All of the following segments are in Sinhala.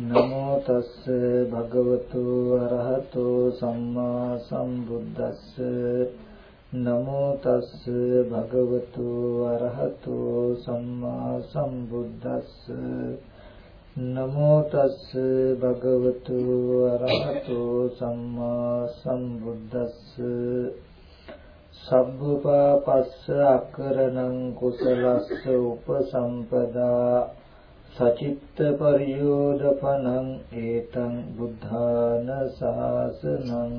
නමෝ තස්ස භගවතු අරහතෝ සම්මා සම්බුද්දස්ස. නමෝ තස්ස භගවතු අරහතෝ සම්මා සම්බුද්දස්ස. නමෝ තස්ස භගවතු අරහතෝ සම්මා සම්බුද්දස්ස. සබ්බපාපස්ස අකරණං කුසලස්ස උපසම්පදා. සචිත්ත පරියෝදපනං ඒතං බුද්ධාන සාසනං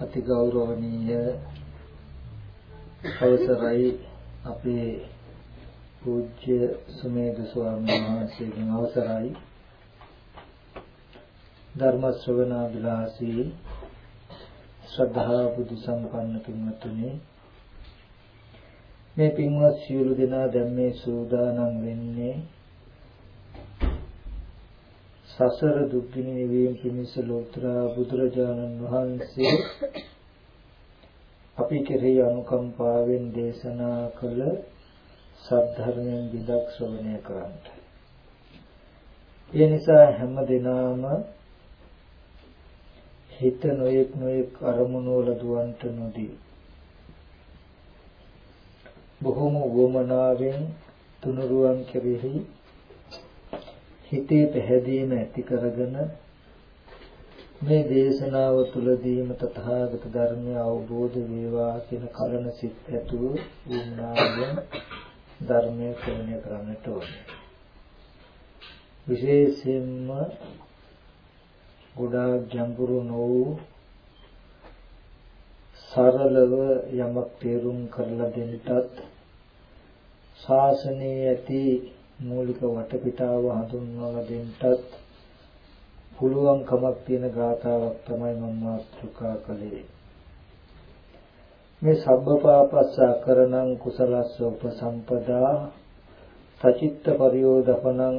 අති ගෞරවනීය අවසරයි අපේ පූජ්‍ය සුමේද ස්වාමීන් වහන්සේගෙන් අවසරයි ධර්ම ශ්‍රවණා විලාසී ශ්‍රද්ධා බුදු සම්පන්න පින්වත්නි මේ පින්වත් සියලු දෙනා දැන් මේ සූදානම් වෙන්නේ සසර දුක්ගිනි නිවීම පිණිස ලෝතර බුදුරජාණන් වහන්සේ අපි කෙරෙහි අනුකම්පාවෙන් දේශනා කළ සද්ධර්මයෙන් විදක් ශ්‍රවණය කරන්නට. ඒ නිසා හැම දිනම හිත නොයෙක් නොයෙක් අරමුණු වල දුවන්ට නොදී බොහොම වමනාවෙන් තුනුරුවන් කෙරෙහි හිතේ පැහැදීම ඇති කරගෙන මේ දේශනාව තුළදීම තථාගත ධර්මය අවබෝධ වේවා කියන කලන සිත් ඇතුව වුණාගෙන ධර්මය ශ්‍රවණය කරන්නට ඕනේ. විශේෂයෙන්ම ගොඩාක් ගැඹුරු නොවූ සරලව යමක් තේරුම් කරලා දෙන්නටත් ශාසනයේ ඇති මූලික වටපිටාව හඳුන්වලා දෙන්නටත් පුළුවන් කමක් තියෙන ගාථාවක් තමයි මම මාතෘකා කළේ. මේ සබ්බපාපස්ස කරණං කුසලස්ස උපසම්පදා සචිත්ත පරියෝදපනං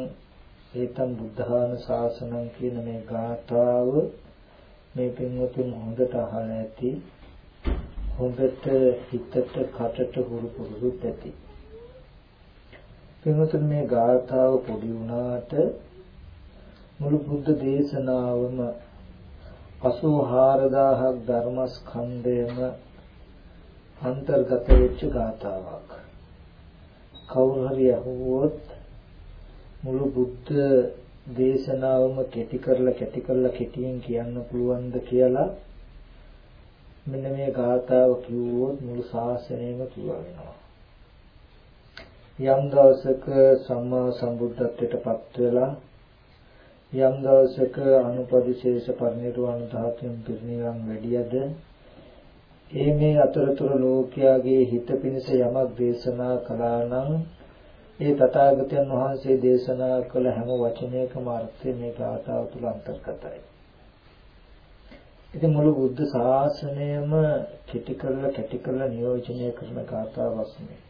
ඒතම් බුද්ධාන ශාසනං කියන මේ ගාථාව මේ පින්වතුන් හොඳට අහලා ඇති හොඳට හිතට කටට හුරු පුරුදුත් ඇති පින්වතුන් මේ ගාථාව පොඩි වුණාට මුළු බුද්ධ දේශනාවම 84000ක් ධර්මස්කන්ධයම අන්තර්ගත වෙච්ච ගාථාවක්. කවුරු හරි අහුවොත් මුළු බුද්ධ දේශනාවම කෙටි කරලා කෙටි කරලා කෙටියෙන් කියන්න පුළුවන්ද කියලා මෙන්න මේ ගාථාව කිව්වොත් මුළු ශාසනයම කියවා වෙනවා. යම් දවසක සම්මා සම්බුද්ධත්වයට පත් වෙලා යම් දවසක අනුපදිශේෂ පරිනිර්වාණ ධාතුන් පිරිනිවන් වැඩියද ඒ මේ අතරතුර ලෝකයාගේ හිත පිණිස යමක් දේශනා කළා නම් ඒ තථාගතයන් වහන්සේ දේශනා කළ හැම වචනයකම අර්ථය මේ ගාථාව තුල අන්තර්ගතයි. ඉතින් මුළු බුද්ධ ශාසනයම කෙටි කරලා කෙටි කරලා නියෝජනය කරන ගාථාවක් මේ.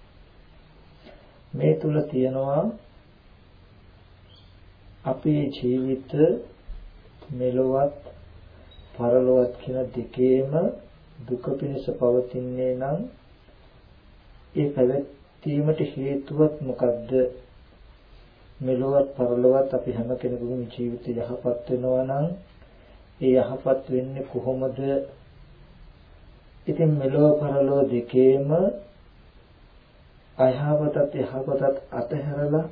මේ තුල තියෙනවා අපේ ජීවිත මෙලොවත් පරලොවත් කියන දෙකේම දුක පිණිස පවතින්නේ නම් ඒ පැවැත්වීමට හේතුවක් මොකද්ද? මෙලොවත් පරලොවත් අපි හැම කෙනෙකුගේම ජීවිතය යහපත් වෙනවා නම් ඒ යහපත් වෙන්නේ කොහොමද? ඉතින් මෙලොව පරලොව දෙකේම අයහපතත් යහපතත් අතහැරලා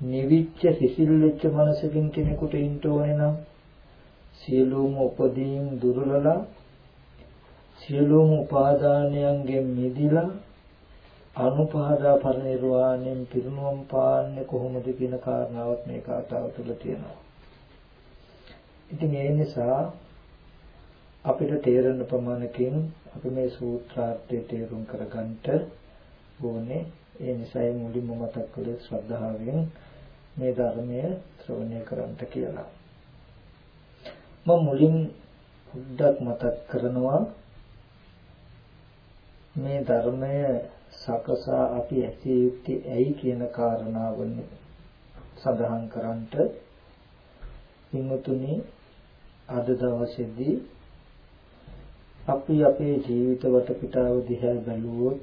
නිවිච්ච සිසිල් වෙච්ච මනසකින් කෙනෙකුට ඉන්න ඕනේ නම් සියලුම උපදීන් දුර්වලලා සියලුම උපාදානයන්ගෙන් මිදිලා අනුපහදා පරිනිර්වාණයෙන් පිරිනුවම් පාන්නේ කොහොමද කියන කාරණාවත් මේ කතාව තුළ තියෙනවා. ඉතින් ඒ නිසා අපිට තේරෙන ප්‍රමාණකින් අපි මේ සූත්‍රාර්ථය තේරුම් කරගන්නට ඕනේ. ඒ නිසායි මුලින්ම මතක් කළේ ශ්‍රද්ධාවෙන් මේ ධර්මය ශ්‍රවණය කරන්ට කියලා. මම මුලින් පොඩ්ඩක් මතක් කරනවා මේ ධර්මය සකසා අපි ඇසිය යුත්තේ ඇයි කියන කාරණාව සඳහන් කරන්නට පින්වතුනි අද දවසේදී අපි අපේ ජීවිත වටපිටාව දිහා බැලුවොත්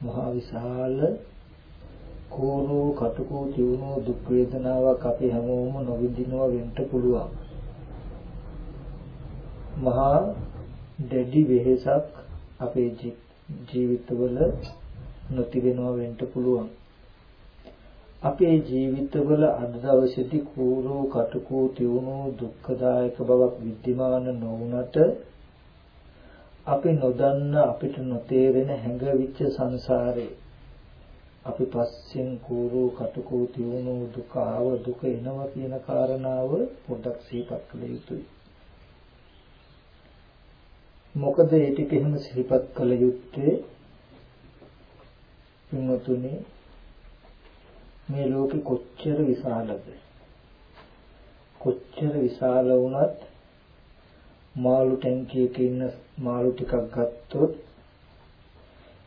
මහා විශාල කෝරෝ කටුකෝ තියුණු දුක් වේදනාවක් අපි හැමෝම නොවිඳිනවා වෙන්න පුළුවන්. මහා දැඩි වෙහෙසක් අපේ ජීවිතවල නොතිබෙනවා වෙන්න පුළුවන්. අපේ ජීවිතවල අද දවසේදී කෝරෝ කටුකෝ තියුණු දුක්ඛදායක බවක් විද්‍යමාන නොවුනට අපි නොදන්න අපිට නොතේරෙන හැඟවිච්ච සංසාරේ අපි පස්සෙන් කෝරෝ කටුකෝ තියුණු දුක ආව දුක එනවා කියන කාරණාව පොඩ්ඩක් සිහිපත් කළ යුතුයි. මොකද ඒ ටික එහෙම සිහිපත් කළ යුත්තේ පින්වතුනි මේ ලෝකෙ කොච්චර විශාලද කොච්චර විශාල වුණත් මාළු ටැංකියක ඉන්න මාළු ටිකක් ගත්තොත්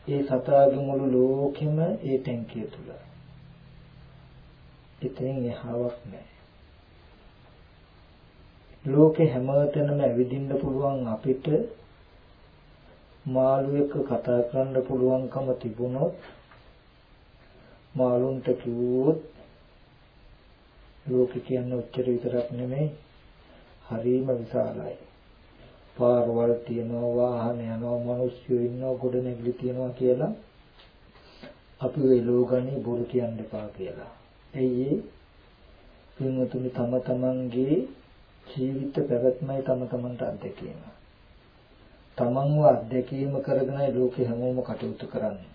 ඒ සතාගේ මුළු ලෝකෙම ඒ ටැංකිය තුල. ඉතින් එහාවක් නැහැ. ලෝකේ හැමතැනම ඇවිදින්න පුළුවන් අපිට මාළු එක්ක කතා කරන්න පුළුවන්කම තිබුණොත් මාළුන්ට කිව්වොත් ලෝකේ කියන්නේ ඔච්චර විතරක් නෙමෙයි හරීම විශාලයි. පාරවල් තියෙනවා වාහන යනවා මිනිස්සු ඉන්නවා ගොඩනැගිලි තියෙනවා කියලා අපි ඒ ලෝකණි බොරු කියන්න එපා කියලා. එයි පින්වතුනි තම තමන්ගේ ජීවිත පැවැත්මයි තම තමන්ට අත්දැකීම. තමන්ව අත්දැකීම කරගෙනයි ලෝකේ හැමෝම කටයුතු කරන්නේ.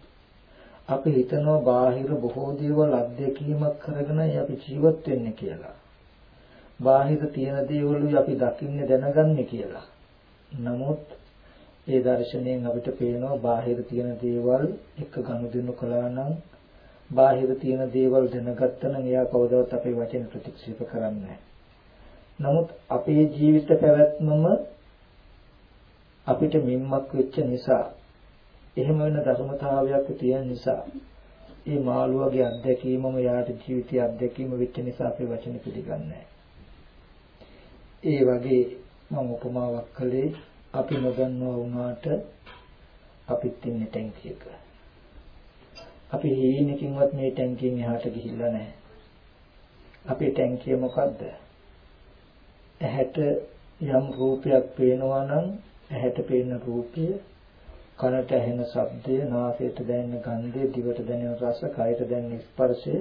අපි හිතනවා බාහිර බොහෝ දේවල් අත්දැකීමක් කරගෙනයි අපි ජීවත් වෙන්නේ කියලා. බාහිර තියෙන දේවලුයි අපි දකින්නේ දැනගන්නේ කියලා. නමුත් ඒ දර්ශනයෙන් අපිට පේනවා බාහිර තියෙන දේවල් එක ගනුදෙනු කළා නම් බාහිර තියෙන දේවල් දැනගත්තා නම් එයා කවදාවත් අපේ වචන ප්‍රතික්ෂේප කරන්නේ නමුත් අපේ ජීවිත පැවැත්මම අපිට මිම්මක් වෙච්ච නිසා එහෙම වෙන ධර්මතාවයක් තියෙන නිසා ඒ මාළුවගේ අත්දැකීමම යාට ජීවිතයේ අත්දැකීම වෙච්ච නිසා අපේ වචන පිළිගන්නේ ඒ වගේ මම උපමාවක් කළේ අපි නොදන්නවා වුණාට අපිත් ඉන්නේ ටැංකියක. අපි හීනකින්වත් මේ ටැංකියෙන් එහාට ගිහිල්ලා නැහැ. අපේ ටැංකිය මොකද්ද? ඇහැට යම් රූපයක් පේනවා නම් ඇහැට පේන රූපය කනට ඇහෙන ශබ්දය, නාසයට දැනෙන ගන්ධය, දිවට දැනෙන රස, කයට දැනෙන ස්පර්ශය,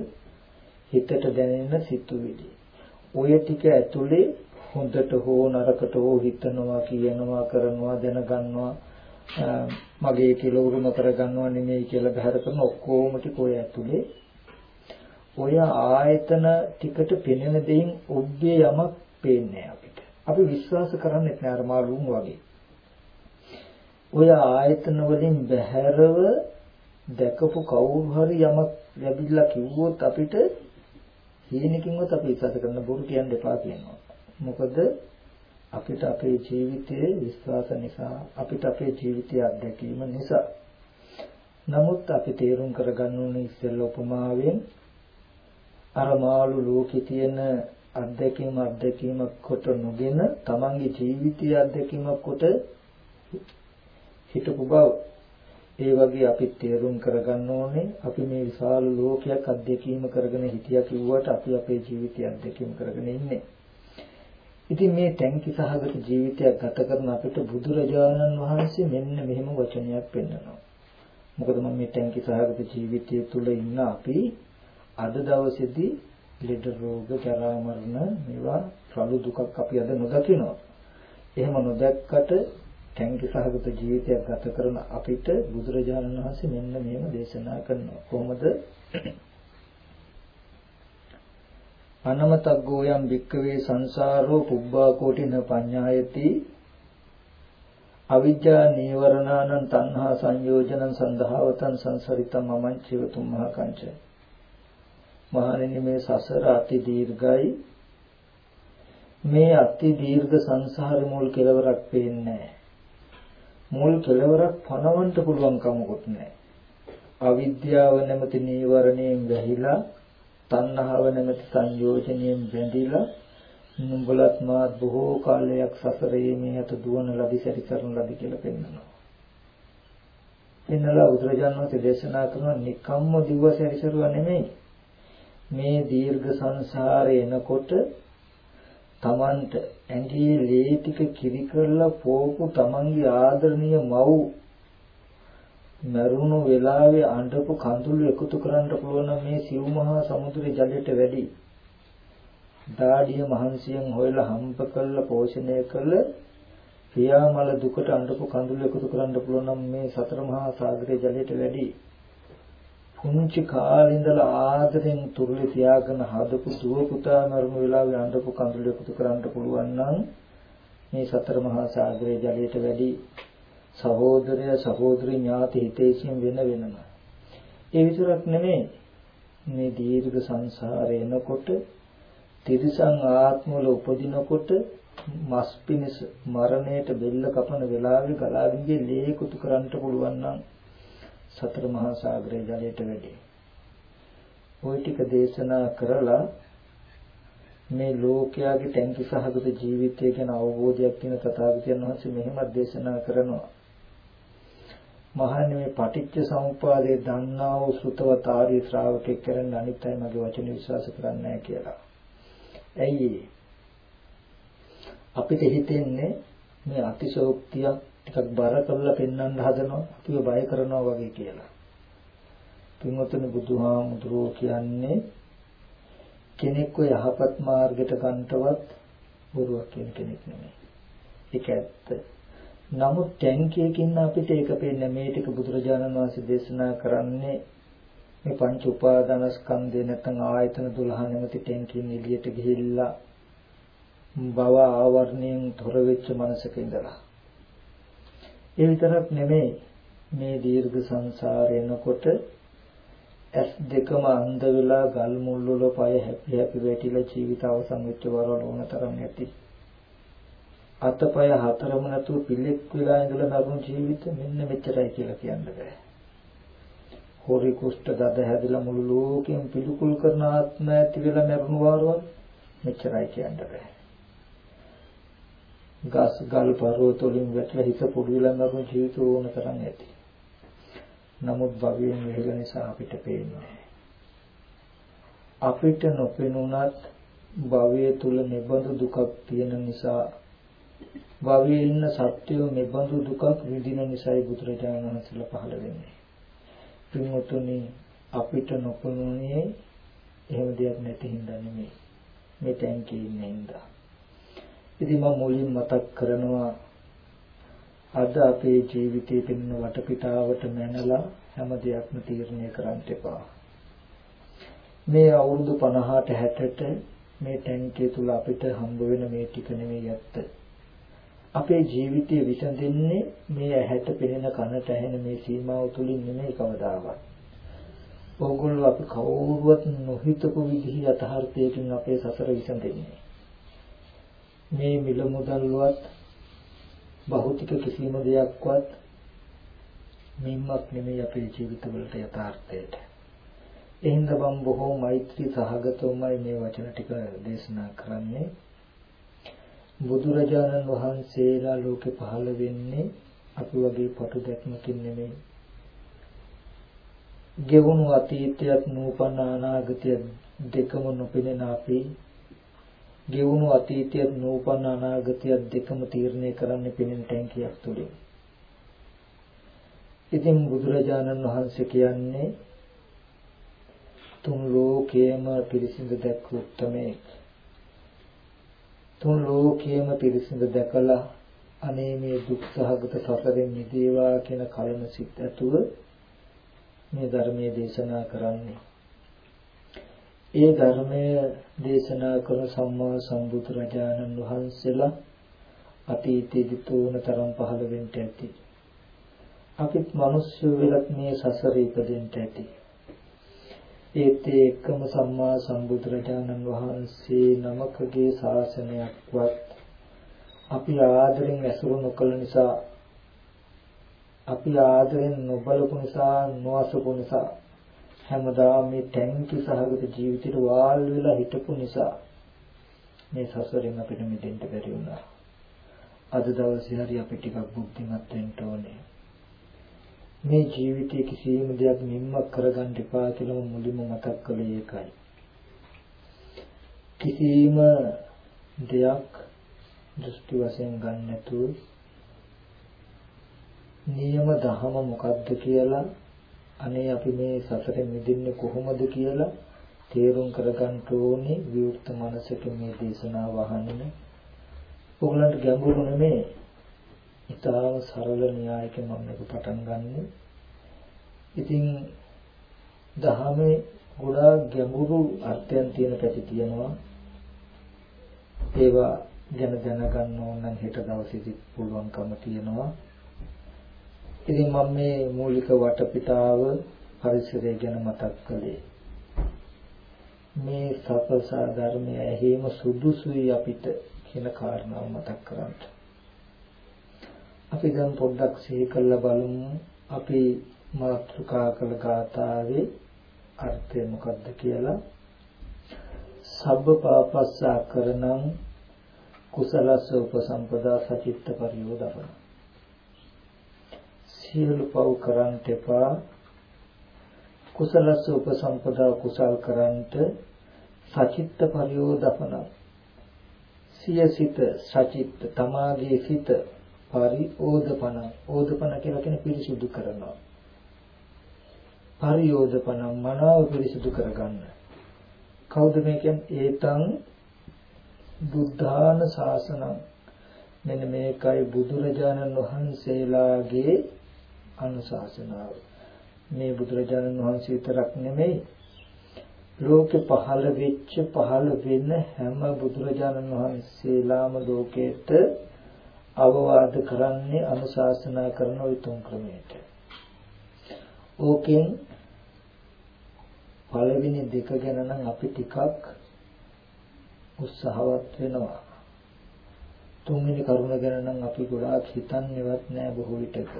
හිතට දැනෙන සිතුවිලි. ඔය ටික ඇතුලේ හොඳට හෝ නරකට හෝ හිතනවා, කියනවා, කරනවා, දැනගන්නවා මගේ කියලා උරුම කරගන්නවා නෙමෙයි කියලා බහැර කරන ඔක්කොම ටික ඔය ඇතුලේ ඔය ආයතන ටිකට පෙනෙන දෙයින් ඔබ්බේ යමක් පේන්නේ අපිට. අපි විශ්වාස කරන්නේ නැහැ අර මාළුන් වගේ. ඔය ආයතන වලින් බැහැරව දැකපු කවුරු හරි යමක් ලැබිලා කිව්වොත් අපිට හීනකින්වත් අපි විශ්වාස කරන්න බොරු කියන්න එපා කියනවා. මොකද අපිට අපේ ජීවිතයේ විශ්වාස නිසා අපිට අපේ ජීවිතයේ අත්දැකීම නිසා නමුත් අපි තේරුම් කරගන්න ඕනේ ඉස්සෙල්ල උපමාවෙන් අර මාළු ලෝකේ තියෙන අත්දැකීම අත්දැකීමක් කොට නොගෙන තමන්ගේ ජීවිතයේ අත්දැකීමක් කොට හිටපු බව ඒ වගේ අපි තේරුම් කරගන්න ඕනේ අපි මේ විශාල ලෝකයක් අත්දැකීම කරගෙන හිටියා කිව්වට අපි අපේ ජීවිතය අත්දැකීම කරගෙන ඉන්නේ. ඉතින් මේ තැන්කි සහගත ජීවිතයක් ගත කරන අපිට බුදුරජාණන් වහන්සේ මෙන්න මෙහෙම වචනයක් පෙන්නනවා. මොකද මම මේ තැන්කි සහගත ජීවිතය තුළ ඉන්න අපි අද දවසේදී ලෙඩ රෝග ජරා මරණ මේවා රළු දුකක් අපි අද නොදකිනවා. එහෙම නොදැක්කට කැංගි සහගත ජීවිතයක් ගත කරන අපිට බුදුරජාණන් වහන්සේ මෙන්න මේව දේශනා කරනවා. කොහොමද? අනමතග්ගෝ යම් වික්කවේ සංසාරෝ පුබ්බා කෝටින පඤ්ඤායති අවිජ්ජා නීවරණානං තණ්හා සංයෝජනං සන්දහවතං සංසරිතං මමං චිවතුම් මහ කංච මහණෙනි මේ සසර අති දීර්ඝයි මේ අති දීර්ඝ සංසාර මුල් කෙලවරක් පේන්නේ මුල් කෙලවරක් පනවන්න පුළුවන් කමකුත් නැහැ. අවිද්‍යාව නැමැති නීවරණයෙන් වැහිලා, තණ්හාව නැමැති සංයෝජනයෙන් බැඳිලා නුඹලත් මාත් බොහෝ කාලයක් සසරේ මේ අත දුවන ලදි සැරිසරන ලදි කියලා පෙන්වනවා. පෙන්වලා බුදුරජාණන් වහන්සේ දේශනා කරන නිකම්ම දිව සැරිසරුවා නෙමෙයි. මේ දීර්ඝ සංසාරේ එනකොට තමන්ට ඇඟේ ලේ ටික කිරි කරලා පෝපු තමන්ගේ ආදරණීය මව් මරුණු වෙලාවේ අඬපු කඳුළු එකතු කරන්න පුළුවන් මේ සිව් මහා සමුද්‍රයේ ජලයට වැඩි. දාඩිය මහන්සියෙන් හොයලා හම්බ කරලා පෝෂණය කළ පියාමල දුකට අඬපු කඳුළු එකතු කරන්න පුළුවන් නම් මේ සතර මහා සාගරයේ ජලයට වැඩි. පුංචි කාලේ ඉඳලා ආදරෙන් තුරුලේ තියාගෙන හදපු දුව පුතා මරුණු වෙලාවේ අඬපු කඳුළු එකතු කරන්න පුළුවන් නම් මේ සතර මහා සාගරයේ ජලයට වැඩි සහෝදරය සහෝදරි ඥාති හිතේසින් වෙන වෙනම. ඒ විතරක් නෙමෙයි මේ දීර්ඝ සංසාරේ එනකොට තිරිසන් ආත්මවල උපදිනකොට මස් පිණිස මරණයට බෙල්ල කපන වෙලාවේ ගලාගෙන ගිය ලේ කුතු කරන්න පුළුවන් නම් සතර මහා සාගරයේ ජලයට වැඩි. ওই ටික දේශනා කරලා මේ ලෝකයාගේ තැන්කි සහගත ජීවිතය ගැන අවබෝධයක් තියෙන තථාගතයන් වහන්සේ මෙහෙමත් දේශනා කරනවා. මහන්නේ මේ පටිච්ච සමුප්පාදයේ දන්නා වූ ශ්‍රුතවත ආර්ය ශ්‍රාවකෙක් කරන අනිත් අය මගේ වචන විශ්වාස කරන්නේ නැහැ කියලා. ඇයි අපිට හිතෙන්නේ මේ අතිශෝක්තිය ටිකක් බර කරලා පෙන්වන්න හදනවා අපිව බය කරනවා වගේ කියලා. පින්වතුනි බුදුහාමුදුරුවෝ කියන්නේ කෙනෙක්ව යහපත් මාර්ගයට ගන්නටවත් බොරුවක් කියන කෙනෙක් නෙමෙයි. ඒක ඇත්ත. නමුත් ටැංකියකින් අපිට ඒක පේන්නේ මේ ටික බුදුරජාණන් වහන්සේ දේශනා කරන්නේ මේ පංච උපාදානස්කන්ධය නැත්නම් ආයතන 12 නැමැති ටැංකියෙන් එළියට ගිහිල්ලා භව ආවරණයෙන් තොර වෙච්ච මනසක ඉඳලා ඒ විතරක් නෙමෙයි. මේ දීර්ඝ සංසාරේනකොට ඇස් දෙකම අන්ධ වෙලා ගල් මුල් වල පය හැපි හැපි වැටිලා ජීවිත අවසන් වෙච්ච වරවල් ඕන තරම් නැති. අතපය හතරම නැතුව පිළිෙක් වෙලා ඉඳලා නරුණු ජීවිත මෙන්න මෙච්චරයි කියලා කියන්න බෑ. හොරි කුෂ්ඨ දද හැදිලා මුළු ලෝකෙම පිළිකුල් කරන ආත්ම ඇති වෙලා මරුණු වාරවල් මෙච්චරයි කියන්න බෑ. ගස් ගල් පර්වත වලින් වැටලා හිත පොඩි වෙලා මරුණු ජීවිත ඕන තරම් ඇති. නමුත් භවයෙන් වෙහෙල නිසා අපිට පේන්නේ අපිට නොපෙනුනත් භවයේ තුල නිබඳු දුකක් තියෙන නිසා භවයේ ඉන්න සත්‍යෝ නිබඳු දුකක් විඳින නිසායි බුදුරජාණන් වහන්සේලා පහළ වෙන්නේ. පින්වතුනි අපිට නොපුණුනේ එහෙම දෙයක් නැති හින්දා නෙමෙයි. මේ ටැංකියේ ඉන්න හින්දා. ඉතින් මම මුලින් මතක් කරනවා අද අපේ ජීවිතයේ තියෙන වටපිටාවට මැනලා හැම දෙයක්ම තීරණය කරන්න එපා. මේ අවුරුදු 50ට 60ට මේ ටැංකිය තුල අපිට හම්බ වෙන මේ ටික නෙමෙයි ඇත්ත. අපේ ජීවිතය විසඳෙන්නේ මේ ඇහැට පෙනෙන කනට ඇහෙන මේ සීමාව තුලින් නෙමෙයි කවදාවත්. ඕගොල්ලෝ අපි කවුරුවත් නොහිතපු විදිහේ යථාර්ථයකින් අපේ සසර විසඳෙන්නේ. මේ මිල මුදල්වත් භෞතික කිසිම දෙයක්වත් මින්මක් නෙමෙයි අපේ ජීවිතවලට යථාර්ථයට. එහෙනම් මම බොහෝ මෛත්‍රී සහගතවමයි මේ වචන ටික දේශනා කරන්නේ. බුදුරජාණන් වහන්සේලා ලෝකෙ පහළ වෙන්නේ අපි වගේ පටු දැක්මකින් නෙමෙයි. ගෙවුණු අතීතයත් නූපන්න අනාගතයත් දෙකම නොපෙනෙන අපි ගෙවුණු අතීතයත් නූපන්න අනාගතයත් දෙකම තීරණය කරන්න පෙනෙන ටැංකියක් තුලින්. ඉතින් බුදුරජාණන් වහන්සේ කියන්නේ තුන් ලෝකයේම පිරිසිදු දැක්ක උත්තමයෙක්. තුන් ලෝකයේම පිරිසිඳ දැකලා අනේ මේ දුක්සහගත සසරෙන් මිදේවා කියන කලන සිත් ඇතුව මේ ධර්මයේ දේශනා කරන්නේ. ඒ ධර්මය දේශනා කරන සම්මා සම්බුදුරජාණන් වහන්සේලා අතීතයේදී තෝන තරම් පහළ වෙන්න ඇති. අපිත් මිනිස්සු වෙලත් මේ සසරේ ඉපදෙන්න ඇති. ඒත් එකම සම්මා සම්බුදුරජාණන් වහන්සේ නමකගේ ශාසනයක්වත් අපි ආදරෙන් ඇසුරු නොකළ නිසා අපි ආදරෙන් නොබලපු නිසා නොඅසපු නිසා හැමදාම මේ ටැංකි සහගත ජීවිතේට වාල් වෙලා හිටපු නිසා මේ සසරෙන් අපිට මිදෙන්න බැරි වුණා. අද දවසේ හරි අපි ටිකක් බුද්ධිමත් වෙන්න ඕනේ. මේ ජීවිතයේ කිසියම් දෙයක් නිම්මක් කරගන්න එපා කියලා මුලින්ම මතක් කළේ ඒකයි. කිසියම් දෙයක් දෘෂ්ටි වශයෙන් ගන්න නැතුව නියම දහම මොකක්ද කියලා අනේ අපි මේ සසරෙන් මිදෙන්නේ කොහොමද කියලා තේරුම් කරගන්න ඕනේ විවෘත මනසක මේ දේශනාව අහන්න. ඕගලන්ට ගැඹුරු නෙමෙයි. ඉතාලම සරල න්‍යායකින් මම මේක පටන් ගන්නෙ. ඉතින් දහමේ ගොඩාක් ගැඹුරු අර්ථයන් තියෙන පැති තියෙනවා. ඒවා ගැන දැනගන්න ඕන නම් හෙට දවසේදී පුළුවන්කම තියෙනවා. ඉතින් මම මේ මූලික වටපිටාව පරිසරය ගැන මතක් කළේ. මේ සපසා ධර්මය ඇහිම සුදුසුයි අපිට කියන කාරණාව මතක් කරගන්න. අපි දැන් පොඩ්ඩක් සිහි කරලා බලමු අපි මාතෘකා කළ ගාථාවේ අර්ථය මොකක්ද කියලා. සබ්බ පාපස්සා කරනං කුසලස්ස උපසම්පදා සචිත්ත පරියෝදපන. සියලු පව් කරන්ට එපා. කුසලස්ස උපසම්පදා කුසල් කරන්ට සචිත්ත පරියෝදපන සිය සිත සචිත්ත තමාගේ සිත පරිෝදපන ඕදපන කියලා කියන පිරිසිදු කරනවා. පරියෝදපන මනාව පිරිසිදු කරගන්න. කවුද මේ කියන්නේ? ඒතං බුද්ධාන ශාසනං. මෙන්න මේකයි බුදුරජාණන් වහන්සේලාගේ අනුශාසනාව මේ බුදුරජාණන් වහන්සේ විතරක් නෙමෙයි ලෝකෙ පහළ වෙච්ච පහළ වෙන හැම බුදුරජාණන් වහන්සේලාම ලෝකයට අවවාද කරන්නේ අනුශාසනා කරන ওই තුන් ක්‍රමයට. ඕකෙන් පළවෙනි දෙක ගැන නම් අපි ටිකක් උත්සාහවත් වෙනවා. තුන්වෙනි කරුණ ගැන නම් අපි ගොඩාක් හිතන්නේවත් නෑ බොහෝ විටක.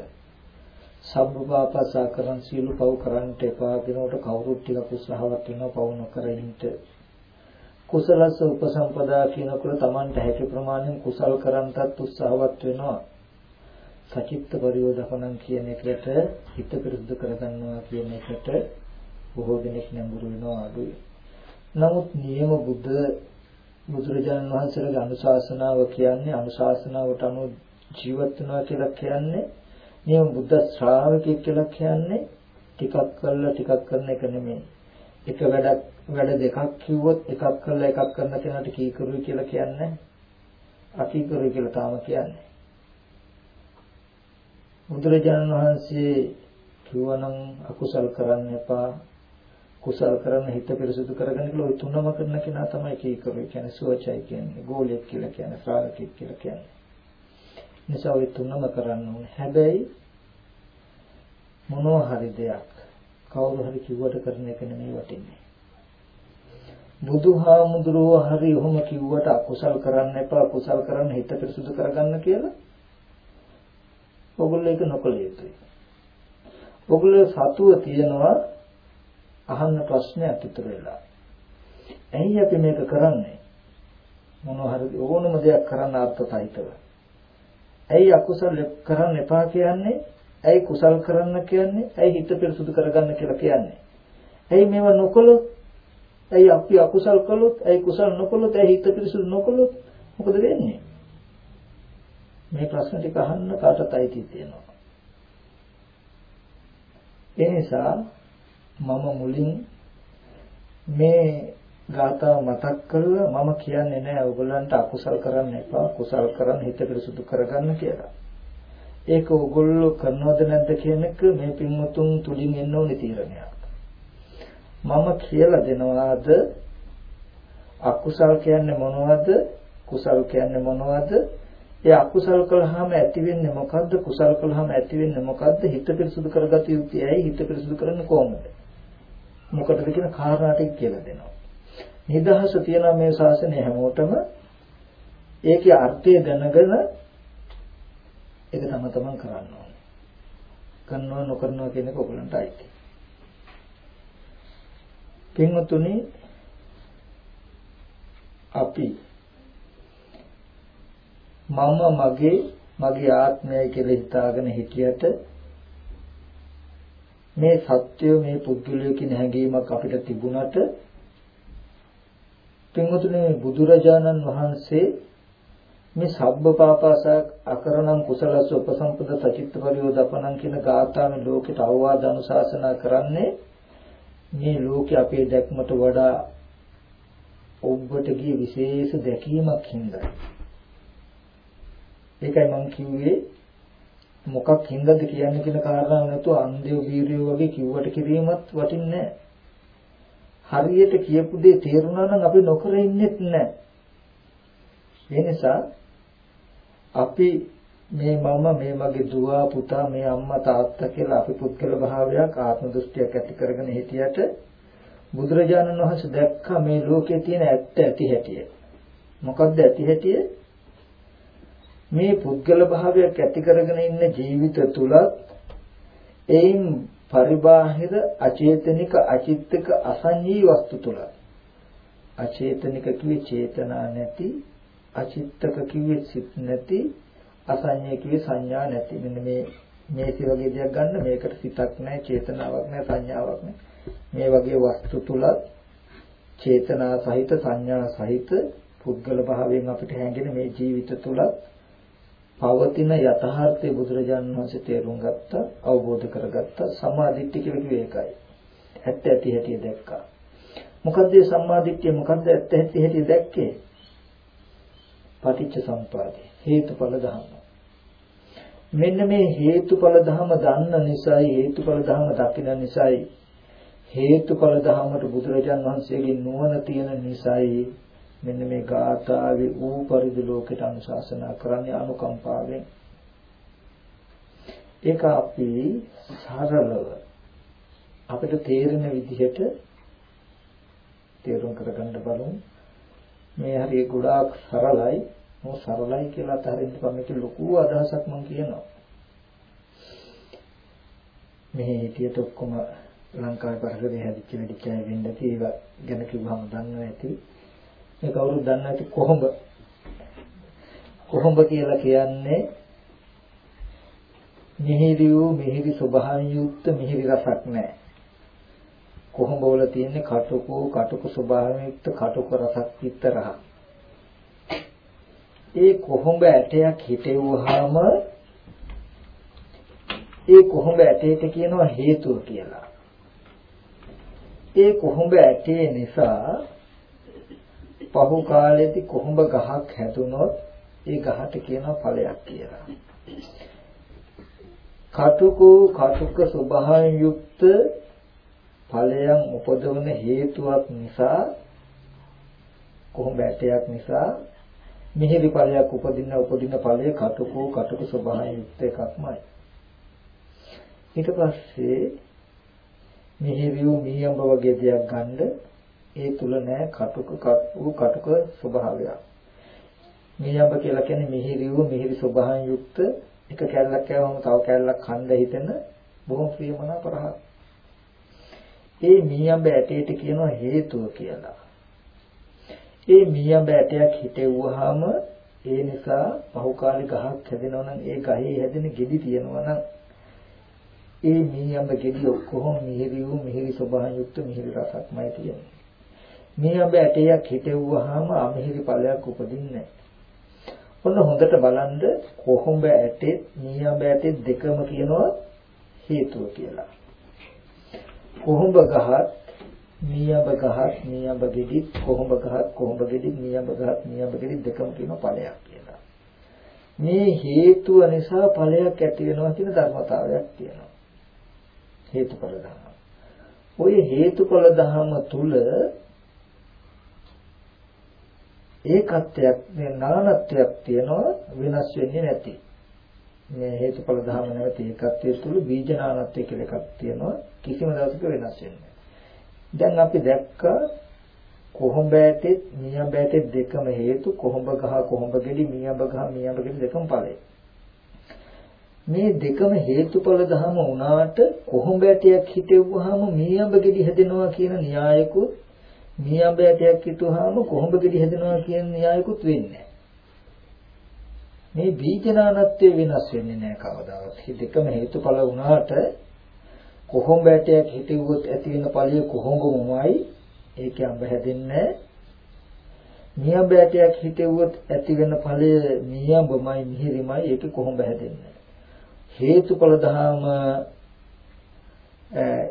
සබ්බපාපසා කරන් සීල පව් කරන්නට එපා කියනකොට කවුරුත් ටිකක් උත්සාහවත් වෙනවා පව් නොකර ඉන්න. කුසලස්ස උපසම්පදා කියනකොට Tamanට හැකි ප්‍රමාණයෙන් කුසල් කරන්ටත් උත්සාහවත් වෙනවා. සචිත්ත පරියෝධකණන් කියන එකට හිත පිරිසුදු කරගන්නවා කියන එකට බොහෝ දෙනෙක් නැඹුරු වෙනවා අඩුයි. නමුත් නියම බුද්ධ බුදුරජාණන් වහන්සේගේ අනුශාසනාව කියන්නේ අනුශාසනාවට අනුව ජීවත් වෙනවා කියලා කියන්නේ නියම බුද්ධ ශ්‍රාවකයෙක් කියලා කියන්නේ ටිකක් කරලා ටිකක් කරන එක නෙමෙයි. එක වැඩක් වැඩ දෙකක් කිව්වොත් එකක් කරලා එකක් කරන කෙනාට කීකරුයි කියලා කියන්නේ අකීකරුයි කියලා තාම කියන්නේ. බුදුරජාණන් වහන්සේ කිව්වනම් අකුසල් කරන්න එපා කුසල් කරන හිත පිරිසුදු කරගන්න කියලා ওই තුනම කරන කෙනා තමයි කීකරුයි කියන්නේ සුවචයි කියන්නේ ගෝලයක් කියලා කියන්නේ ශ්‍රාවකෙක් කියලා කියන්නේ. නිසා ওই තුනම කරන්න ඕනේ. හැබැයි මොනවා හරි දෙයක් කවුරු හරි කිව්වට කරන එක නෙමෙයි වටින්නේ. බුදුහාමුදුරුවෝ හරි ඔහොම කිව්වට අකුසල් කරන්න එපා කුසල් කරන්න හිත පිරිසුදු කරගන්න කියලා ඔගොල්ලෝ ඒක නොකළ යුතුයි. ඔගොල්ලෝ සතුව තියනවා අහන්න ප්‍රශ්නයක් ඉතුරු වෙලා. ඇයි අපි මේක කරන්නේ? මොනවා හරි ඕනම දෙයක් කරන්න අර්ථතයිතව. ඇයි අකුසල කරන්න එපා කියන්නේ? ඇයි කුසල් කරන්න කියන්නේ? ඇයි හිත පිරිසුදු කරගන්න කියලා කියන්නේ? ඇයි මේවා නොකළොත්? ඇයි අපි අකුසල් කළොත්? ඇයි කුසල් නොකළොත්? ඇයි හිත පිරිසුදු නොකළොත්? මොකද වෙන්නේ? මේ ප්‍රශ්න ටික අහන්න කාටත් අයිති තියෙනවා. ඒ නිසා මම මුලින් මේ ගාථා මතක් කරලා මම කියන්නේ නෑ ඔයගොල්ලන්ට අකුසල් කරන්න එපා කුසල් කරන් හිත පිරිසුදු කරගන්න කියලා. ඒක ඔයගොල්ලෝ කරනවද නැද්ද කියන එක මේ පින්වතුන් තුලින් එන්න ඕනේ තීරණයක්. මම කියලා දෙනවාද? අකුසල් කියන්නේ මොනවද? කුසල් කියන්නේ මොනවද? ඒ අකුසල් කළාම ඇති වෙන්නේ මොකද්ද? කුසල් කළාම ඇති වෙන්නේ මොකද්ද? හිත පිරිසුදු කරගatiya යුත්තේ ඇයි හිත පිරිසුදු කරන්නේ කොහොමද? මොකටද කියන කාරණා ටික කියලා දෙනවා. නිදහස තියන මේ ශාසනය හැමෝටම ඒකේ අර්ථය දැනගෙන ඒක තම තමන් කරන්න ඕනේ. කරනවා නොකරනවා කියන එක ඔයගලන්ට අයිති. පින්වතුනි අපි මම මගේ මගේ ආත්මයයි කියලා හිතාගෙන හිටියට මේ සත්‍ය මේ පුද්ගලය කියන හැඟීමක් අපිට තිබුණට පින්වතුනි බුදුරජාණන් වහන්සේ මේ සබ්බ පාපාස අකරණං කුසලස්ස උපසම්පද සචිත්ත පරියෝදපණං කියන ගාථාවෙන් ලෝකෙට අවවාද අනුශාසනා කරන්නේ මේ ලෝකේ අපේ දැක්මට වඩා ඔබට ගිය විශේෂ දැකීමක් හින්දා. ඒකයි මම කිව්වේ මොකක් හින්දාද කියන්නේ කියන කාරණාව නැතුව අන්ධයෝ වීරියෝ වගේ කිව්වට කිරීමත් වටින්නේ හරියට කියපු දේ තේරුණා නම් අපි නොකර ඉන්නෙත් නැහැ. ඒ නිසා අපි මේ මම මේ මගේ දුව පුතා මේ අම්මා තාත්තා කියලා අපි පුද්ගල භාවයක් ආත්ම දෘෂ්ටියක් ඇති කරගෙන හිටියට බුදුරජාණන් වහන්සේ දැක්කා මේ ලෝකේ තියෙන ඇත්ත ඇති හැටිය. මොකද්ද ඇති හැටිය? මේ පුද්ගල භාවයක් ඇති කරගෙන ඉන්න ජීවිත තුලත් එයින් පරිබාහිර අචේතනික අචිත්තක අසංජී වස්තු තුල. අචේතනික කිව්වේ චේතනා නැති අචිත්තක කිව්වේ සිත් නැති අසංජී කිව්වේ සංඥා නැති. මෙන්න මේ මේසි වගේ දෙයක් ගන්න මේකට සිතක් නැහැ චේතනාවක් නැහැ සංඥාවක් නැහැ. මේ වගේ වස්තු තුලත් චේතනා සහිත සංඥා සහිත පුද්ගල භාවයෙන් අපිට හැඟෙන මේ ජීවිත තුලත් පවතින යථාර්ථය බුදුරජාණන් වහන්සේ තේරුම් ගත්තා අවබෝධ කරගත්තා. සම්මාදිට්ඨිය කියලා කිව්වේ ඒකයි. ඇත්ත ඇති හැටි දැක්කා. මොකද්ද සම්මාදිට්ඨිය මොකද්ද ඇත්ත ඇති හැටි දැක්කේ? පටිච්ච සම්පදාය හේතුඵල ධර්ම. මෙන්න මේ හේතුඵල ධර්ම දන්න නිසායි හේතුඵල ධර්ම දකින නිසායි හේතුඵල ධර්මයට බුදුරජාණන් වහන්සේගේ නුවණ තියෙන නිසායි මෙන්න මේ ගාථාවේ ඌ පරිදි ලෝකයට අනුශාසනා කරන්නේ අනුකම්පාවෙන්. ඒක අපි සරලව අපිට තේරෙන විදිහට තේරුම් කරගන්න බලමු. මේ හරිය ගොඩාක් සරලයි. මො සරලයි කියලා අතහරින්න මේක ලොකු අදහසක් මම කියනවා. මේ හිටියට ඔක්කොම ලංකාවේ පරිසරයේ හැදිච්ච වෙදිච්ච අය වෙන්න තියෙනවා ගැන කිව්වම දන්නවා ඇති. මේ කවුරුත් දන්නේ නැති කොහොඹ කොහොඹ කියලා කියන්නේ මිහිරි වූ මිහිරි ස්වභාවයෙන් යුක්ත මිහිරි රසක් නැහැ. කොහොඹ වල තියෙන්නේ කටුකෝ කටුක ස්වභාවයෙන් යුක්ත කටුක රසක් විතරහ. ඒ කොහොඹ ඇටයක් හිටෙව්වහම ඒ කොහොඹ ඇටයට කියනවා හේතුව කියලා. ඒ කොහොඹ ඇටේ නිසා පහු කාලෙදි කොහොඹ ගහක් හැදුනොත් ඒ ගහට කියනවා ඵලයක් කියලා. කටුකෝ කටුක ස්වභාවයෙන් යුක්ත ඵලයන් උපදවන හේතුවක් නිසා කොහොඹ ඇටයක් නිසා මිහිරි ඵලයක් උපදින්න උපදින ඵලය කටුකෝ කටුක ස්වභාවයෙන් යුක්ත එකක්මයි. ඊට පස්සේ මිහිරි වූ මීයඹ වගේ දෙයක් ගන්න ඒ තුල නෑ කටුක වූ කටුක ස්වභාවයක්. මියඹ කියලා කියන්නේ මිහිරි වූ මිහිරි ස්වභාවයෙන් යුක්ත එක කැලලක් කෑවම තව කැලලක් කන්න හිතෙන බොහොම ප්‍රියමනාප රහ. ඒ මියඹ ඇටයට කියනවා හේතුව කියලා. ඒ මියඹ ඇටයක් හිටෙව්වහම ඒ නිසා පහුකාලේ ගහක් හැදෙනවා නම් ඒ ගහේ හැදෙන ගෙඩි තියෙනවා නම් ඒ මියඹ ගෙඩි ඔක්කොම මිහිරි වූ මිහිරි ස්වභාවයෙන් යුක්ත මිහිරි රසක්මයි තියෙන්නේ. මේ අබ ඇටයක් හිටෙව්වහම අමිහිරි ඵලයක් උපදින්නේ ඔන්න හොඳට බලන්න කොහොඹ ඇටේ මීයඹ ඇටේ දෙකම කියනවා හේතුව කියලා. කොහොඹ ගහත් මීයඹ ගහත් මීයඹ ගෙඩිත් කොහොඹ ගහත් කොහොඹ ගෙඩිත් මීයඹ ගහත් මීයඹ ගෙඩිත් දෙකම කියනවා ඵලයක් කියලා. මේ හේතුව නිසා ඵලයක් ඇති වෙනවා කියන ධර්මතාවයක් තියෙනවා. හේතුඵල ධර්ම. ඔය හේතුඵල ධර්ම තුල ඒකත්වයක් මේ නානත්වයක් තියෙනවා වෙනස් වෙන්නේ නැති. මේ හේතුඵල ධර්ම නැවති ඒකත්වයේ තුල බීජ නානත්වය කියලා එකක් තියෙනවා කිසිම දවසක වෙනස් වෙන්නේ දැන් අපි දැක්කා කොහොඹ ඇටෙත් මියඹ ඇටෙත් දෙකම හේතු කොහොඹ ගහ කොහොඹ ගෙඩි මියඹ ගහ මියඹ ගෙඩි දෙකම ඵලයි. මේ දෙකම හේතුඵල ධර්ම වුණාට කොහොඹ ඇටයක් හිටෙව්වහම මියඹ ගෙඩි හැදෙනවා කියන න්‍යායකුත් මීයඹ ඇටයක් හිටුවාම කොහොඹ ගෙඩි හැදෙනවා කියන න්‍යායකුත් වෙන්නේ මේ බීජනානත්වය වෙනස් වෙන්නේ නැහැ කවදාවත්. මේ දෙකම හේතුඵල වුණාට කොහොඹ ඇටයක් හිටෙව්වොත් ඇති වෙන ඵලය කොහොඹමමයි. ඒකේ අඹ හැදෙන්නේ නියඹ ඇටයක් හිටෙව්වොත් ඇති වෙන ඵලය නියඹමයි මිහිරිමයි. ඒකේ කොහොඹ හැදෙන්නේ හේතුඵල ධහම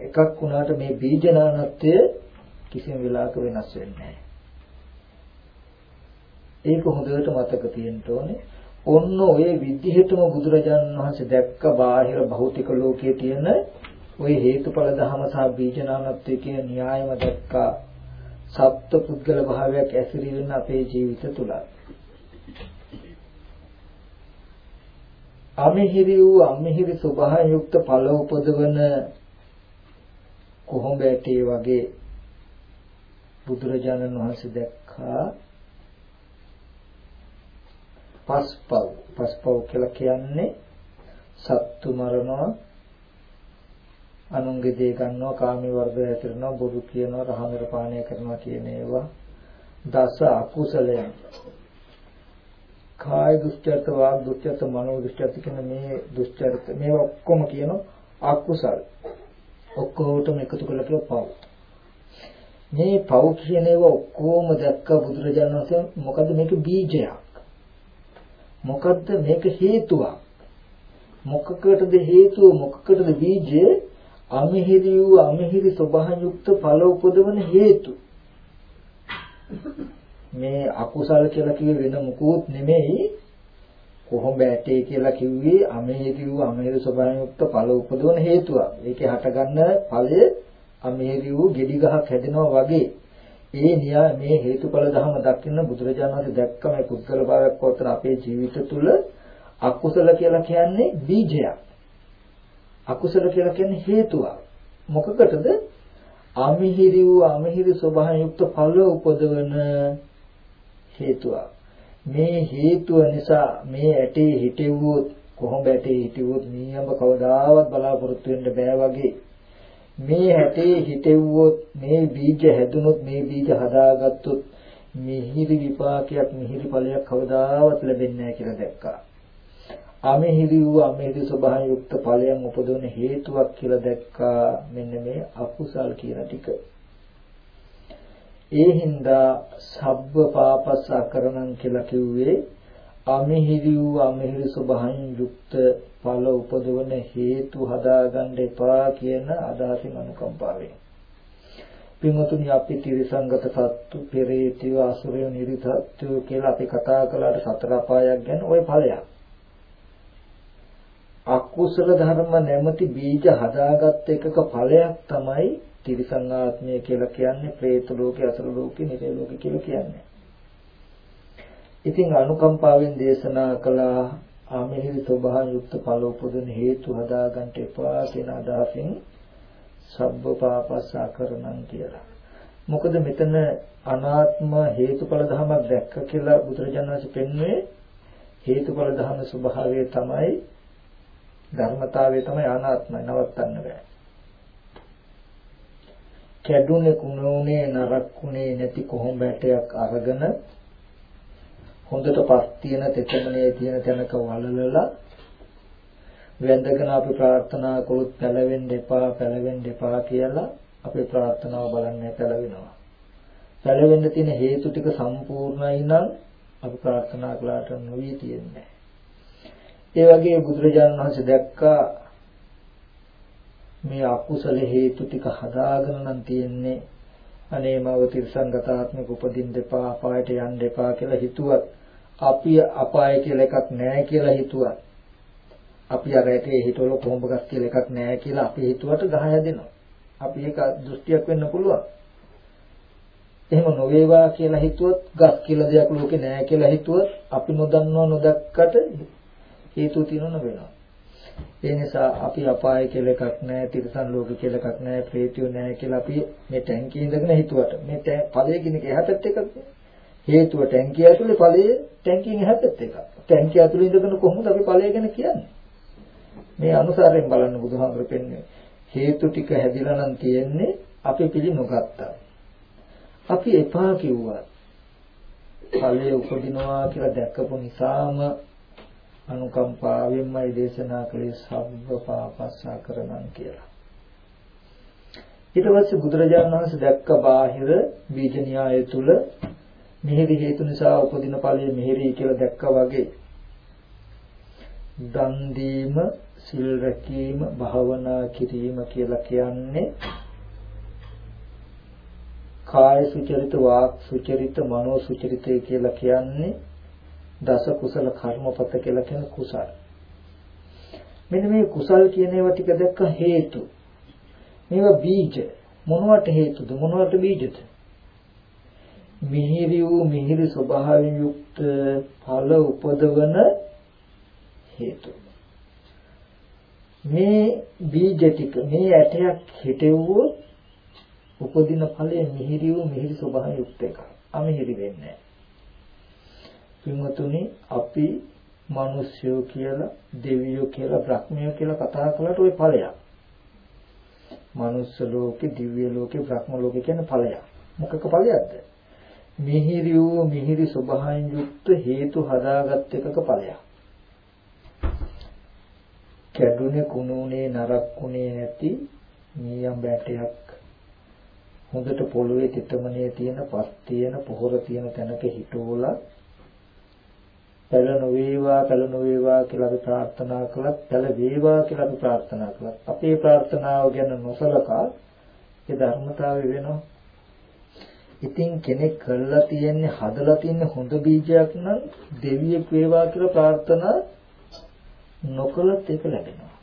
එකක් වුණාට මේ බීජනානත්වය කිසිම වෙලාවක වෙනස් වෙන්නේ නැහැ. ඒක හොඳට මතක තියෙන්න ඕනේ. ඔන්න ඔය විදිහටම බුදුරජාණන් වහන්සේ දැක්ක බාහිර භෞතික ලෝකයේ තියෙන ওই හේතුඵල ධහම සහ බීජනානත්වයේ කියන න්‍යායම දැක්කා සත්ත්ව පුද්ගල භාවයක් ඇසිරි වෙන අපේ ජීවිත තුල. අමිහිරි වූ අමිහිරි ස්වභාවයෙන් යුක්ත ඵල උපදවන කොහොඹ ඇටේ වගේ බුදුරජාණන් වහන්සේ දැක්කා. පස්පව්. පස්පව් කියලා කියන්නේ සත්තු මරනවා අනුන්ගේ දේ ගන්නවා කාමී වර්ධය ඇතිරනවා බොරු කියනවා රහමර පානය කරනවා කියන ඒවා. දස අකුසලයන්. කාය දුස්චර්ත වාග් දුස්චර්ත මනෝ දුස්චර්ත කියන මේ දුස්චර්ත මේවා ඔක්කොම කියන අකුසල්. ඔක්කොටම එකතු කරලා කියව පව්. මේ පව් කියන ඒවා ඔක්කොම දැක්ක බුදුරජාණන් වහන්සේ මොකද මේක බීජයක්? මොකද්ද මේක හේතුවක්? මොකකටද හේතුව? මොකකටද බීජය? අමිහිරි වූ අමිහිරි ස්වභාවයුක්ත ඵල උපදවන හේතු. මේ අකුසල කියලා කිව්වේ වෙන මුකුත් නෙමෙයි. කොහොඹ ඇටේ කියලා කිව්වේ අමිහිරි වූ අමිහිරි ස්වභාවයුක්ත ඵල උපදවන හේතුවක්. ඒකේ හටගන්න ඵලය අමිහිරි වූ ගෙඩි ගහක් හැදෙනවා වගේ. ඒ න්‍යාය මේ හේතුඵල ධර්ම දකින්න බුදුරජාණන් වහන්සේ දැක්ක මේ පුද්ගල භාවයක් වතර අපේ ජීවිත තුළ අකුසල කියලා කියන්නේ බීජයක්. අකුසල කියලා කියන්නේ හේතුවක්. මොකකටද? අමිහිරි වූ අමිහිරි ස්වභාවයෙන් යුක්ත ඵල උපදවන හේතුවක්. මේ හේතුව නිසා මේ ඇටේ හිටෙව්වොත් කොහොඹ ඇටේ හිටෙව්වොත් නියම කවදාවත් බලාපොරොත්තු වෙන්න බෑ වගේ මේ ඇටේ හිටෙව්වොත් මේ බීජ හැදුනොත් මේ බීජ හදාගත්තොත් මිහිරි විපාකයක් මිහිරි ඵලයක් කවදාවත් ලැබෙන්නේ නැහැ කියලා දැක්කා. අමහිරි වූ අමහිරි ස්වභාවයෙන් යුක්ත ඵලයන් උපදවන හේතුවක් කියලා දැක්කා මෙන්න මේ අකුසල් කියන ටික. ඒ හින්දා සබ්බ පාපස් අකරණම් කියලා කිව්වේ අමිහිරි වූ අමිහිරි ස්වභාවයෙන් යුක්ත ඵල උපදවන හේතු හදාගන්න එපා කියන අදහසින් අනුකම්පාවෙන්. පින්වතුනි අපි ත්‍රිසංගත සත්තු, පෙරේතයෝ, අසුරයෝ, නිරිසත්ත්වෝ කියලා අපි කතා කළාට සතර අපායක් ගැන ওই ඵලයක්. අකුසල ධර්ම නැමැති බීජ හදාගත් එකක ඵලයක් තමයි ත්‍රිසංගාත්මය කියලා කියන්නේ, പ്രേත ලෝකේ, අසුර ලෝකේ, නිරේ ලෝකේ කියලා කියන්නේ. ඉතින් අනුකම්පාවෙන් දේශනා කළා ආමෙහි ස්වභාව යුක්ත ඵල උපදින හේතු හදාගන්න එපා කියන අදහසින් සබ්බ පාපස්සා කරනන් කියලා. මොකද මෙතන අනාත්ම හේතුඵල ධමයක් දැක්ක කියලා බුදුරජාණන් වහන්සේ පෙන්වුවේ හේතුඵල ධම ස්වභාවය තමයි ධර්මතාවය තමයි අනාත්මයි නවත්තන්න බෑ. කැඩුනේ කුණුනේ නරක්ුනේ නැති කොහොඹ ඇටයක් අරගෙන හොඳට පස් තියෙන තෙතමනේ තියෙන තැනක වලලලා වැඳගෙන අපි ප්‍රාර්ථනා කළොත් පැලවෙන්න එපා පැලවෙන්න එපා කියලා අපේ ප්‍රාර්ථනාව බලන්නේ පැලවෙනවා. පැලවෙන්න තියෙන හේතු ටික සම්පූර්ණයි නම් අපි ප්‍රාර්ථනා කළාට නොවි තියෙන්නේ. ඒ වගේ බුදුරජාණන් වහන්සේ දැක්කා මේ අකුසල හේතු ටික හදාගෙන නම් තියෙන්නේ අනේ මව තිරසංගතාත්මක උපදින්න එපා අපායට යන්න එපා කියලා හිතුවත් අපි අපාය කියලා එකක් නැහැ කියලා හිතුවත් අපි අර ඇටේ හිතවල කොහොඹගස් කියලා එකක් නැහැ කියලා අපි හිතුවට ගහ හැදෙනවා. අපි ඒක දෘෂ්ටියක් වෙන්න පුළුවන්. එහෙම නොවේවා කියලා හිතුවොත් ගස් කියලා දෙයක් ලෝකේ නැහැ කියලා හිතුවොත් අපි නොදන්නවා නොදක්කට හේතු තියෙනව වෙනවා. ඒ නිසා අපි අපාය කියලා එකක් නැහැ, තිරසන් ලෝක කියලා එකක් නැහැ, ප්‍රේතියෝ නැහැ කියලා අපි මේ ටැංකියේ ඉඳගෙන හිතුවට. මේ ඵලයේ කියන එක එහාටත් එකක්. හේතුව ටැංකිය ඇතුලේ ඵලයේ ටැංකියෙන් එහාටත් එකක්. ටැංකිය ඇතුලේ ඉඳගෙන කොහොමද අපි ඵලය ගැන කියන්නේ? මේ අනුසාරයෙන් බලන්න බුදුහාමර පෙන්නේ හේතු ටික හැදිලා නම් තියෙන්නේ අපි පිළි නොගත්තා. අපි එපා කිව්වා. ඵලයේ උපදිනවා කියලා දැක්කපු නිසාම අනුකම්පාවෙන්මයි දේශනා කළේ සබ්බ පාපස්සා කරනන් කියලා. ඊට පස්සේ බුදුරජාණන් වහන්සේ දැක්ක බාහිර බීජ න්‍යාය තුල මිහිරි හේතු නිසා උපදින ඵලය මිහිරි කියලා දැක්කා වගේ. දන් දීම සිල් රැකීම භාවනා කිරීම කියලා කියන්නේ කාය සුචරිත වාක් සුචරිත මනෝ සුචරිතය කියලා කියන්නේ දස කුසල කර්මපත කියලා කියන කුසල. මෙන්න මේ කුසල් කියන ඒවා ටික දැක්ක හේතු. මේවා බීජ. මොනවට හේතුද? මොනවට බීජද? මිහිරි වූ මිහිරි ස්වභාවයෙන් යුක්ත ඵල උපදවන හේතු. මේ බීජ ටික මේ ඇටයක් හිටෙව්වොත් උපදින ඵලය මිහිරි වූ මිහිරි ස්වභාවයෙන් යුක්ත එකක්. අමිහිරි වෙන්නේ පින්වතුනි අපි මිනිස්යෝ කියලා දෙවියෝ කියලා බ්‍රහ්මයෝ කියලා කතා කළාට ওই ඵලයක්. මනුස්ස ලෝකේ දිව්‍ය ලෝකේ බ්‍රහ්ම ලෝකේ කියන ඵලයක්. මොකක ඵලයක්ද? මිහිරි වූ මිහිරි ස්වභාවයෙන් යුක්ත හේතු හදාගත් එකක ඵලයක්. කැඩුනේ කුණුනේ නරක්ුනේ නැති නියම් බැටයක් හොඳට පොළවේ තෙතමනේ තියෙන පස් තියෙන පොහොර තියෙන තැනක හිටෝලා පැල නොවේවා පැල නොවේවා කියලා අපි ප්‍රාර්ථනා කළත් පැල වේවා කියලා අපි ප්‍රාර්ථනා කළත් අපේ ප්‍රාර්ථනාව ගැන නොසලකා ඒ ධර්මතාවය වෙනවා ඉතින් කෙනෙක් කරලා තියෙන්නේ හදලා තියෙන්නේ හොඳ බීජයක් නම් දෙවියෙක් වේවා කියලා ප්‍රාර්ථනා නොකලත් ඒක ලැබෙනවා.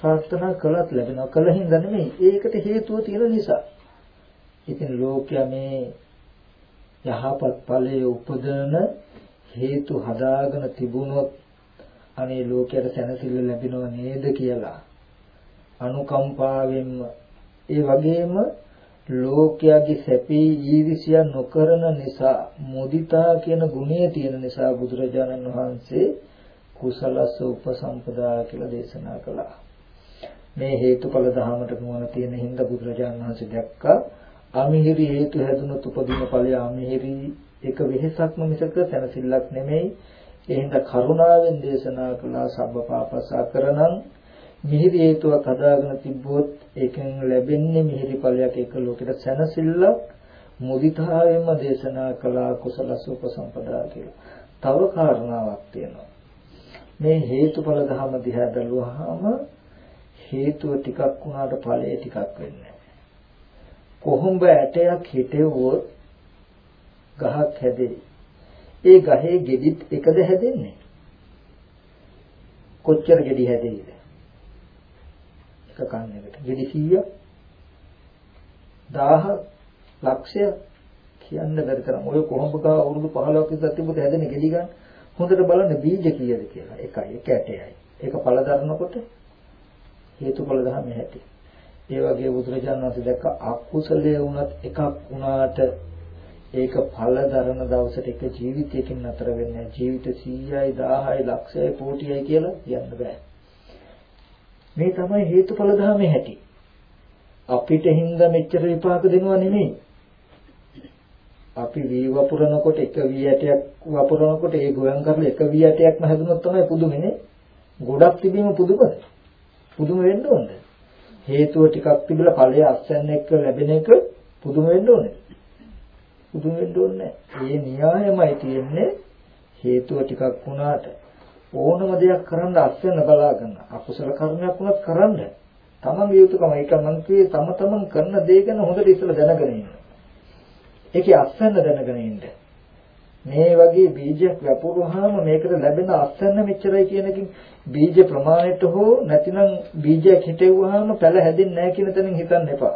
ප්‍රාර්ථනා කළත් ලැබෙනවා. කළ හින්දා නෙමෙයි. ඒකට හේතුව තියෙන නිසා. ඉතින් ලෝකයා මේ යහපත් ඵලයේ උපදන හේතු හදාගෙන තිබුණොත් අනේ ලෝකයට සැනසෙල්ල ලැබෙනව නේද කියලා අනුකම්පාවෙන්ම ඒ වගේම ලෝකයාගේ සැපේ ඊර්ෂ්‍යා නොකරන නිසා මුදිතා කියන ගුණය තියෙන නිසා බුදුරජාණන් වහන්සේ කුසලස්ස උපසම්පදා කියලා දේශනා කළා. මේ හේතුඵල ධහමට නුවණ තියෙන හින්දා බුදුරජාණන් වහන්සේ දැක්කා අමිහිරි හේතු හැදුනොත් උපදින ඵලය අමිහිරි එක වෙහසක්ම මිසක සැනසෙල්ලක් නෙමෙයි. ඒ හින්දා කරුණාවෙන් දේශනා කළා සබ්බපාපසා කරනං මිහිරි හේතුවක් හදාගෙන තිබ්බොත් ඒකෙන් ලැබෙන්නේ මිහිරි ඵලයක් ඒක ලෝකෙට සැනසෙල්ල මුදිතාවෙන්ම දේශනා කළා කුසල සුපසම්පදා කියලා. තව කාරණාවක් තියෙනවා. මේ හේතුඵල ධම දිහා බැලුවාම හේතුව ටිකක් වුණාට ඵලය ටිකක් වෙන්නේ කොහොඹ ඇටයක් හිටෙව්වොත් ගහක් හැදෙයි. ඒ ගහේ ගෙඩිත් එකද හැදෙන්නේ? කොච්චර ගෙඩි හැදෙයිද? එක කන්නකට. ගෙඩි 100ක් 1000 ලක්ෂය කියන්න බැරි තරම්. ඔය කොහොඹ ගහ අවුරුදු 15ක ඉඳන් තිබුණ හැදෙන ගෙඩි ගන්න හොඳට බලන්න බීජ කීයද කියලා. එකයි එක ඇටයයි. ඒක පළ දරනකොට හේතුඵල ධර්ම හැටි. ඒ වගේ බුදුරජාණන් වහන්සේ දැක්ක අකුසලයේ වුණත් එකක් වුණාට ඒක ඵල දරන දවසට එක ජීවිතයකින් නතර වෙන්නේ ජීවිත 100යි 1000යි ලක්ෂයයි කෝටියයි කියලා කියන්න බෑ. මේ තමයි හේතුඵල ධර්මයේ හැටි. අපිට හින්දා මෙච්චර විපාක දෙනවා නෙමෙයි. අපි වී වපුරනකොට එක වී ඇටයක් වපුරනකොට ඒ ගොයන් කරලා එක වී ඇටයක්ම හැදුනොත් තමයි පුදුමනේ. ගොඩක් තිබීම පුදුමද? පුදුම වෙන්න ඕනද? හේතුව ටිකක් තිබිලා ඵලය අස්සන්න එක්ක ලැබෙන එක පුදුම වෙන්න ඕනේ. පුදුම වෙන්න ඕනේ නැහැ. ඒ න්‍යායමයි තියෙන්නේ හේතුව ටිකක් වුණාට ඕනම දෙයක් කරන්න අත්වෙන්න බලාගන්න. අකුසල කර්මයක් වුණත් කරන්න. තමන්ගේ යුතුයකම ඒක මං කියේ තම තමන් කරන දේ ගැන හොඳට ඉස්සලා දැනගෙන ඉන්න. ඒකේ අත්වෙන්න දැනගෙන ඉන්න. මේ වගේ බීජයක් වැපුරුවාම මේකට ලැබෙන අත්වෙන්න මෙච්චරයි කියන එකකින් බීජ ප්‍රමාණයට හෝ නැතිනම් බීජයක් හිටෙව්වහම පැල හැදෙන්නේ නැහැ කියන තැනින් හිතන්න එපා.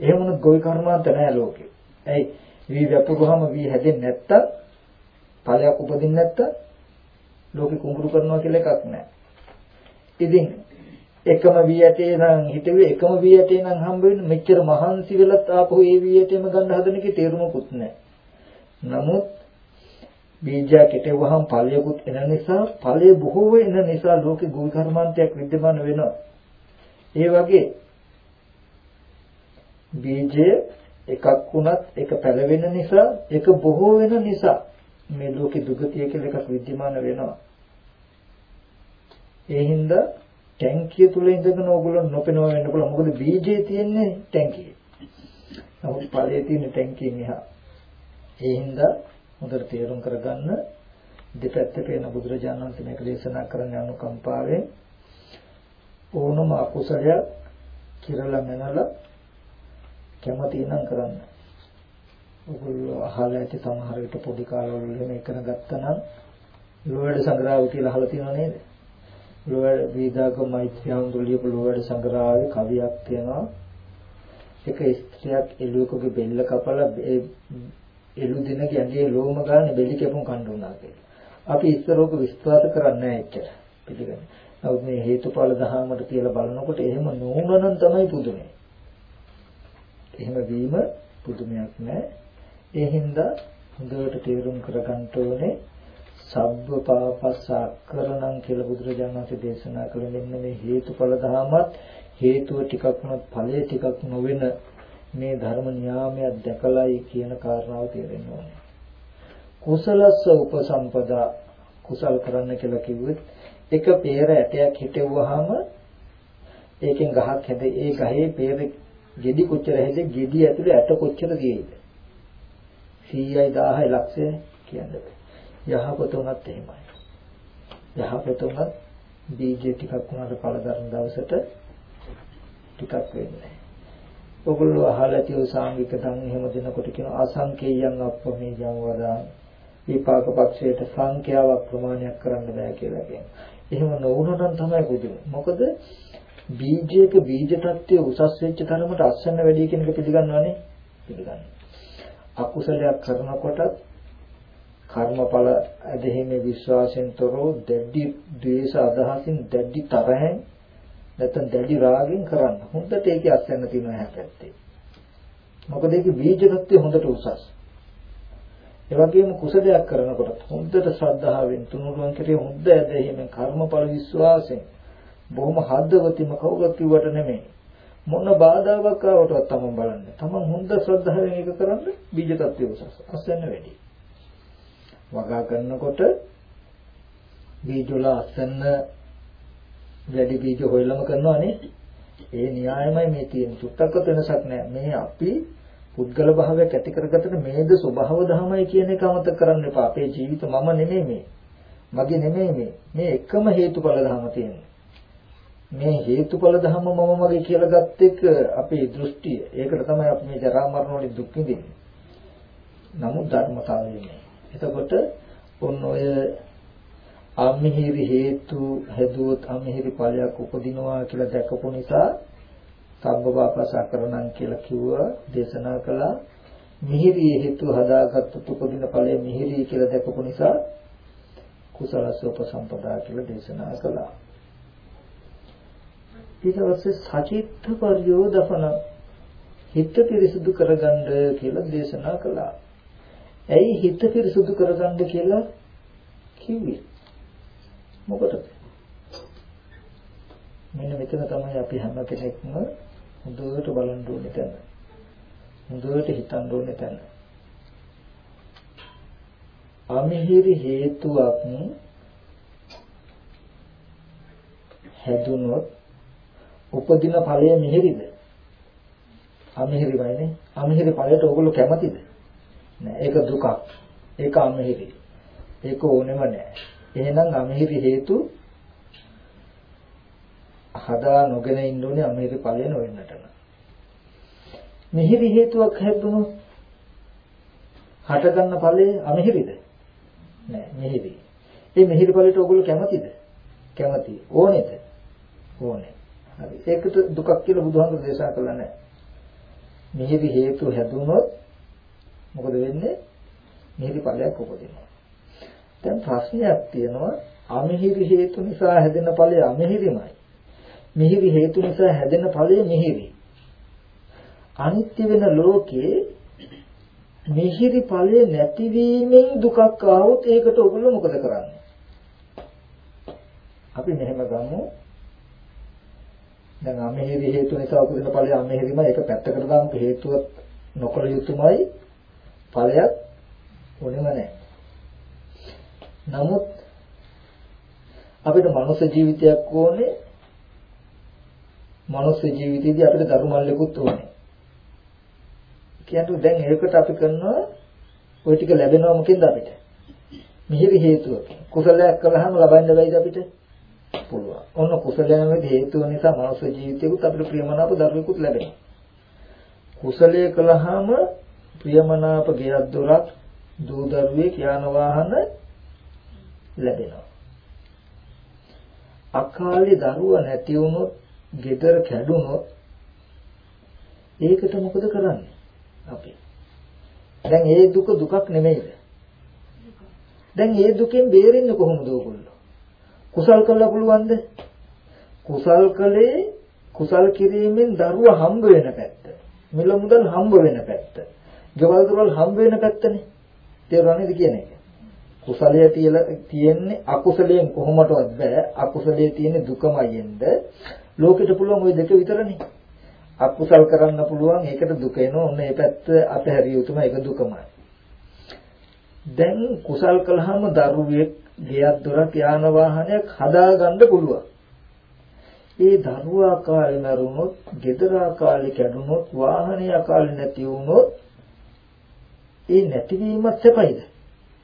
එහෙම වුණොත් ගොවි කර්මාන්ත නැහැ ලෝකේ. ඇයි? වී වැපුරුවාම වී හැදෙන්නේ නැත්තම් ඵලයක් උපදින්නේ නැත්තම් ලෝකෙ කුඹුරු කරනවා කියලා එකක් නැහැ. ඉතින් එකම වී ඇටේ නම් හිතුවේ එකම වී ඇටේ නම් හම්බ වෙන මෙච්චර මහන්සි වෙලත් ආපහු ඒ වී ඇටේම ගන්න හදන එකේ තේරුමකුත් නැහැ. නමුත් බීජයක් හිටෙවහම ඵලයකුත් එන නිසා ඵලය බොහෝ වෙන නිසා ලෝකේ ගෝල් කර්මාන්තයක් विद्यमान වෙනවා. ඒ වගේ බීජය එකක් වුණත් එක පැලවෙන නිසා ඒක බොහෝ වෙන නිසා මේ ලෝකේ දුගතිය කියලා එකක් විද්‍යමාන වෙනවා. ඒ හින්දා ටැංකිය තුල ඉඳගෙන ඕගොල්ලෝ නොපෙනව වෙන්න පුළුවන්. මොකද බීජේ තියෙන්නේ ටැංකියේ. නමුත් ඵලයේ තියෙන ටැංකියෙන් එහා. ඒ හින්දා හොඳට තේරුම් කරගන්න දෙපැත්ත පේන බුදුරජාණන් වහන්සේ මේක දේශනා කරන්න අනුකම්පාවෙන් ඕනම අකුසලයක් කිරලා මනලා කැමති නම් කරන්න. ඔගොල්ලෝ අහලා ඇති සමහර විට පොඩි කාලවල එහෙම එකන ගත්තනම් ලෝවැඩ සංග්‍රහය කියලා අහලා තියෙනව නේද? ලෝවැඩ වේදාක මෛත්‍රී හඳුලියපු ලෝවැඩ සංග්‍රහයේ කවියක් තියෙනවා. එක ස්ත්‍රියක් එළුවෙකුගේ බෙල්ල කපලා ඒ එළු දිනගේ ඇඟේ ලෝම ගන්න බෙලි කැපුම් කණ්ඩුණා කියලා. අපි ඉස්සරෝක විශ්වාස කරන්නේ නැහැ එච්චර. පිළිගන්නේ. නමුත් මේ හේතුඵල දහමකට කියලා බලනකොට එහෙම නොවුනනම් තමයි පුදුමයි. එහෙම වීම පුදුමයක් නෑ. ඒ හින්දා හොඳට තේරුම් කරගන්න ඕනේ සබ්බ පාපස්සක්කරණම් කියලා බුදුරජාණන් වහන්සේ දේශනා කළ මෙන්න මේ හේතුඵල දහමත් හේතුව ටිකක් වුණත් ඵලය ටිකක් නොවන මේ ධර්ම නියාමයක් දැකලායි කියන කාරණාව තේරෙන්න ඕනේ. කුසලස්ස උපසම්පදා කුසල් කරන්න කියලා කිව්වෙත් එක peer ඇටයක් හිටෙව්වහම ඒකෙන් ගහක් හැදේ ඒ ගහේ peer ගෙඩි කොච්චර හැදේ ගෙඩි ඇතුලේ ඇට කොච්චර තියෙයිද 100යි 1000යි ලක්ෂය කියන්නේ යහපත උනත් එහෙමයි යහපත උනත් බීජ ටිකක් උනාට පළ ගන්න දවසට ටිකක් වෙන්නේ ඔගොල්ලෝ අහලා ඇති ඔය සාංගික දන් එහෙම දෙනකොට කියන අසංකේයයන් අප්පමේජං වදාන විපාක පක්ෂයට සංඛ්‍යාවක් ප්‍රමාණයක් කරන්න බෑ කියලා කියනවා. එහෙම නොවුනනම් තමයි පුදුම. මොකද බීජයක බීජ තත්ත්වය උසස් වෙච්ච තරමට අස්සන්න වැඩි කියන එක පිළිගන්නවනේ. පිළිගන්න. අකුසලයක් කරනකොට කර්මඵල ඇදහිමේ විශ්වාසයෙන් තොරව දැඩි ද්වේෂ අදහසින් දැඩි තරහෙන් නැත්නම් දැඩි රාගෙන් කරන්න. හොඳට ඒකේ අස්සන්න තියෙනවා හැපැත්තේ. මොකද ඒකේ බීජ තත්ත්වය හොඳට උසස්. ඒ වගේම කුසලයක් කරනකොට හොඳට ශ්‍රද්ධාවෙන් තුනුරුවන් කෙරේ හොඳ ඇදහිමෙන් කර්මඵල විශ්වාසයෙන් බොහොම හදවතින්ම කවුරුත් කිව්වට නෙමෙයි මොන බාධාවක් ආවටවත් තමන් බලන්න. තමන් හොඳ ශ්‍රද්ධාවෙන් ඒක කරන්න බීජ තත්ත්වය උසස්. අස්සන්න වැඩි. වගා කරනකොට බීජ වල අස්සන්න වැඩි බීජ හොයලම කරනවානේ. ඒ න්‍යායමයි මේ තියෙන. සුත්තක්ක වෙනසක් නැහැ. මේ අපි පුද්ගල භාවයක් ඇති කරගත්තට මේද ස්වභාව ධමයි කියන එක අමතක කරන්න එපා. අපේ ජීවිත මම නෙමෙයි මේ. මගේ නෙමෙයි මේ. මේ එකම හේතුඵල ධම තියෙන්නේ. මේ හේතුඵල ධම මම මගේ කියලා ගත්ත එක අපේ දෘෂ්ටිය. ඒකට තමයි අපි මේ ජරා මරණ වලින් දුක් විඳින්නේ. නමුත් ධර්මතාවය නේ. එතකොට ඔන්න ඔය අමිහිරි හේතු හැදුවොත් අමිහිරි ඵලයක් උපදිනවා කියලා දැකපු නිසා සම්බවාපසකරණම් කියලා කිව්වා දේශනා කළා මිහිරි හේතු හදාගත්තු උපදින ඵලය මිහිරි කියලා දැකපු නිසා කුසලසෝප සම්පදා කියලා දේශනා කළා ඊට පස්සේ සචිත්ත පරියෝදපන හිත පිරිසුදු කරගන්න කියලා දේශනා කළා ඇයි හිත පිරිසුදු කරගන්න කියලා කිව්වේ මොකටද මෙන්න මෙතන තමයි අපි හැම කෙනෙක්ම හොඳට බලන්න ඕනේ තැන. හොඳට හිතන්න ඕනේ තැන. අමිහිරි හේතුවක් හැදුනොත් උපදින ඵලය මිහිරිද? අමිහිරිමයිනේ. අමිහිරි ඵලයට ඕගොල්ලෝ කැමතිද? නෑ ඒක දුකක්. ඒක අමිහිරි. ඒක ඕනෙම නෑ. එහෙනම් අමිහිරි හේතු හදා නොගෙන ඉන්න ඕනේ අමිහිරි ඵලය නොවෙන්නට. මිහිරි හේතුවක් හැදුණොත් හටගන්න ඵලය අමිහිරිද? නෑ මිහිරි. ඒ මිහිරි ඵලයට ඔයගොල්ලෝ කැමතිද? කැමති. ඕනේද? ඕනේ. හරි. ඒකට දුකක් කියලා බුදුහාමුදුරු දේශනා කළා නෑ. මිහිරි හේතු හැදුනොත් මොකද වෙන්නේ? මිහිරි ඵලයක් උපදිනවා. දැන් ප්‍රශ්නයක් තියෙනවා අමිහිරි හේතු නිසා හැදෙන ඵලය අමිහිරිමයි. මිහිරි හේතු නිසා හැදෙන ඵලය මිහිරි. අනිත්‍ය වෙන ලෝකේ මිහිරි ඵලය නැතිවීමෙන් දුකක් ආවොත් ඒකට ඔයගොල්ලෝ මොකද කරන්නේ? අපි මෙහෙම ගමු. දැන් අමිහිරි හේතු නිසා උපදින ඵලය අමිහිරිමයි ඒක පැත්තකට දාමු හේතුව නොකළ යුතුමයි ඵලයක් ඕනෙම නැහැ. නමුත් අපිට මනුෂ්‍ය ජීවිතයක් ඕනේ. මනුෂ්‍ය ජීවිතයේදී අපිට ධර්මල්ලකුත් ඕනේ. කියන්නේ දැන් ඒකට අපි කරනවා ওই ටික ලැබෙනවා මොකෙන්ද අපිට? මිහිරි හේතුව. කුසලයක් කළාම ලබන්න බැයිද අපිට? පුළුවන්. ඔන්න කුසලයෙන් හේතුව නිසා මනුෂ්‍ය ජීවිතයකුත් අපිට ප්‍රියමනාප ධර්මිකුත් ලැබෙනවා. කුසලයේ කළාම ප්‍රියමනාප ගෙයක් දොරක් දූ දරුවෙක් යාන වාහන ලැබෙනවා. අකාලේ දරුවා නැති වුණොත්, ගෙදර කැඩුනොත් ඒකට මොකද කරන්නේ? අපි. දැන් ඒ දුක දුකක් නෙමෙයිද? දැන් ඒ දුකෙන් බේරෙන්නේ කොහොමද ඕගොල්ලෝ? කුසල් කළා පුළුවන්ද? කුසල් කළේ කුසල් කිරීමෙන් දරුවා හම්බ වෙන පැත්ත. මිල මුදල් හම්බ වෙන පැත්ත. ගෙවල් දොරවල් හම්බ වෙන පැත්තනේ. තේරුණාද කියන එක? කුසලයේ තියෙන්නේ අකුසලයෙන් කොහොමදවත් බෑ. අකුසලයේ තියෙන දුකමයෙන්ද ලෝකෙට පුළුවන් ওই දෙක විතරනේ. අකුසල් කරන්න පුළුවන් ඒකට දුක එනවා. ඔන්න ඒ පැත්ත අතහැරිය යුතුම ඒක දුකමයි. දැන් කුසල් කළාම දරුවෙක් ගෙයක් දොරක් යාන වාහනයක් හදාගන්න පුළුවන්. ඒ දරුවා කාලේ මරුණොත්, ගෙදර කාලේ කැඩුනොත්, වාහනේ කාලේ නැති වුණොත් ඒ නැතිවීමත් සැපයිද?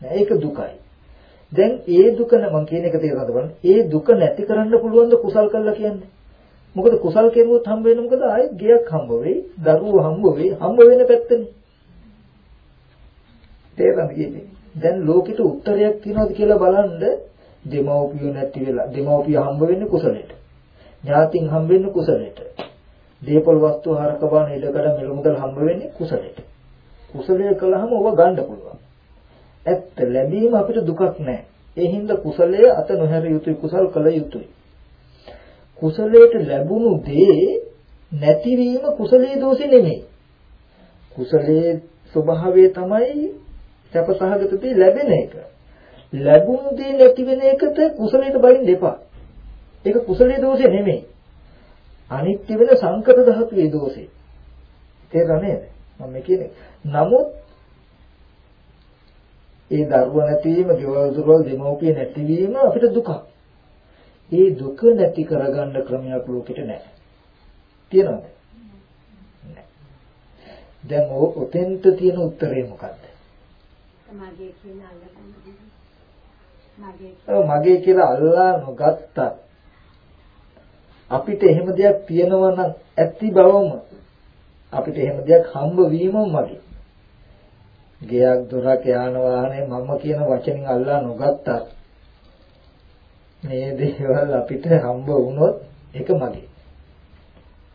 නෑ ඒක දුකයි. දැන් ඒ දුක මම කියන එක තේරුම් ගන්න. ඒ දුක නැති කරන්න පුළුවන් ද කුසල් කළා කියන්නේ? මොකද කුසල් කෙරුවොත් හම්බ වෙන්නේ මොකද ආයෙත් ගයක් හම්බ වෙයි, දරුවෝ හම්බ වෙයි, හම්බ වෙන පැත්තනේ. තේරෙනවද කියන්නේ? දැන් ලෝකෙට උත්තරයක් තියනවද කියලා බලන්න දෙමව්පියෝ නැති වෙලා දෙමව්පිය හම්බ වෙන්නේ කුසලයට. ඥාතින් හම්බ වෙන්නේ කුසලයට. දීපල් වස්තු හරක බාන ඉඩකඩ මිලමුදල් හම්බ වෙන්නේ කුසලයට. කුසලයේ කළාම ඔව ගන්න පුළුවන්. ඇත්ත ලැබීම අපිට දුකක් නෑ. ඒ හින්දා කුසලයේ අත නොහැර යුතුයි කුසල් කළ යුතුයි. කුසලයට ලැබුණු දේ නැතිවීම කුසලයේ දෝෂෙ නෙමෙයි. කුසලයේ ස්වභාවය තමයි සැපසහගත දේ ලැබෙන එක. ලැබුණු දේ නැති වෙන එකට කුසලයට බලින්න එපා. ඒක කුසලයේ දෝෂෙ නෙමෙයි. අනිත්‍ය වෙන සංකත ධාතුවේ දෝෂෙ. තේරුණා නේද? මම කියන්නේ. නමුත් ඒ දරුවා නැතිවීම, ගෙවල් දොරවල් දෙමව්පිය නැතිවීම අපිට දුකක්. ඒ දුක නැති කරගන්න ක්‍රමයක් ලෝකෙට නැහැ. තියනවද? නැහැ. දැන් ඔතෙන්ට තියෙන උත්තරේ මොකද්ද? මගේ කියලා අල්ලගන්න මගේ කියලා අල්ලා නොගත්තා අපිට එහෙම දෙයක් තියෙනවා නම් ඇති බවම අපිට එහෙම දෙයක් හම්බ වීමම මගේ. ගෙයක් දොරක් යාන වාහනේ මම කියන වචنين අල්ලා නොගත්තා. මේ දේවල් අපිට හම්බ වුණොත් ඒක මගේ.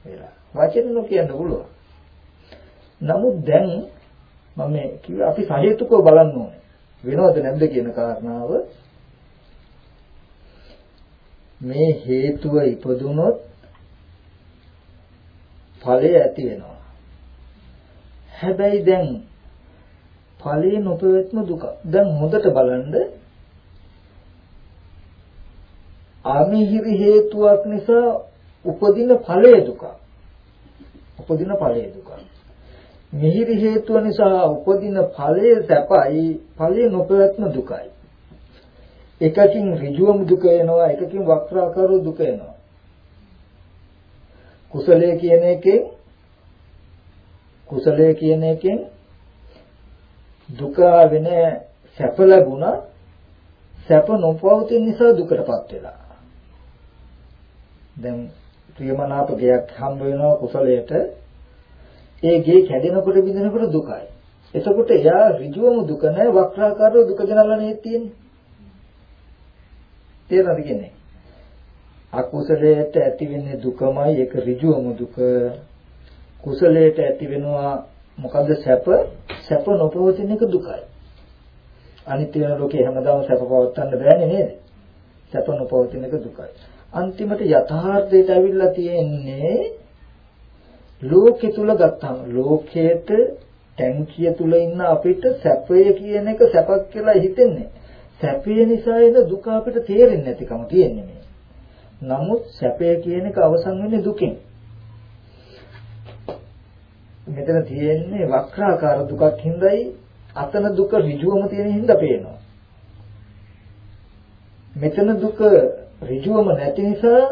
වෙලා. වචන නොකියන්න පුළුවන්. නමුත් දැන් මම කිව්වා අපි සහේතුකව බලන්න ඕනේ. වෙනවද නැද්ද කියන කාරණාව මේ හේතුව ඉපදුනොත් ඵලය ඇති වෙනවා. හැබැයි දැන් ඵලයේ නොපෙවැත්ම දුක. දැන් හොඳට බලන්න ආමිහිරි හේතුවක් නිසා උපදින ඵලයේ දුක. උපදින ඵලයේ දුක. මිහිරි හේතුව නිසා උපදින ඵලයේ සැපයි ඵලයේ නොපෙවැත්ම දුකයි. එකකින් ඍජුවම දුක එනවා එකකින් වක්‍රාකාරව දුක එනවා. කුසලයේ කියන එකෙන් කුසලයේ කියන එකෙන් දුක වෙන සැප ලැබුණා සැප නොපවතින නිසා දුකටපත් වෙලා දැන් ප්‍රියමනාප ගයක් හම්බ වෙනවා කුසලයට ඒ ගේ කැඩෙනකොට බිඳෙනකොට දුකයි. එතකොට එයා ඍජුවම දුක නැහැ වක්‍රාකාරව දුක ගෙනල්ලා නේ තියෙන්නේ? තේරෙනවද කියන්නේ? අකුසලයට ඇති වෙන්නේ දුකමයි ඒක ඍජුවම දුක. කුසලයට ඇති වෙනවා මොකද්ද සැප? සැප නොපවතින එක දුකයි. අනිත්‍ය වෙන ලෝකේ හැමදාම සැප පවත්වන්න බෑනේ නේද? සැප නොපවතින එක දුකයි. අන්තිමට යථාර්ථයට ඇවිල්ලා තියෙන්නේ ලෝකෙ තුල ගත්තාම ලෝකයේට ටැංකිය තුල ඉන්න අපිට සැපය කියන එක සැපක් කියලා හිතෙන්නේ සැපය නිසා එන දුක අපිට තේරෙන්නේ නැතිකම තියෙන්නේ මේ නමුත් සැපය කියන එක අවසන් වෙන්නේ දුකෙන්. මෙතන තියෙන්නේ වක්‍රාකාර දුකක් හින්දායි අතන දුක ඍජුවම තියෙන හින්දා පේනවා. මෙතන දුක ඍජුවම නැති නිසා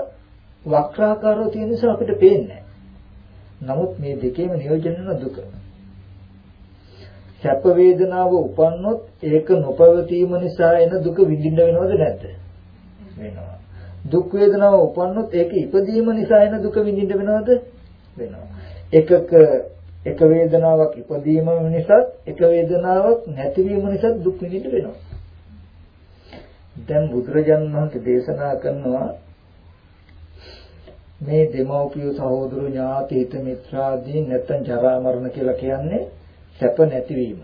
වක්‍රාකාරව තියෙන නිසා අපිට පේන්නේ නමුත් මේ දෙකේම නියෝජනය වෙන දුක. සැප වේදනාව උපන්නොත් ඒක නොපවතීම නිසා එන දුක විඳින්න වෙනවද නැද්ද? වෙනවා. දුක් වේදනාව උපන්නොත් ඒක ඉපදීම නිසා එන දුක විඳින්න වෙනවද? වෙනවා. එකක එක වේදනාවක් ඉපදීම නිසා එක වේදනාවක් නැතිවීම නිසා දුක් විඳින්න වෙනවා. දැන් බුදුරජාණන් වහන්සේ දේශනා කරනවා මේ දෙමව්පිය සහෝදර ඥාති හිත මිත්‍රාදී නැත්නම් ජරා මරණ කියලා කියන්නේ සැප නැතිවීම.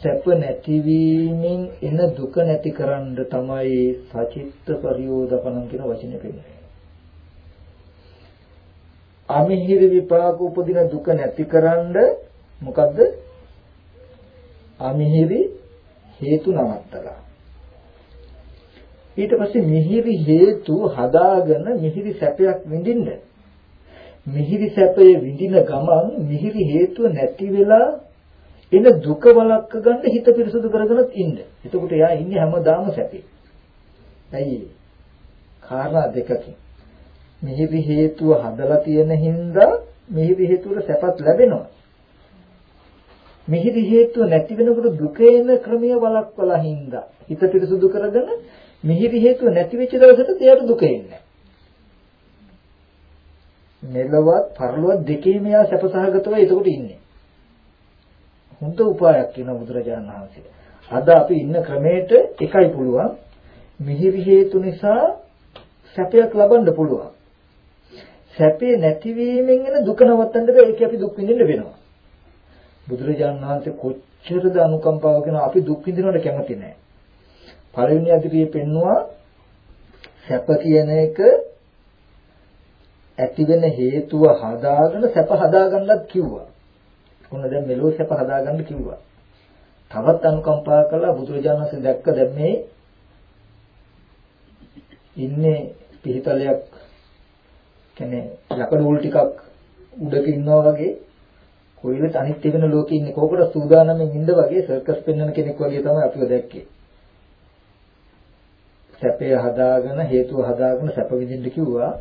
සැප නැතිවීමෙන් එන දුක නැතිකරන්න තමයි සචිත්ත පරියෝදපණම් කියන වචනේ පෙන්නන්නේ. අමිහිරි විපාක උපදින දුක නැතිකරන්න මොකද්ද? අමිහිරි හේතු නවත්තලා. ඊට පස්සේ මිහිරි හේතු හදාගෙන මිහිරි සැපයක් විඳින්න. මිහිරි සැපය විඳින ගමන් මිහිරි හේතුව නැති වෙලා එන දුක වළක්ව ගන්න හිත පිරිසුදු කරගෙනත් ඉන්න. එතකොට එයා ඉන්නේ හැමදාම සැපේ. ඇයි? කාරණා දෙකකින්. මිහිරි හේතුව හදලා තියෙන හින්දා මිහිරි හේතුවල සැපත් ලැබෙනවා. මිහිරි හේතුව නැති වෙනකොට දුක එන ක්‍රමය වළක්වලා හින්දා හිත පිරිසුදු කරගෙන මිහිරි හේතුව නැති වෙච්ච දවසට එයාට දුක එන්නේ මෙලවත් පරලොවත් දෙකේම එයා සැපසහගතව එතකොට ඉන්නේ. හොඳ උපායක් කියන බුදුරජාණන් වහන්සේ. අද අපි ඉන්න ක්‍රමයට එකයි පුළුවන්. මිහිරි හේතු නිසා සැපයක් ලබන්න පුළුවන්. සැපේ නැතිවීමෙන් එන දුක නවත්තන්න බෑ ඒක අපි දුක් විඳින්න වෙනවා. බුදුරජාණන් වහන්සේ කොච්චරද අනුකම්පාව කරන අපි දුක් විඳිනවට කැමති නැහැ. පළවෙනි අදිරියේ පෙන්නවා සැප කියන එක ඇති වෙන හේතුව හදාගෙන සැප හදාගන්නත් කිව්වා. ඔන්න දැන් මෙලෝ සැප හදාගන්න කිව්වා. තවත් අනුකම්පා කළා බුදුරජාණන් වහන්සේ දැක්ක දැන් මේ ඉන්නේ පිහිතලයක් කියන්නේ යකඩ උල් ටිකක් උඩක ඉන්නවා වගේ කොයිලත් අනිත් වෙන ලෝකේ ඉන්නේ කෝකට සූදානම්ෙන් ඉඳ වගේ සර්කස් පෙන්වන කෙනෙක් වගේ තමයි අපිව දැක්කේ. සැපය හදාගෙන හේතුව හදාගෙන සැප විඳින්න කිව්වා.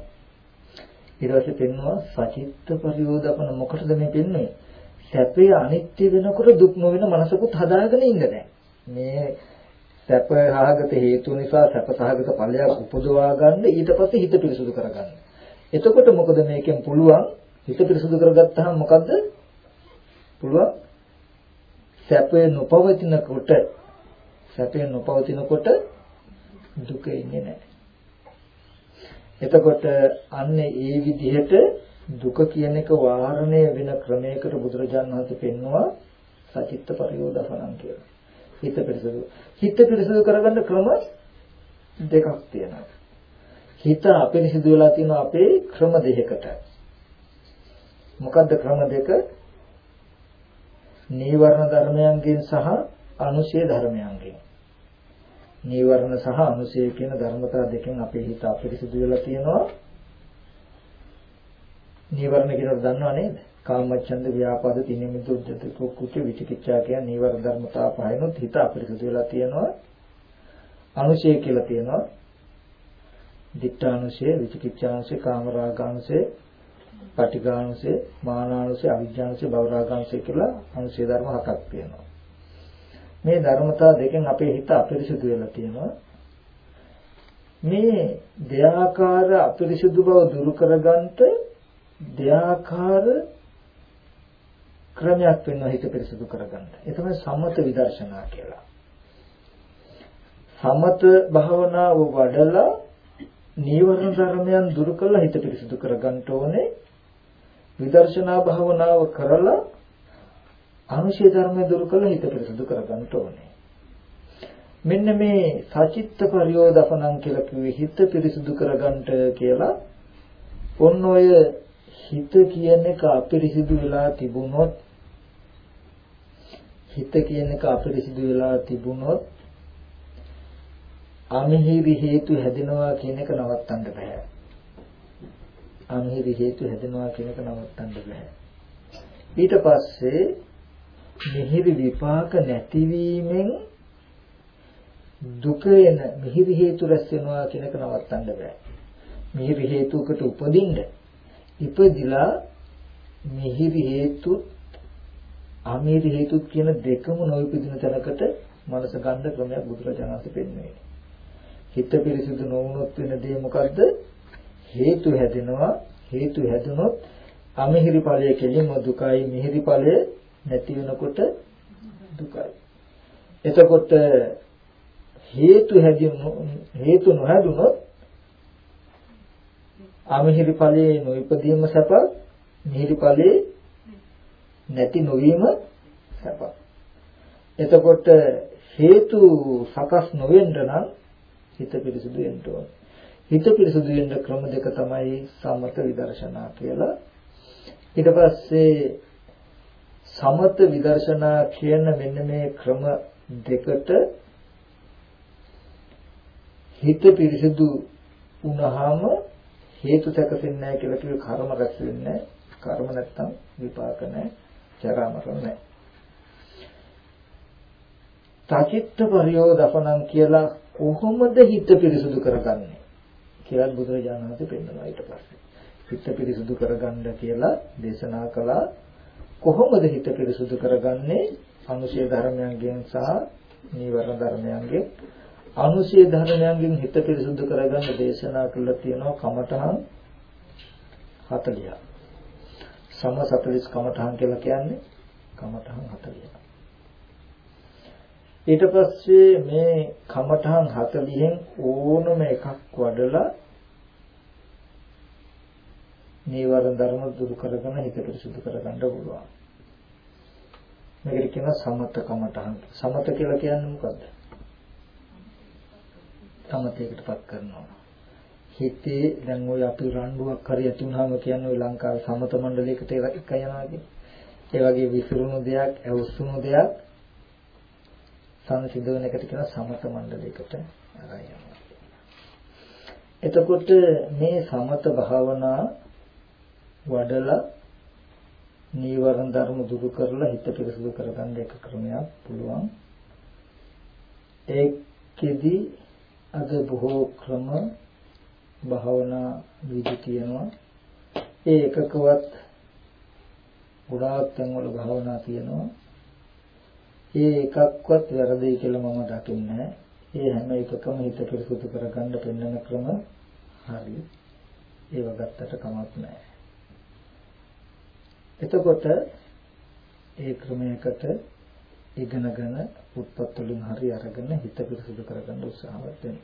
ඊට පස්සේ පෙන්නවා සචිත්ත පරියෝදපන මොකටද මේ පෙන්න්නේ සැපය අනිත්‍ය වෙනකොට දුක් නොවන මනසකුත් හදාගෙන ඉන්න දැන් මේ සැප සහගත හේතු නිසා සැප සහගත ඵලයක් උපදවා ගන්න ඊට පස්සේ හිත පිරිසුදු කරගන්න. එතකොට මොකද මේකෙන් පුළුවන්? හිත පිරිසුදු කරගත්තාම මොකද්ද? පුළුවන්? සැපේ නොපවතිනකොට සැපේ නොපවතිනකොට දුක ඉන්නේ නැහැ. එතකොට අන්න ඒ විදිහට දුක කියන එක වාරණය වෙන ක්‍රමයකට බුදුරජාණන් වහන්සේ පෙන්නවා සචිත්ත පරියෝදපණම් කියලා. හිත පිරිසුදු. හිත පිරිසුදු කරගන්න ක්‍රම දෙකක් තියෙනවා. හිත අපිරිසිදු වෙලා තියෙන අපේ ක්‍රම දෙකකට. මොකද්ද ක්‍රම දෙක? නීවරණ ධර්මයන්ගෙන් සහ අනුශේ ධර්මයන්ගෙන්. නීවරණ සහ අනුසය කියන ධර්මතා දෙකෙන් අපේ හිත අපිරිසිදු වෙලා තියෙනවා. නීවරණ කියනකොට දන්නව නේද? කාමච්ඡන්ද ව්‍යාපාද තිනෙමිත උද්දත කුච්ච විචිකිච්ඡා කියන නීවරණ ධර්මතා පහිනුත් හිත අපිරිසිදු වෙලා තියෙනවා. අනුශය කියලා තියෙනවා. දිට්ඨානුශය, විචිකිච්ඡානුශය, කාමරාගානුශය, පටිඝානුශය, මානානුශය, අවිජ්ජානුශය, භවරාගානුශය කියලා අනුශය ධර්ම හතක් තියෙනවා. මේ ධර්මතා දෙකෙන් අපේ හිත අපිරිසුදු වෙලා තියෙනවා. මේ දෙයාකාර අපිරිසුදු බව දුරු කරගන්නට දෙයාකාර ක්‍රමයක් වෙනවා හිත පිරිසුදු කරගන්න. ඒ තමයි සමත විදර්ශනා කියලා. සමත භාවනාව වඩලා නීවරණ ධර්මයන් දුරු කරලා හිත පිරිසුදු කරගන්න ඕනේ. විදර්ශනා භාවනාව කරලා අනුශය ධර්මය දුරු කළ හිත පිරිසුදු කරගන්න ඕනේ. මෙන්න මේ සචිත්ත පරියෝදපණං කියලා කිව්වේ හිත පිරිසුදු කරගන්නට කියලා. ඔන්න ඔය හිත කියන එක අපිරිසිදු වෙලා තිබුණොත් හිත කියන එක අපිරිසිදු වෙලා තිබුණොත් අමිහිරි හේතු හැදෙනවා කියන එක නවත්තන්න බෑ. අමිහිරි හේතු හැදෙනවා කියන එක නවත්තන්න බෑ. ඊට පස්සේ මිහිරි විපාක නැතිවීමෙන් දුක එන මිහිරි හේතු රැස් වෙනවා කියන එක නවත්තන්න බෑ. මිහිරි හේතුවකට උපදින්න ඉපදිලා මිහිරි හේතු අමිහිරි හේතු කියන දෙකම නොඉපදින තැනකට මනස ගන්න ක්‍රමයක් බුදුරජාණන් වහන්සේ පෙන්වන්නේ. හිත පිරිසිදු නොවුනොත් වෙන දේ මොකද්ද? හේතු හැදෙනවා. හේතු හැදුනොත් අමිහිරි ඵලය කෙලින්ම දුකයි මිහිරි ඵලය නැති වෙනකොට දුකයි. එතකොට හේතු හැදිනු හේතු නොහැදුනොත් අමිහිරි ඵලයේ නොඉපදීම සැප මිහිරි ඵලයේ නැති නොවීම සැප. එතකොට හේතු සකස් නොවෙන්න නම් හිත පිරිසුදු වෙන්න ඕන. හිත පිරිසුදු වෙන්න ක්‍රම දෙක තමයි සමත විදර්ශනා කියලා. ඊට පස්සේ සමත විදර්ශනා කියන මෙන්න මේ ක්‍රම දෙකට හිත පිරිසිදු වුණාම හේතු සැකසෙන්නේ නැහැ කියලා කිව්ව කර්ම රැස් වෙන්නේ කර්ම නැත්තම් විපාක නැහැ. ජරා මරණ නැහැ. තචිත්ත පරියෝදපණං කියලා කොහොමද හිත පිරිසිදු කරගන්නේ? කියලා බුදුරජාණන් වහන්සේ පෙන්වනවා ඊට පස්සේ. හිත පිරිසිදු කරගන්න කියලා දේශනා කළා. කොහොමද හිත පිරිසිදු කරගන්නේ අනුශය ධර්මයන්ගෙන් සහ නීවරණ ධර්මයන්ගෙන් අනුශය ධර්මයන්ගෙන් හිත පිරිසුදු කරගන්න දේශනා කළා තියෙනවා කමඨහන් 40. සම 40 කමඨහන් කියලා කියන්නේ කමඨහන් 40. ඊට පස්සේ මේ කමඨහන් 40න් ඕනම එකක් වඩලා නීවරණ ධර්ම දුරු කරගෙන හිත පිරිසුදු කරගන්න පුළුවන්. මේකට කියනවා සමත කමඨහන්. සමත කියලා කියන්නේ මොකද්ද? සමතේකටපත් කරනවා. හිතේ දැන් ওই අපි රණ්ඩුවක් හරි ඇති වුනහම කියන්නේ ওই ලංකාවේ සමත මණ්ඩලයකට එක යනවා කියන්නේ. ඒ වගේ විසිරුණු දෙයක්, ඇවුස්සුණු දෙයක් සංසිඳවන එකට කියන සමත මණ්ඩලයකට අරන් යනවා. එතකොට මේ සමත භාවනා වඩලා නීවරණ ධර්ම දුරු කරලා හිත පිරිසුදු කරගන්න එක ක්‍රමයක් පුළුවන්. ඒකෙදි අද බොහෝ ක්‍රම භාවනා විදි තියෙනවා. ඒ එකකවත් ගොඩාක් තැන්වල භාවනා තියෙනවා. ඒ එකක්වත් වැරදි කියලා මම දකින්නේ ඒ හැම එකකම හිත පිරිසුදු කරගන්න පෙන්වන ක්‍රම හරි. ඒව ගත්තට කමක් නැහැ. එතකොට ඒ ක්‍රමයකට ඉගෙනගෙන උත්පත් වලින් හරි අරගෙන හිත පිරිසිදු කරගන්න උත්සාහවත් වෙන්න.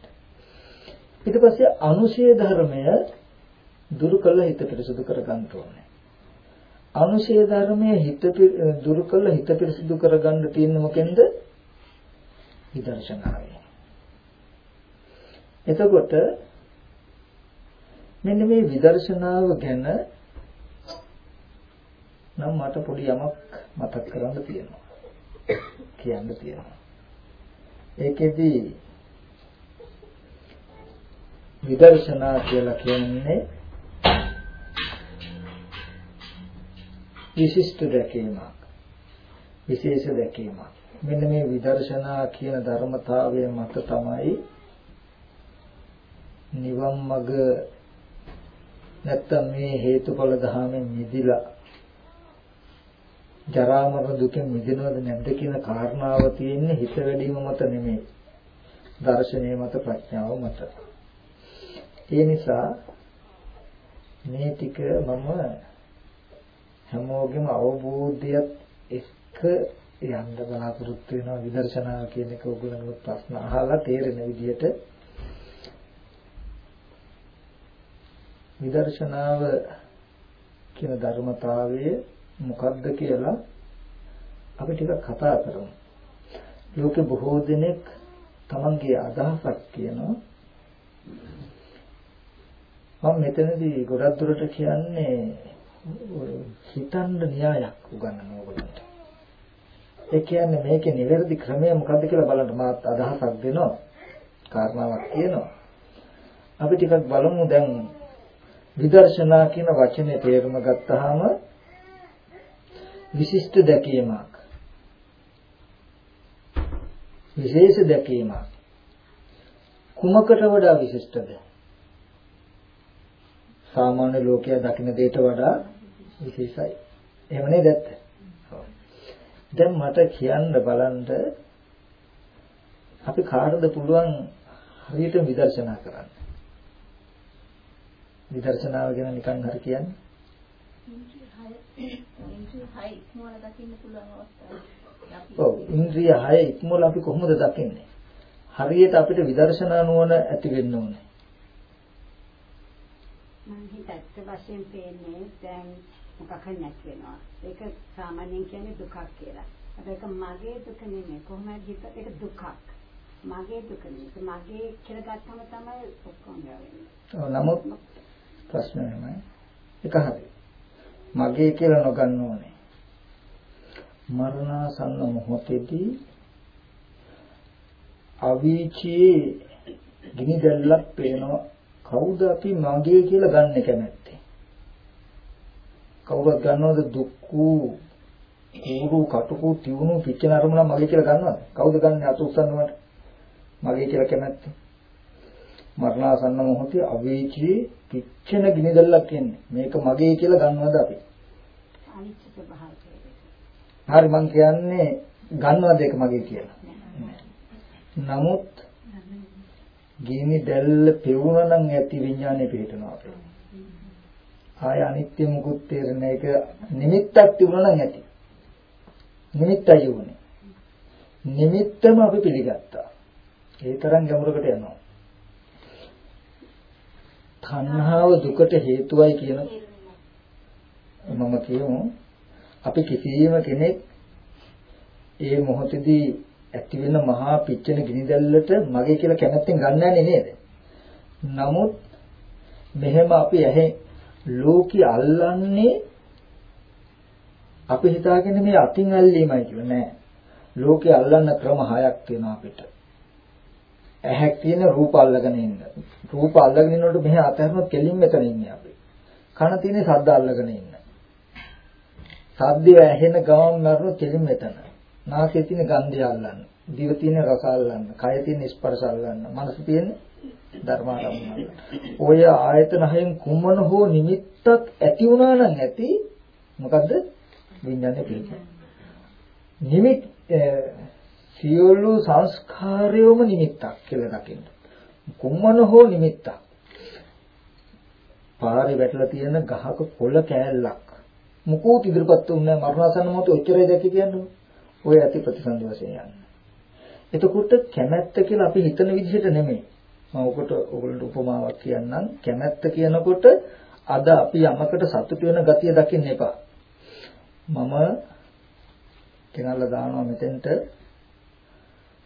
ඊට පස්සේ අනුශය ධර්මය දුරු කළ හිත පිරිසිදු කරගන්න ඕනේ. අනුශය ධර්මය හිත දුරු කළ හිත පිරිසිදු කරගන්න තියෙන්නේ මොකෙන්ද? විදර්ශනාවෙන්. එතකොට මෙන්න මේ විදර්ශනාව ගැන නම් මට පොඩි යමක් මතක් කරන්න තියෙනවා. කියන්න තියෙනවා. ඒකෙදි විදර්ශනා කියලා කියන්නේ විශිෂ්ට දැකීමක්. විශේෂ දැකීමක්. මෙන්න මේ විදර්ශනා කියන ධර්මතාවය මත තමයි නිවන් මඟ නැත්තම් මේ හේතුඵල ධාමෙන් මිදිලා ජරා මරණ දුකෙන් මිදෙනවද නැද්ද කියන කාරණාව තියෙන්නේ හිත වැඩිම මත නෙමෙයි. දර්ශනීය මත ප්‍රඥාව මත. ඒ නිසා මේ ටික මම හැමෝගෙම අවබෝධයත් එක්ක යන්න බලාපොරොත්තු වෙනවා විදර්ශනාව කියන එක ඔයගොල්ලෝ ප්‍රශ්න අහලා තේරෙන විදිහට විදර්ශනාව කියන ධර්මතාවයේ මොකක්ද කියලා අපි ටිකක් කතා කරමු. ලෝකේ බොහෝ දෙනෙක් තමන්ගේ අදහසක් කියනවා. මම මෙතනදී ගොඩක් දුරට කියන්නේ හිතන්න න්‍යායක් උගන්වන ඕගොල්ලන්ට. ඒ කියන්නේ මේකේ නිවැරදි ක්‍රමය මොකක්ද කියලා බලන්න මාත් අදහසක් දෙනවා. කාරණාවක් කියනවා. අපි ටිකක් බලමු දැන් විදර්ශනා කියන වචනේ තේරුම ගත්තාම විශිෂ්ට දැකීමක් විශේෂ දැකීමක් කුමකට වඩා විශිෂ්ටද? සාමාන්‍ය ලෝකයා දකින දෙයට වඩා විශේෂයි. එහෙම නේද? දැන් මට කියන්න බලන්න අපි කාටද පුළුවන් හරියට විදර්ශනා කරන්න? විදර්ශනාව ගැන නිකන් හරි කියන්නේ? ඔව් ඉන්ද්‍රිය 6 ඉක්මවල අපි කොහොමද දකින්නේ? හරියට අපිට විදර්ශනා නුවණ ඇති වෙන්න ඕනේ. මම හිතත් වශයෙන් පේන්නේ දැන් මොකක් හරි නැති වෙනවා. ඒක සාමාන්‍යයෙන් කියන්නේ දුකක් කියලා. හැබැයි ඒක මගේ දුක නෙමෙයි. කොහොමද හිත ඒක දුකක්. මගේ දුක නෙමෙයි. මගේ කියලා ගත්තම තමයි ඔක්කොම වෙන්නේ. ඔව් නමුත් ප්‍රශ්නේ නෑ. ඒක හරි. මගේ කියලා නොගන්න ඕනේ. මරණාසන්න මොහොතේදී අවීචියේ ගිනි දැල්ලක් පේනවා. කවුද අපි මගේ කියලා ගන්න කැමැත්තේ? කවුරුත් ගන්නවද දුක්ඛු කූරු කටුකු තියුණු පිච්චෙන අරමුණ මගේ කියලා ගන්නවද? කවුද ගන්න අත උස්සන්නවට? මගේ කියලා කැමැත්තේ? මරණාසන්න මොහොතේ අවීචියේ පිච්චෙන ගිනි දැල්ලක් එන්නේ මේක මගේ කියලා ගන්නවද අපි අනිච්ච ස්වභාවය හරි මං කියන්නේ ගන්නවද ඒක මගේ කියලා නමුත් ගිනි දැල්ල පෙවුනා නම් ඇති විඥානේ පිටනවා අපේ. ආය අනිත්‍ය මුකුත් තේරෙන එක නිමිත්තක් තිබුණා නම් ඇති. නිමිත්තයි උනේ. නිමිත්තම අපි පිළිගත්තා. ඒ තරම් ගැඹුරකට යනවා. තණ්හාව දුකට හේතුවයි කියන මම කියමු අපි කිසියම් කෙනෙක් ඒ මොහොතේදී ඇති වෙන මහා පිච්චෙන ගිනි දැල්ලට මගේ කියලා කැමැත්තෙන් ගන්නන්නේ නේද? නමුත් මෙහෙම අපි ඇහි ලෝකي අල්ලන්නේ අපි හිතාගෙන මේ අතින් ඇල්ලීමයි කියලා නෑ. ලෝකේ අල්ලන්න ක්‍රම හයක් තියෙනවා අපිට. ඇහැක් තියෙන රූප අල්ලගෙන ඉන්න. රූප අල්ලගෙන ඉන්නකොට මෙහි අතහැරනොත් කෙලින් මෙතන ඉන්නේ අපි. කන තියෙන ශබ්ද අල්ලගෙන ඉන්න. ශබ්දය ඇහෙන ගමන් මරනොත් කෙලින් මෙතන. නාසයේ තියෙන ගන්ධය අල්ලන්න. දිව තියෙන රස අල්ලන්න. කය තියෙන ස්පර්ශ අල්ලන්න. මනස තියෙන ධර්මාරම්මන. ඔය ආයතන හයෙන් කුමන හෝ නිමිත්තක් ඇති වුණා නම් ඇති මොකද්ද? විඥානේ පිළිගන්න. නිමිත් සියලු සංස්කාරයෝම නිමිත්තක් කියලා දකින්න. කුමන හෝ නිමිත්තක්. පාරේ වැටලා තියෙන ගහක කොළ කෑල්ලක්. මුකුත් ඉදිරිපත් වුණේ මරණසන්න මොහොතේ ඔච්චරයි දැක්ක කියන්නේ. ඔය ඇති ප්‍රතිසන්දි වශයෙන් යන්නේ. එතකොට කැමැත්ත කියලා අපි හිතන විදිහට නෙමෙයි. මම ඔකට ඔයගොල්ලන්ට උපමාවක් කියන්නම්. කැමැත්ත කියනකොට අද අපි යමකට සතුට වෙන ගතිය දකින්න එපා. මම කෙනල්ලා දානවා මෙතෙන්ට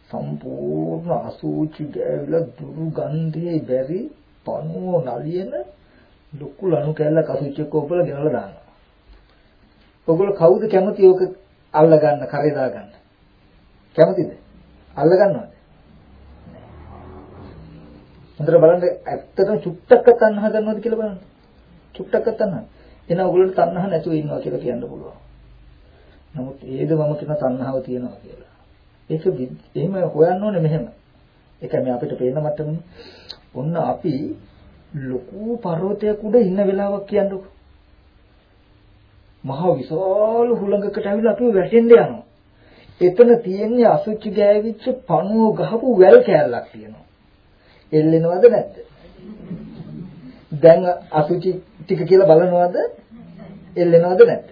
සම්පූර්ණ අසූචි ගෑවිලා දුරු ගන්ධේ බැරි පණුව නලියන ලොකු ලණු කැල්ලක් අසුචියක් කොපලා ගෙනල්ලා දානවා. ඔයගොල්ලෝ කවුද කැමති ඕක අල්ල ගන්න කරේ දා ගන්න. කැමතිද? අල්ල ගන්නවද? හොඳට බලන්න ඇත්තටම චුට්ටක්ක තණ්හා ගන්නවද කියලා බලන්න. චුට්ටක්ක තණ්හා. එහෙනම් ඔයගොල්ලෝට තණ්හා නැතුව ඉන්නවා කියලා කියන්න පුළුවන්. නමුත් ඒද මම කියන තණ්හාව තියෙනවා කියලා. ඒක එහෙම හොයන්න ඕනේ මෙහෙම. ඒකයි මේ අපිට පේන මට්ටමනේ. ඔන්න අපි ලොකු පර්වතයක් උඩ ඉන්න වෙලාවක් කියන්නකෝ. මහා විශාල හුළඟකට ඇවිල්ලා අපි වැටෙන්න යනවා. එතන තියෙන්නේ අසුචි ගෑවිච්ච පණුව ගහපු වැල් කෑල්ලක් තියෙනවා. එල්ලෙනවද නැද්ද? දැන් අසුචි ටික කියලා බලනවද? එල්ලෙනවද නැද්ද?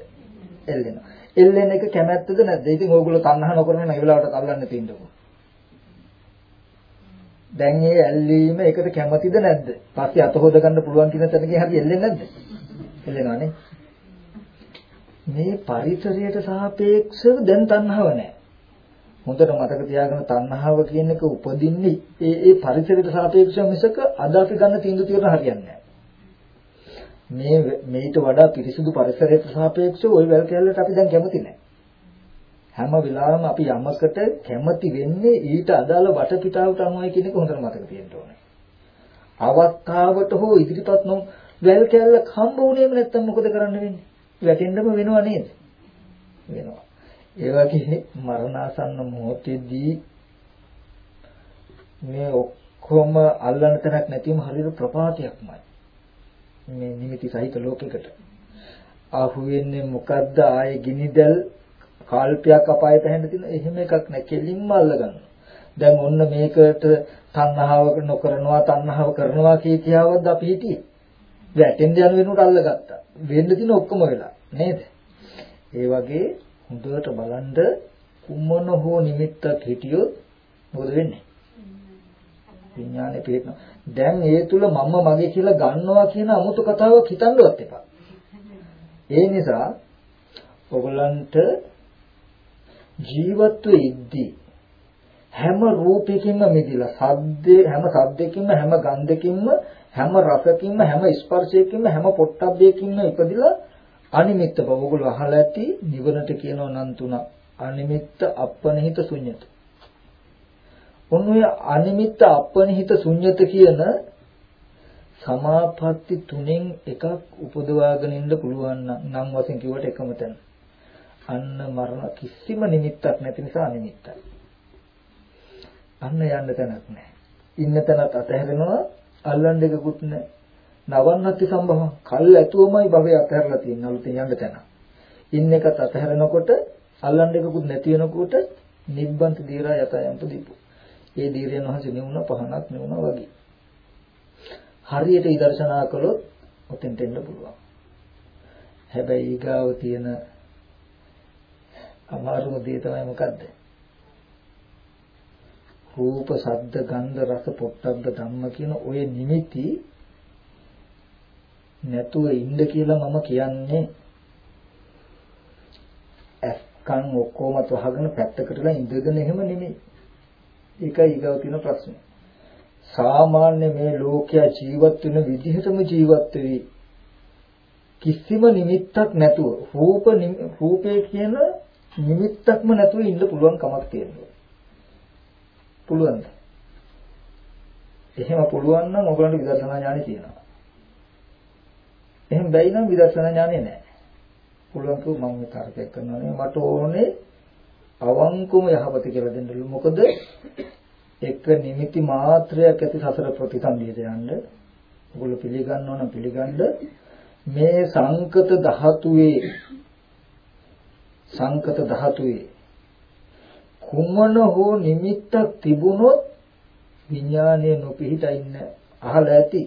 එල්ලෙනවා. එල්ලෙන එක කැමැත්තද නැද්ද? ඉතින් ඕගොල්ලෝ තණ්හා නොකරන මේ වෙලාවට අල්ලන්න තියෙන්නකෝ. දැන් මේ ඇල්ලීම ඒකට කැමතිද නැද්ද? පස්සේ අත හොද ගන්න පුළුවන් කියන තැනකින් හරි එල්ලෙන්නේ නැද්ද? එල්ලෙනවනේ. මේ පරිසරයට සාපේක්ෂව දැන් තණ්හාව නැහැ. හොඳට මතක තියාගන්න තණ්හාව කියන එක උපදින්නේ ඒ ඒ පරිසරයට සාපේක්ෂව මිසක අද අපි ගන්න තීන්දුව తీරන හරියන්නේ මේ මේට වඩා පිරිසිදු පරිසරයට සාපේක්ෂව ওই වැල් කැලලට අපි දැන් කැමති නැහැ. හැම වෙලාවෙම අපි යමකට කැමති වෙන්නේ ඊට අදාළ වටපිටාවට අනුවයි කියන එක හොඳට මතක තියෙන්න ඕනේ. අවස්ථාවට හෝ ඉදිරිපත් නො වැල් කැලලක් හම්බ වුණේම නැත්තම් මොකද කරන්න වෙන්නේ? වැටෙන්නම වෙනව නේද? වෙනවා. ඒ වගේ මරණාසන්න මොහොතේදී මේ කොහොම අල්ලන්න තැනක් නැතිවම හරියට ප්‍රපාතයක්මයි. මේ නිමිති සහිත ලෝකයකට. ආහු වෙන්නේ මොකද්ද ආයේ ගිනිදල් කල්පයක් අපායට හැඳ තියෙන එහෙම එකක් නැහැ. කෙලින්ම අල්ලගන්න. දැන් ඔන්න මේකට තණ්හාව නොකරනවා තණ්හාව කරනවා කිය කියාවද්ද අපි හිටියේ. වැටෙන්න යන වෙනුවට අල්ලගත්තා. වෙන්න තියෙන ඔක්කොම වෙලා නේද? ඒ වගේ හොඳට බලන්න කුමන හෝ නිමිත්තක් හිටියොත් මොකද වෙන්නේ? විඥානේ පිළිගන්නවා. දැන් ඒ තුල මම මගේ කියලා ගන්නවා කියන 아무තු කතාවක් හිතන්නවත් එපා. ඒ නිසා ඔයගලන්ට ජීවත්වයේ ඉද්දී හැම රූපයකින්ම මිදිලා සද්දේ හැම සද්දකින්ම හැම ගන්ධකින්ම හැම රසකින්ම හැම ස්පර්ශයකින්ම හැම පොට්ටබ්බයකින්ම ඉපදිලා අනිමිත්ත බව ඔයගොල්ලෝ අහලා ඇති නිවනට කියනවා නම් තුන අනිමිත්ත අපනිහිත ශුන්්‍යත. ඔන්න ඔය අනිමිත්ත අපනිහිත ශුන්්‍යත කියන සමාපatti තුනෙන් එකක් උපදවාගෙන ඉන්න පුළුවන් නම් වශයෙන් කිව්වට එකම තැන. අන්න මරණ කිසිම නිමිත්තක් නැති නිසා අනිමිත්තයි. අන්න යන්න තැනක් නැහැ. ඉන්න තැනත් අතහැරෙනවා අල්ලන්න දෙකුත් නැහැ. නවන්නත්ති සම්භවං කල් ඇතුවමයි භවය අතහැරලා තියෙන අලුතෙන් යන්න තැන. ඉන්න එකත් අතහැරනකොට අල්ලන්න දෙකුත් නැති වෙනකොට නිබ්බන්ත දීරා යතයන්ත දීපු. ඒ දීරයන් වහන්සේ නෙවුණ පහනක් නෙවුණ වගේ. හරියට ඉදර්ශනා කළොත් ඔතෙන්ට එන්න පුළුවන්. හැබැයි ඊගාව තියෙන අමාරුම දේ තමයි මොකද්ද? රූප, ශබ්ද, ගන්ධ, රස, පොට්ටබ්බ ධම්ම කියන ওই නිමිති නැතුව ඉන්න කියලා මම කියන්නේ ඇස්කන් ඔක්කොම තවහගෙන පැත්තකටලා ඉඳගෙන එහෙම නෙමෙයි. ඒකයි ඊගව තියෙන ප්‍රශ්නේ. සාමාන්‍ය මේ ලෝකයා ජීවත් වෙන විදිහටම ජීවත් වෙවි. කිසිම නිමිත්තක් නැතුව රූප රූපේ කියන නිමිත්තක්ම නැතුව ඉන්න පුළුවන් කමක් තියෙනවා. පුළුවන්ද? එහෙම පුළුවන් නම් ඔයගොල්ලන්ට විදර්ශනා ඥානෙ තියෙනවා. එහෙම බැයි නම් විදර්ශනා ඥානෙ නැහැ. පුළුවන් කිව්ව මම මේ තර්කයක් කරනවා නේ මට ඕනේ අවංකවම යහපත කියලා දෙන්නලු. මොකද එක නිමිති මාත්‍රයක් ඇති සසර ප්‍රතිසන්දියට යන්න ඔයගොල්ලෝ පිළිගන්න ඕන පිළිගන්න මේ සංකත ධාතුවේ සංකත ධාතුවේ කුමන හෝ නිමිත්තක් තිබුණොත් විඥානය නොපිහිටා ඉන්න අහලා ඇති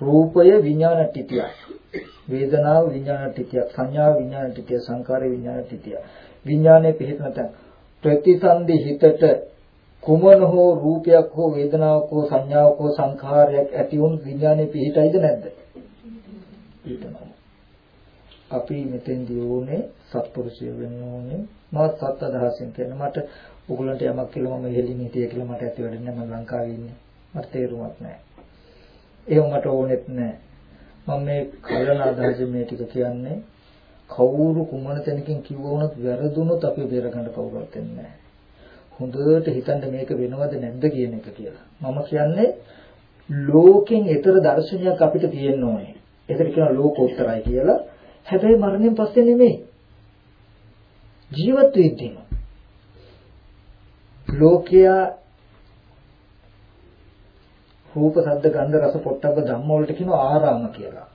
රූපය විඥාන ටිතිය වේදනාව විඥාන ටිතිය සංඥා විඥාන ටිතිය සංකාර විඥාන ටිතිය විඥානයේ පිහිටන තැන. ප්‍රතිසන්දි හිතට කුමන හෝ රූපයක් හෝ වේදනාවක් හෝ සංඥාවක් හෝ සංඛාරයක් ඇති වුන් විඥානයේ පිහිටයිද නැද්ද? පිහිටනවා. අපි මෙතෙන්දී ඕනේ සත්පුරුෂය වෙන්න ඕනේ. මාත් සත් අදහසින් කියන මට උගලන්ට යමක් කියලා මම ඉහෙලින් හිටිය කියලා මට ඇති වෙන්නේ නැහැ. මම ලංකාවේ ඉන්නේ. මට තේරුමක් නැහැ. ඒව මට ඕනෙත් නැහැ. මම මේ කලන අදහසින් මේ ටික කියන්නේ කවුරු කුමන තැනකින් කිව්ව වුණත් වැරදුනොත් අපි බේර ගන්න කවුරුත් නැහැ. හොඳට හිතන්න මේක වෙනවද නැද්ද කියන එක කියලා. මම කියන්නේ ලෝකෙන් ඊතර දර්ශනයක් අපිට තියෙන්න ඕනේ. ඒකට කියනවා ලෝකෝත්තරයි කියලා. හැබැයි මරණයෙන් පස්සේ නෙමෙයි. ජීවත් වෙද්දීම ලෝකයා රූප ශබ්ද ගන්ධ රස පොට්ටබ්බ ධම්ම වලට කියන ආරාම කියලා.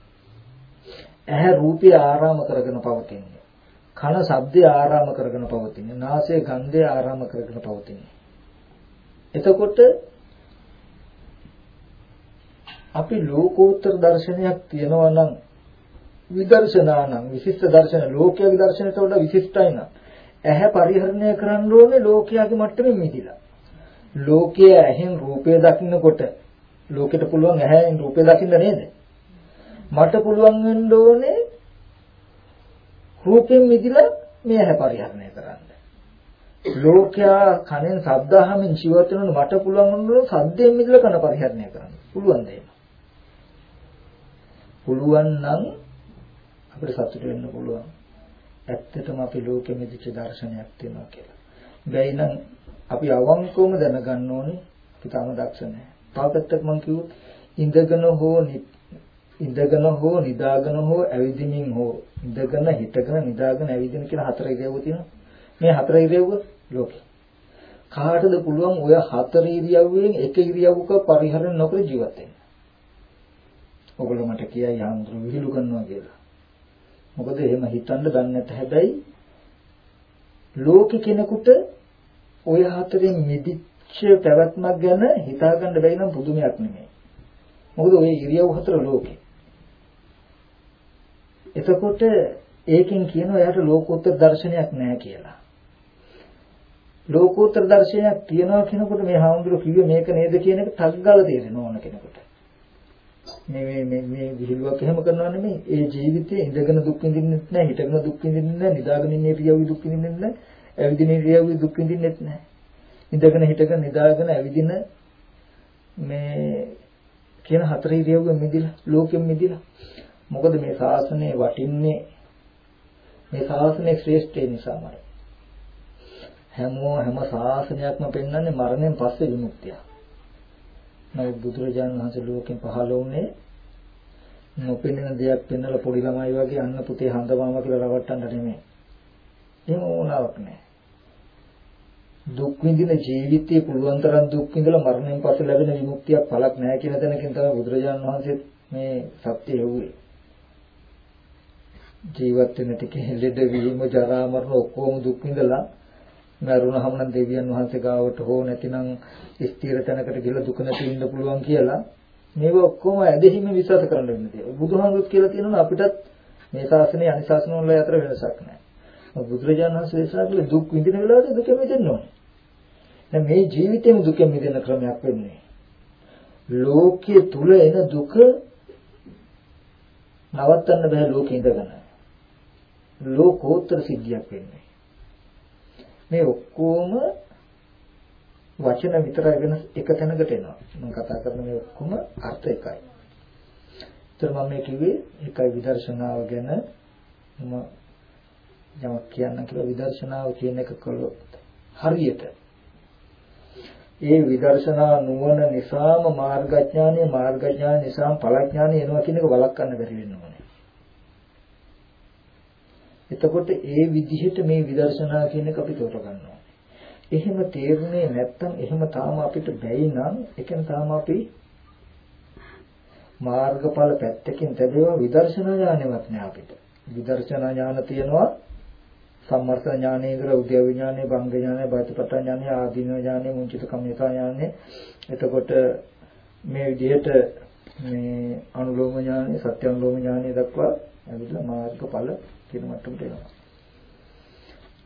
ඇහැ රූපය ආරාම කරගෙන පවතින්නේ. කන ශබ්දය ආරාම කරගෙන පවතින්නේ. නාසය ගන්ධය ආරාම කරගෙන පවතින්නේ. එතකොට අපි ලෝකෝත්තර දර්ශනයක් තියනවා නම් විදර්ශනා නම් විශිෂ්ට දර්ශන ලෝකයේ දර්ශනයට වඩා විශිෂ්ටයි නම් ඇහැ පරිහරණය කරන්න ඕනේ ලෝකයාගේ මට්ටමින් මිදිලා. ලෝකයේ ඇහෙන් රූපය දකින්නකොට ලෝකෙට පුළුවන් ඇහෙන් රූපය දකින්න නේද? මට පුළුවන් වෙන්න ඕනේ රූපෙන් මිදිලා මේ ඇහැ පරිහරණය කරන්න. ලෝකයා කනෙන් ශබ්ද අහමින් ජීවත් වෙනකොට මට පුළුවන් වුණොත් ශබ්දයෙන් මිදලා කන පරිහරණය කරන්න. පුළුවන් දෙයක්. පුළුවන් නම් අපිට සතුට වෙන්න පුළුවන්. ඇත්තටම අපි ලෝකෙ මෙදිච්ච දර්ශනයක් තියෙනවා කියලා. බැයි නම් අපි අවංකවම දැනගන්න ඕනේ අපි තාම දක්ෂ නැහැ. තව පැත්තක් මම කිව්වොත් ඉඳගෙන හෝ ඉඳගෙන හෝ නිදාගෙන හෝ ඇවිදිමින් හෝ ඉඳගෙන හිටගෙන නිදාගෙන ඇවිදින කියලා හතර ඉරියව්ව තියෙනවා. මේ හතර ඉරියව්ව ලෝකෙ. කාටද පුළුවන් ඔය හතර ඉරියව්වෙන් එක ඉරියව්වක පරිහරණය නොකර ජීවත් වෙන්න? ඔගොල්ලෝ මට කියයි ආන්දර විහිළු කරනවා කියලා. මොකද එහෙම හිතන්න දන්නේ නැත හැබැයි ලෝක කෙනෙකුට ඔය හතරෙන් මිදිච්ච පැවැත්මක් ගැන හිතාගන්න බැරි නම් පුදුමයක් නෙමෙයි. මොකද ඔය ඉරියව් හතර ලෝකේ. එතකොට ඒකෙන් කියනවා එයාට ලෝකෝත්තර දර්ශනයක් නැහැ කියලා. ලෝකෝත්තර දර්ශනයක් තියනවා කෙනෙකුට මේ හාමුදුරුවෝ කිව්වේ මේක නේද කියන එක තග්ගල තේරෙන ඕන කෙනෙකුට. මේ මේ මේ මේ විහිළුවක් එහෙම කරනවා නෙමෙයි. ඒ ජීවිතේ ඉඳගෙන දුක් විඳින්නෙත් නැහැ, හිටගෙන දුක් විඳින්නෙත් නැහැ, නිදාගෙන ඉන්නේ ඉරියව්වේ දුක් විඳින්නෙත් නැහැ, ඇවිදින ඉරියව්වේ දුක් විඳින්නෙත් නැහැ. ඉඳගෙන හිටගෙන නිදාගෙන ඇවිදින මේ කියන හතර ඉරියව්වෙන් මිදිලා, ලෝකෙන් මිදිලා. මොකද මේ ශාසනය වටින්නේ මේ ශාසනය ශ්‍රේෂ්ඨ නිසාමයි. හැමෝ හැම ශාසනයක්ම පෙන්වන්නේ මරණයෙන් පස්සේ විමුක්තිය. නමුත් බුදුරජාණන් වහන්සේ ලෝකෙන් පහළ වුණේ නොපෙනෙන දෙයක් පෙන්වලා පොඩි ළමයි වගේ අන්න පුතේ හඳමාම කියලා රවට්ටන්න නෙමෙයි. එහෙම ඕනාවක් නැහැ. දුක් විඳින ජීවිතයේ පුළුවන් තරම් දුක් විඳලා මරණයෙන් පස්සේ ලැබෙන විමුක්තියක් පළක් නැහැ කියන තැනකින් තමයි බුදුරජාණන් වහන්සේ මේ සත්‍ය හෙව්වේ. ජීවත් වෙන ටිකේ ලෙඩ වීම, ජරා මරණ ඔක්කොම දුක් විඳලා මරුණහම නම් දෙවියන් වහන්සේ ගාවට හෝ නැතිනම් ස්ථිර තැනකට ගිහලා දුක නැති ඉන්න පුළුවන් කියලා මේව ඔක්කොම ඇදහිම විශ්වාස කරන්න වෙන්නේ. බුදුහාමුදුරුවෝ කියලා තියෙනවා අපිටත් මේ ශාසනය අනිත් ශාසන වල අතර වෙනසක් නැහැ. බුදුරජාණන් වහන්සේ දේශනා කළේ දුක් විඳින වෙලාවට දුක මිදෙන්න ඕනේ. දැන් මේ ජීවිතේම දුකෙන් මිදෙන ක්‍රමයක් වෙන්නේ. ලෝකයේ තුල එන දුක නවත්තන්න බෑ ලෝකේ ඉඳගෙන. ලෝකෝත්තර සිද්ධියක් වෙන්නේ. මේ ඔක්කොම වචන විතරයි වෙන එක තැනකට එනවා. මම කතා කරන මේ ඔක්කොම අර්ථ එකයි. ඒතර මම මේ කිව්වේ එකයි විදර්ශනාව ගැන මම යමක් කියන්න කියලා විදර්ශනාව කියන එක කළොත් හරියට ඒ විදර්ශනා නුවණ නිසාම මාර්ගඥානය මාර්ගඥාන නිසාම ඵලඥානය එනවා කියන එක වළක්වන්න බැරි වෙනවා. එතකොට ඒ විදිහට මේ විදර්ශනා කියන එක අපි තෝර ගන්නවා. එහෙම තේරුනේ නැත්නම් එහෙම තාම අපිට බැයි නම් ඒකෙන් තාම අපි මාර්ගඵල පැත්තකින් තදේවා විදර්ශනා ඥානෙවත් නෑ අපිට. විදර්ශනා ඥාන තියෙනවා සම්මර්ථ ඥානෙ ඉදර උද්‍යව ඥානෙ, භංග ඥානෙ, බාතිපත ඥානෙ, ආදීන ඥානෙ, මුංචිත කම්මිතා ඥානෙ. එතකොට මේ විදිහට මේ අනුලෝම ඥානෙ, සත්‍ය අනුලෝම ඥානෙ දක්වා ඇවිල්ලා මාර්ගඵල කියන මට්ටමට එනවා.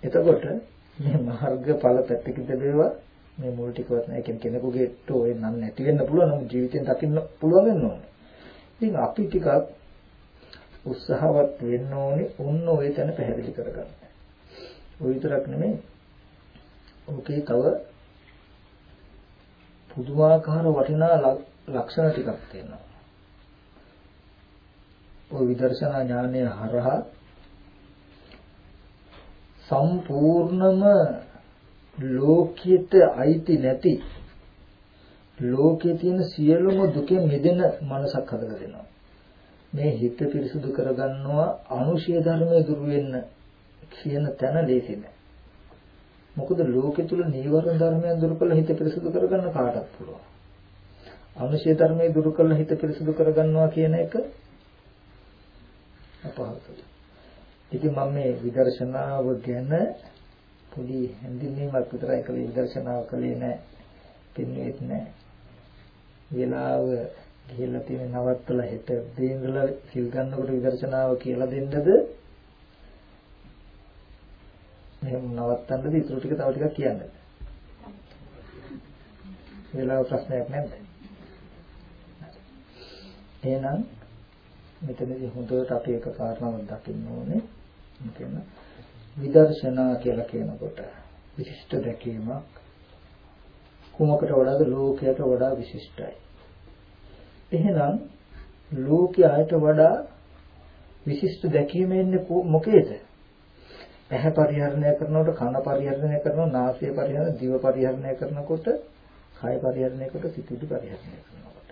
එතකොට මේ මාර්ගඵල පැත්තකින් බේවා මේ මුල් ටිකවත් නැහැ කියන කෙනෙකුගේට ඔය නම් නැති වෙන්න පුළුවන් නම් ජීවිතෙන් දකින්න පුළුවන් වෙන්න ඕනේ. ඉතින් අපි ටිකක් උත්සාහවත් වෙන්න ඕනේ ඔන්න ඔය තැන පැහැදිලි කරගන්න. ඔය විතරක් නෙමෙයි. ඕකේ තව පුදුමාකාර වටිනා ලක්ෂණ ටිකක් තියෙනවා. ඔය විදර්ශනා ඥානය හරහා සම්පූර්ණම ලෝකයට අයිති නැති ලෝකයේ තියෙන සියලුම දුකෙන් මිදෙන මනසක් හදලා දෙනවා. මේ හිත පිරිසුදු කරගන්නවා අනුශය ධර්මයේ දුර වෙන්න කියන තැන ලේසි නෑ. මොකද ලෝකෙ තුල නීවරණ ධර්මයන් දුරු කළ හිත පිරිසුදු කරගන්න කාටත් පුළුවන්. අනුශය ධර්මයේ දුරු කළ හිත පිරිසුදු කරගන්නවා කියන එක අපහසුයි. ඉතින් මම මේ විදර්ශනාව ගැන පොඩි හැඳින්වීමක් විතරයි කළේ විදර්ශනාව කළේ නැහැ. පින්නේත් නැහැ. වෙලාව ගිහිල්ලා තියෙන නවත්තලා හෙට දෙඳලා සිල් ගන්නකොට විදර්ශනාව කියලා දෙන්නද? මෙහෙම නවත්තන්නද ඊටු ටික තව ටිකක් කියන්නද? වෙලාව ප්‍රශ්නයක් නැද්ද? එහෙනම් මෙතනදී හොඳට අපි එක කාරණාවක් දකින්න ඕනේ. කියන විදර්ශනා කියලා කියනකොට විශිෂ්ට දැකීමක් කුමකට වඩාද ලෝකයට වඩා විශිෂ්ටයි. එහෙනම් ලෝකයට වඩා විශිෂ්ට දැකීම එන්නේ මොකේද? ඇහැ පරිහරණය කරනකොට කන පරිහරණය කරනවා නාසය පරිහරණය දිව පරිහරණය කරනකොට කය පරිහරණය කරනකොට සිතුවිලි පරිහරණය කරනකොට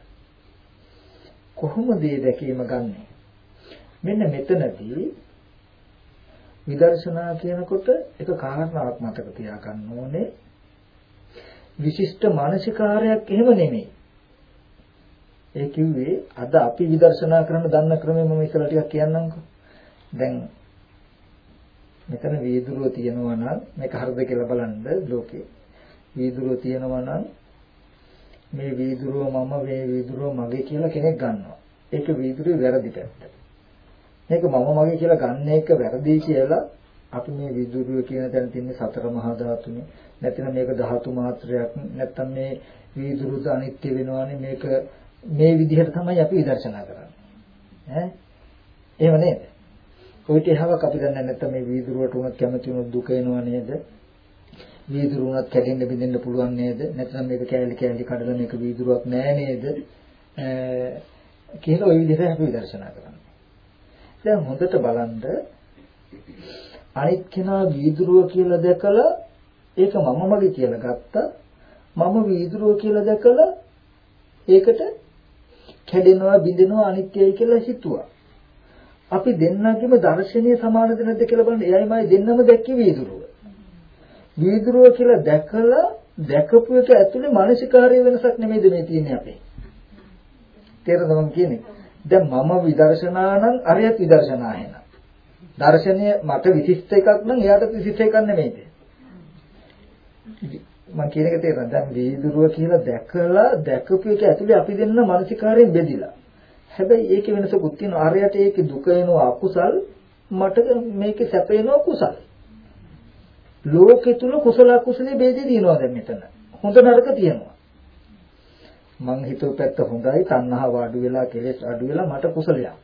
කොහොමද මේ දැකීම ගන්නෙ මෙන්න මෙතනදී විදර්ශනා කියනකොට එක කාරණාවක් මතක තියාගන්න ඕනේ විශිෂ්ට මානසිකාරයක් එහෙම නෙමෙයි. ඒ කිව්වේ අද අපි විදර්ශනා කරන්න දන්න ක්‍රමය මම ඉස්සලා ටිකක් කියන්නම්කෝ. දැන් මෙතන වීදුරුව තියෙනවා නම් මේක හරිද කියලා බලන්න ලෝකේ. වීදුරුව තියෙනවා නම් මේ වීදුරුව මම මේ වීදුරුව මගේ කියලා කෙනෙක් ගන්නවා. ඒක වීදුරුවේ වැරදි පැත්ත. මේක මම මගේ කියලා ගන්න එක වැරදි කියලා අපි මේ විදුරුව කියන තැන තියෙන සතර මහා ධාතුනේ. නැත්නම් මේක ධාතු මාත්‍රයක් නැත්නම් මේ විදුරුද අනිත්‍ය වෙනවානේ. මේක මේ විදිහට තමයි අපි විදර්ශනා කරන්නේ. ඈ? එහෙම නේද? ඔය ටිකවක් අපි දන්නේ නැත්නම් මේ විදුරුවට උනත් කැමති උනොත් දුක එනවා නේද? වීදුරු උනත් කැඩෙන්න බිඳෙන්න පුළුවන් නේද? නැත්නම් මේක කැලි කැලි කඩලා මේක වීදුරුවක් නෑ නේද? කියලා ওই විදිහට අපි විදර්ශනා කරන්නේ දැන් හොඳට බලන්න අනිත් කෙනා වීදුරුව කියලා දැකලා ඒක මම මගේ කියලා ගත්තා. මම වීදුරුව කියලා දැකලා ඒකට කැඩෙනවා බිඳෙනවා අනිත්‍යයි කියලා හිතුවා. අපි දෙන්නගේම දර්ශනීය සමානද නැද්ද කියලා බලන්න. එයයි මයි දෙන්නම දැක්කේ වීදුරුව. වීදුරුව කියලා දැකලා දැකපු එක ඇතුලේ මානසිකාර්ය වෙනසක් නෙමෙයිද මේ තියෙන්නේ අපේ. තේරෙනවද මම කියන්නේ? දැන් මම විදර්ශනා නම් අරයත් විදර්ශනා එහෙනම්. දර්ශනය මට විශිෂ්ට එකක් නම් එයාට විශිෂ්ට එකක් නෙමෙයිද? මම කියන එක තේරෙනවද? දැන් වීදුරුව කියලා දැකලා දැකපු එක ඇතුලේ අපි දෙන්න මානසිකාරයෙන් බෙදිලා. හැබැයි ඒකේ වෙනසකුත් තියෙනවා. ආර්යයට ඒකේ දුක එනවා අකුසල් මට මේකේ සැප එනවා කුසල්. ලෝකෙ තුල කුසල අකුසලේ ભેදේ දිනනවා දැන් මෙතන. හොඳ නරක තියෙනවා. මං හිතුව පැත්ත හොඳයි, තණ්හාව අඩු වෙලා කෙලෙස් අඩු වෙලා මට කුසලයක්.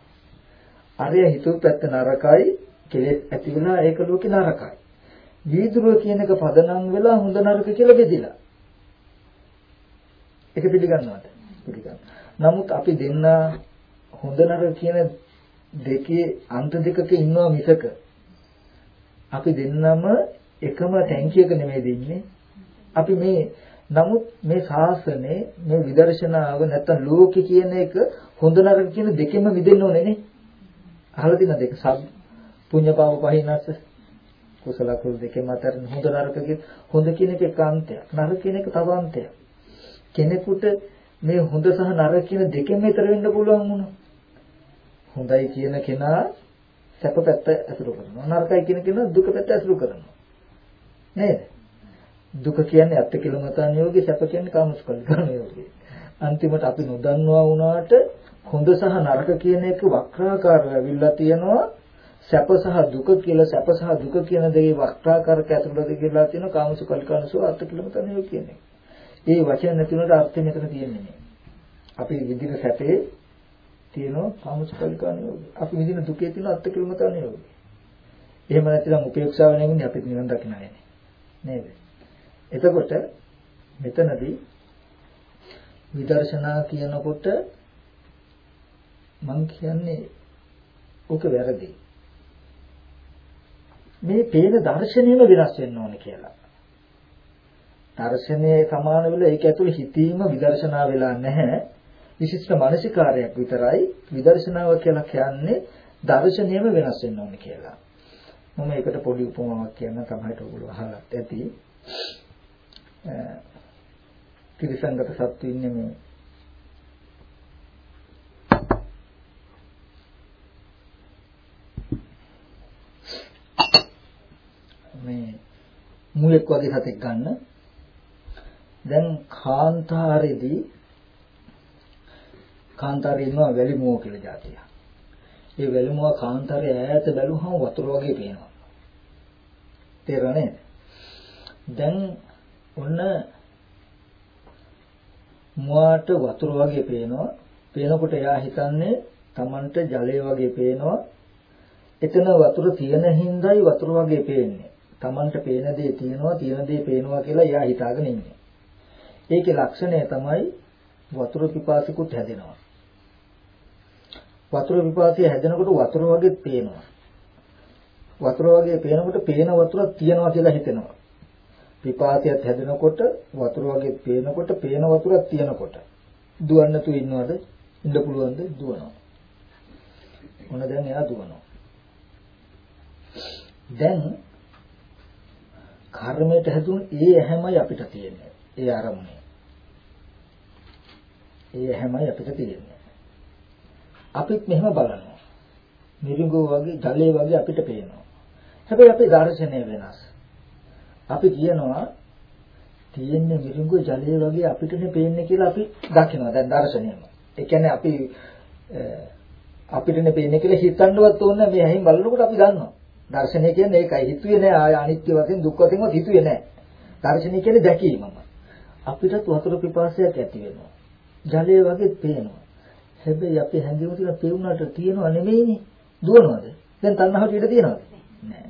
අරය හිතුව පැත්ත නරකයි, කෙලෙස් ඇති වෙලා ඒක ලෝකේ නරකයි. වීදුරුව කියන එක පදනම් වෙලා හොඳ නරක කියලා බෙදිලා. ඒක පිළිගන්නවද? පිළිගන්න. නමුත් අපි දෙන්න හොඳ නරක කියන දෙකේ අන්ත දෙකක ඉන්නවා මිසක අපි දෙන්නම එකම ටැංකියක නෙමෙයි දෙන්නේ. අපි මේ නමුත් මේ ශාසනේ මේ විදර්ශනාව නැත්තම් ලෝකේ කියන එක හොඳ නරක කියන දෙකෙම මිදෙන්න ඕනේ නේ. අහලා තියෙන දෙක සබ් පුඤ්ඤ පාප පහිනස්ස කුසල කුසල දෙකෙන් අතර හොඳ නරක කියන හොඳ කියන එක එකාන්තයක් නරක කියන එක තව අන්තයක්. කෙනෙකුට මේ හොඳ සහ නරක කියන දෙකෙන් ඈතර වෙන්න පුළුවන් වුණා. හොඳයි කියන කෙනා සැප පැත්ත ඇසුරු කරනවා. නරකයි කියන කෙනා දුක පැත්ත ඇසුරු කරනවා. නේද? දුක කියන්නේ අත්ති කිලමතාන යෝගී සැප කියන්නේ කාමස්කල්පන යෝගී. අන්තිමට අපි නොදන්නවා වුණාට හොඳ සහ නරක කියන එක වක්‍රාකාරව ඇවිල්ලා තියෙනවා. සැප සහ දුක කියලා සැප සහ දුක කියන දෙකේ වක්‍රාකාරක ඇතුළත කියලා තියෙනවා කාමසුකල්පනසෝ අත්ති කිලමතාන යෝගී කියන්නේ. ඒ වචන නැතිනොට අර්ථය මෙතන තියෙන්නේ නෑ. අපි විඳින සැපේ තියෙනවා කාමසුකල්පන යෝගී. අපි විඳින දුකේ තියෙන අත්ති කිලමතාන යෝගී. එහෙම නැතිනම් උපේක්ෂාව නැගුණේ අපිට නිවන් දකින්න නෑ නේද? එතකොට මෙතනදී විදර්ශනා කියනකොට මම කියන්නේ ඕක වැරදි. මේ පේන දර්ශනයම වෙනස් වෙන්න ඕනේ කියලා. දර්ශනයේ සමාන වෙලා ඒක ඇතුළේ හිතීම විදර්ශනා වෙලා නැහැ. විශිෂ්ට මානසිකාරයක් විතරයි විදර්ශනාව කියලා කියන්නේ දර්ශනයම වෙනස් වෙන්න ඕනේ කියලා. මම ඒකට පොඩි උපමාවක් කියන්න තමයි ඔයගොල්ලෝ අහලා ඇති. ත්‍රිසංගත සත්තු ඉන්නේ මේ මේ මුලෙක් වගේ සතෙක් ගන්න දැන් කාන්තාරේදී කාන්තාරේ ඉන්නවා වැලිමුව කියලා જાතිය. ඒ වැලිමුව කාන්තාරේ ඈත බැලුවහම වතුර වගේ පේනවා. තේරෙන්නේ? දැන් ඔන්න මුවාට වතුර වගේ පේනවා. පේනකොට එයා හිතන්නේ Tamanට ජලය වගේ පේනවා. එතන වතුර තියෙන හින්දායි වතුර වගේ පේන්නේ. Tamanට පේන දේ තියෙනවා, තියෙන දේ පේනවා කියලා එයා හිතාගෙන ඉන්නේ. ඒකේ ලක්ෂණය තමයි වතුර පිපාසිකුත් හැදෙනවා. වතුර පිපාසිය හැදෙනකොට වතුර වගේ පේනවා. වතුර වගේ පේනකොට පේන වතුරක් තියෙනවා කියලා හිතෙනවා. පිපාසයත් හැදෙනකොට වතුර වගේ පේනකොට පේන වතුරක් තියෙනකොට දුවන්න තු ඉන්නවද ඉන්න පුළුවන්ද දුවනවා මොන දැන් එයා දුවනවා දැන් කර්මයට හැදුණු ඒ හැමයි අපිට තියෙන්නේ ඒ අරමුණ. ඒ හැමයි අපිට තියෙන්නේ. අපිත් මෙහෙම බලනවා. මිරිඟුව වගේ ජලය වගේ අපිට පේනවා. හැබැයි අපේ දර්ශනය වෙනස්. අපි කියනවා තියෙන්නේ මිරිඟුව ජලය වගේ අපිටනේ පේන්නේ කියලා අපි දකිනවා දැන් දර්ශනයම. ඒ කියන්නේ අපි අපිටනේ පේන්නේ කියලා හිතන්නවත් ඕනේ මේ ඇහින් බලනකොට අපි දන්නවා. දර්ශනය කියන්නේ ඒකයි හිතුවේ නෑ ආය අනිත්‍ය වශයෙන් දුක් වශයෙන්වත් හිතුවේ නෑ. දර්ශනය කියන්නේ දැකීමම. අපිටත් වතුර පිපාසයක් ඇති වෙනවා. ජලය වගේ පේනවා. හැබැයි අපි හැඟෙමු කියලා පේුණාට තියනව නෙමෙයිනේ. දුවනවද? දැන් තණ්හාවට ඉඩ තියනවද? නෑ.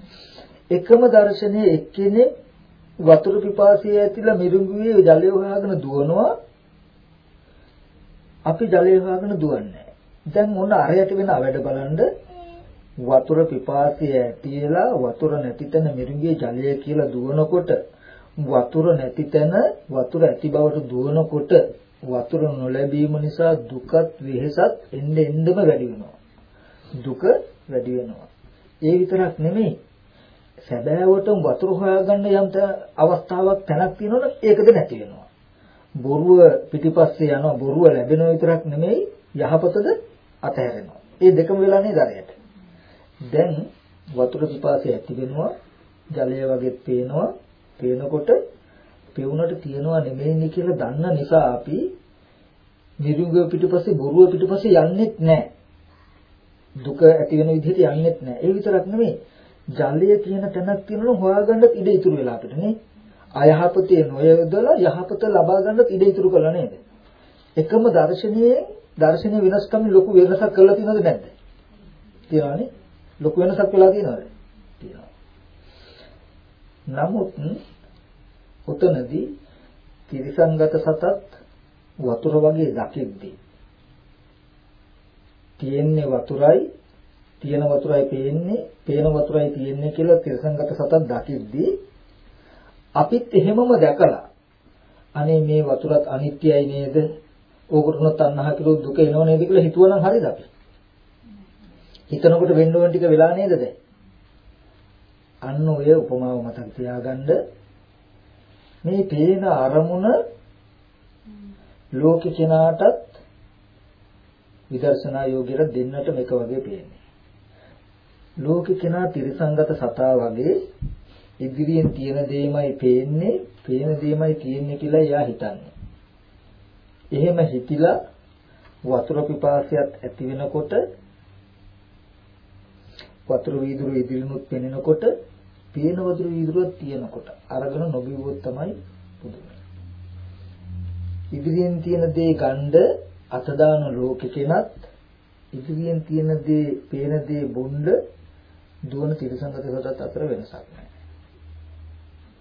එකම දර්ශනයේ එක්කෙනෙක් වතුර පිපාසය ඇතිලා මිරිඟුවේ ජලය හොයාගෙන දුවනවා. අපි ජලය හොයාගෙන දුවන්නේ දැන් මොන අරයට වෙන අවැඩ බලන්න වතුර පිපාසය ඇතිලා වතුර නැති තැන මිරිඟුවේ ජලය කියලා දුවනකොට වතුර නැති තැන වතුර ඇති බවට දුවනකොට වතුර නොලැබීම නිසා දුකත් වෙහෙසත් එන්න එන්නම වැඩි වෙනවා. දුක වැඩි වෙනවා. ඒ විතරක් නෙමෙයි. සැබෑවටම වතුර හොයාගන්න යම් අවස්ථාවක් තැනක් තියෙනවනේ ඒකද නැති වෙනවා. බොරුව පිටිපස්සේ යනවා බොරුව ලැබෙනව විතරක් නෙමෙයි යහපතද අතහැරෙනවා. ඒ දෙකම වෙලා නේද අරයට. දැන් වතුර පිපාසය ඇති වෙනවා ජලය වගේ පේනවා පේනකොට පෙවුනට තියනවා නෙමෙයිනි කියලා දන්න නිසා අපි නිරුංග පිටුපස්සේ බොරුව පිටුපස්සේ යන්නෙත් නැහැ. දුක ඇති වෙන විදිහට යන්නෙත් නැහැ. ඒ විතරක් නෙමෙයි ජලය කියන තැනක් තියෙනවා හොයාගන්න ඉඩ ඉතුරු වෙලා අපිට නේ. අයහපතේ නොයදලා යහපත ලබා ගන්නත් ඉඩ ඉතුරු කළා නේද? එකම දර්ශනයේ දර්ශන වෙනස්කම් ලොකු වෙනසක් කරලා තියෙනවද නැද්ද? තියෙනවානේ. ලොකු වෙනසක් වෙලා තියෙනවද? තියෙනවා. නමුත් උතනදී තිරිසංගත සතත් වතුර වගේ දකිද්දී තියෙන්නේ වතුරයි තියෙන වතුරයි පේන්නේ පේන වතුරයි තියෙන්නේ කියලා තිරිසංගත සතත් දකිද්දී අපිත් එහෙමම දැකලා අනේ මේ වතුරත් අනිත්‍යයි නේද? ඕකට තණ්හා කිලෝ දුක එනව නේද? කියලා හිතුවනම් හරිද අපි? හිතනකොට වෙන්න ඕන ටික වෙලා නේද දැන්? අන්න ඔය උපමාව මතක තියාගන්න. මේ පේන අරමුණ ලෝක කෙනාටත් විදර්ශනා යෝගියට දෙන්නට මේක වගේ පේන්නේ. ලෝක කෙනා තිරසංගත සතා වගේ ඉදිරියෙන් තියෙන දෙයමයි පේන්නේ, පේන දෙයමයි තියෙන්නේ කියලා එයා හිතන්නේ. එහෙම හිතිලා වතුර පිපාසයත් ඇති වෙනකොට වතුර වීදුරු ඉදිරිනුත් පෙනෙනකොට පේන වතුර වීදුරුවක් තියෙනකොට අරගෙන නොබිව්වොත් තමයි පුදුමයි. ඉදිරියෙන් තියෙන දේ ගණ්ඩ අත දාන ලෝකෙ කෙනත් ඉදිරියෙන් තියෙන දේ පේන දේ බොණ්ඩ දුවන තිරසංගත සතත් අතර වෙනසක් නැහැ.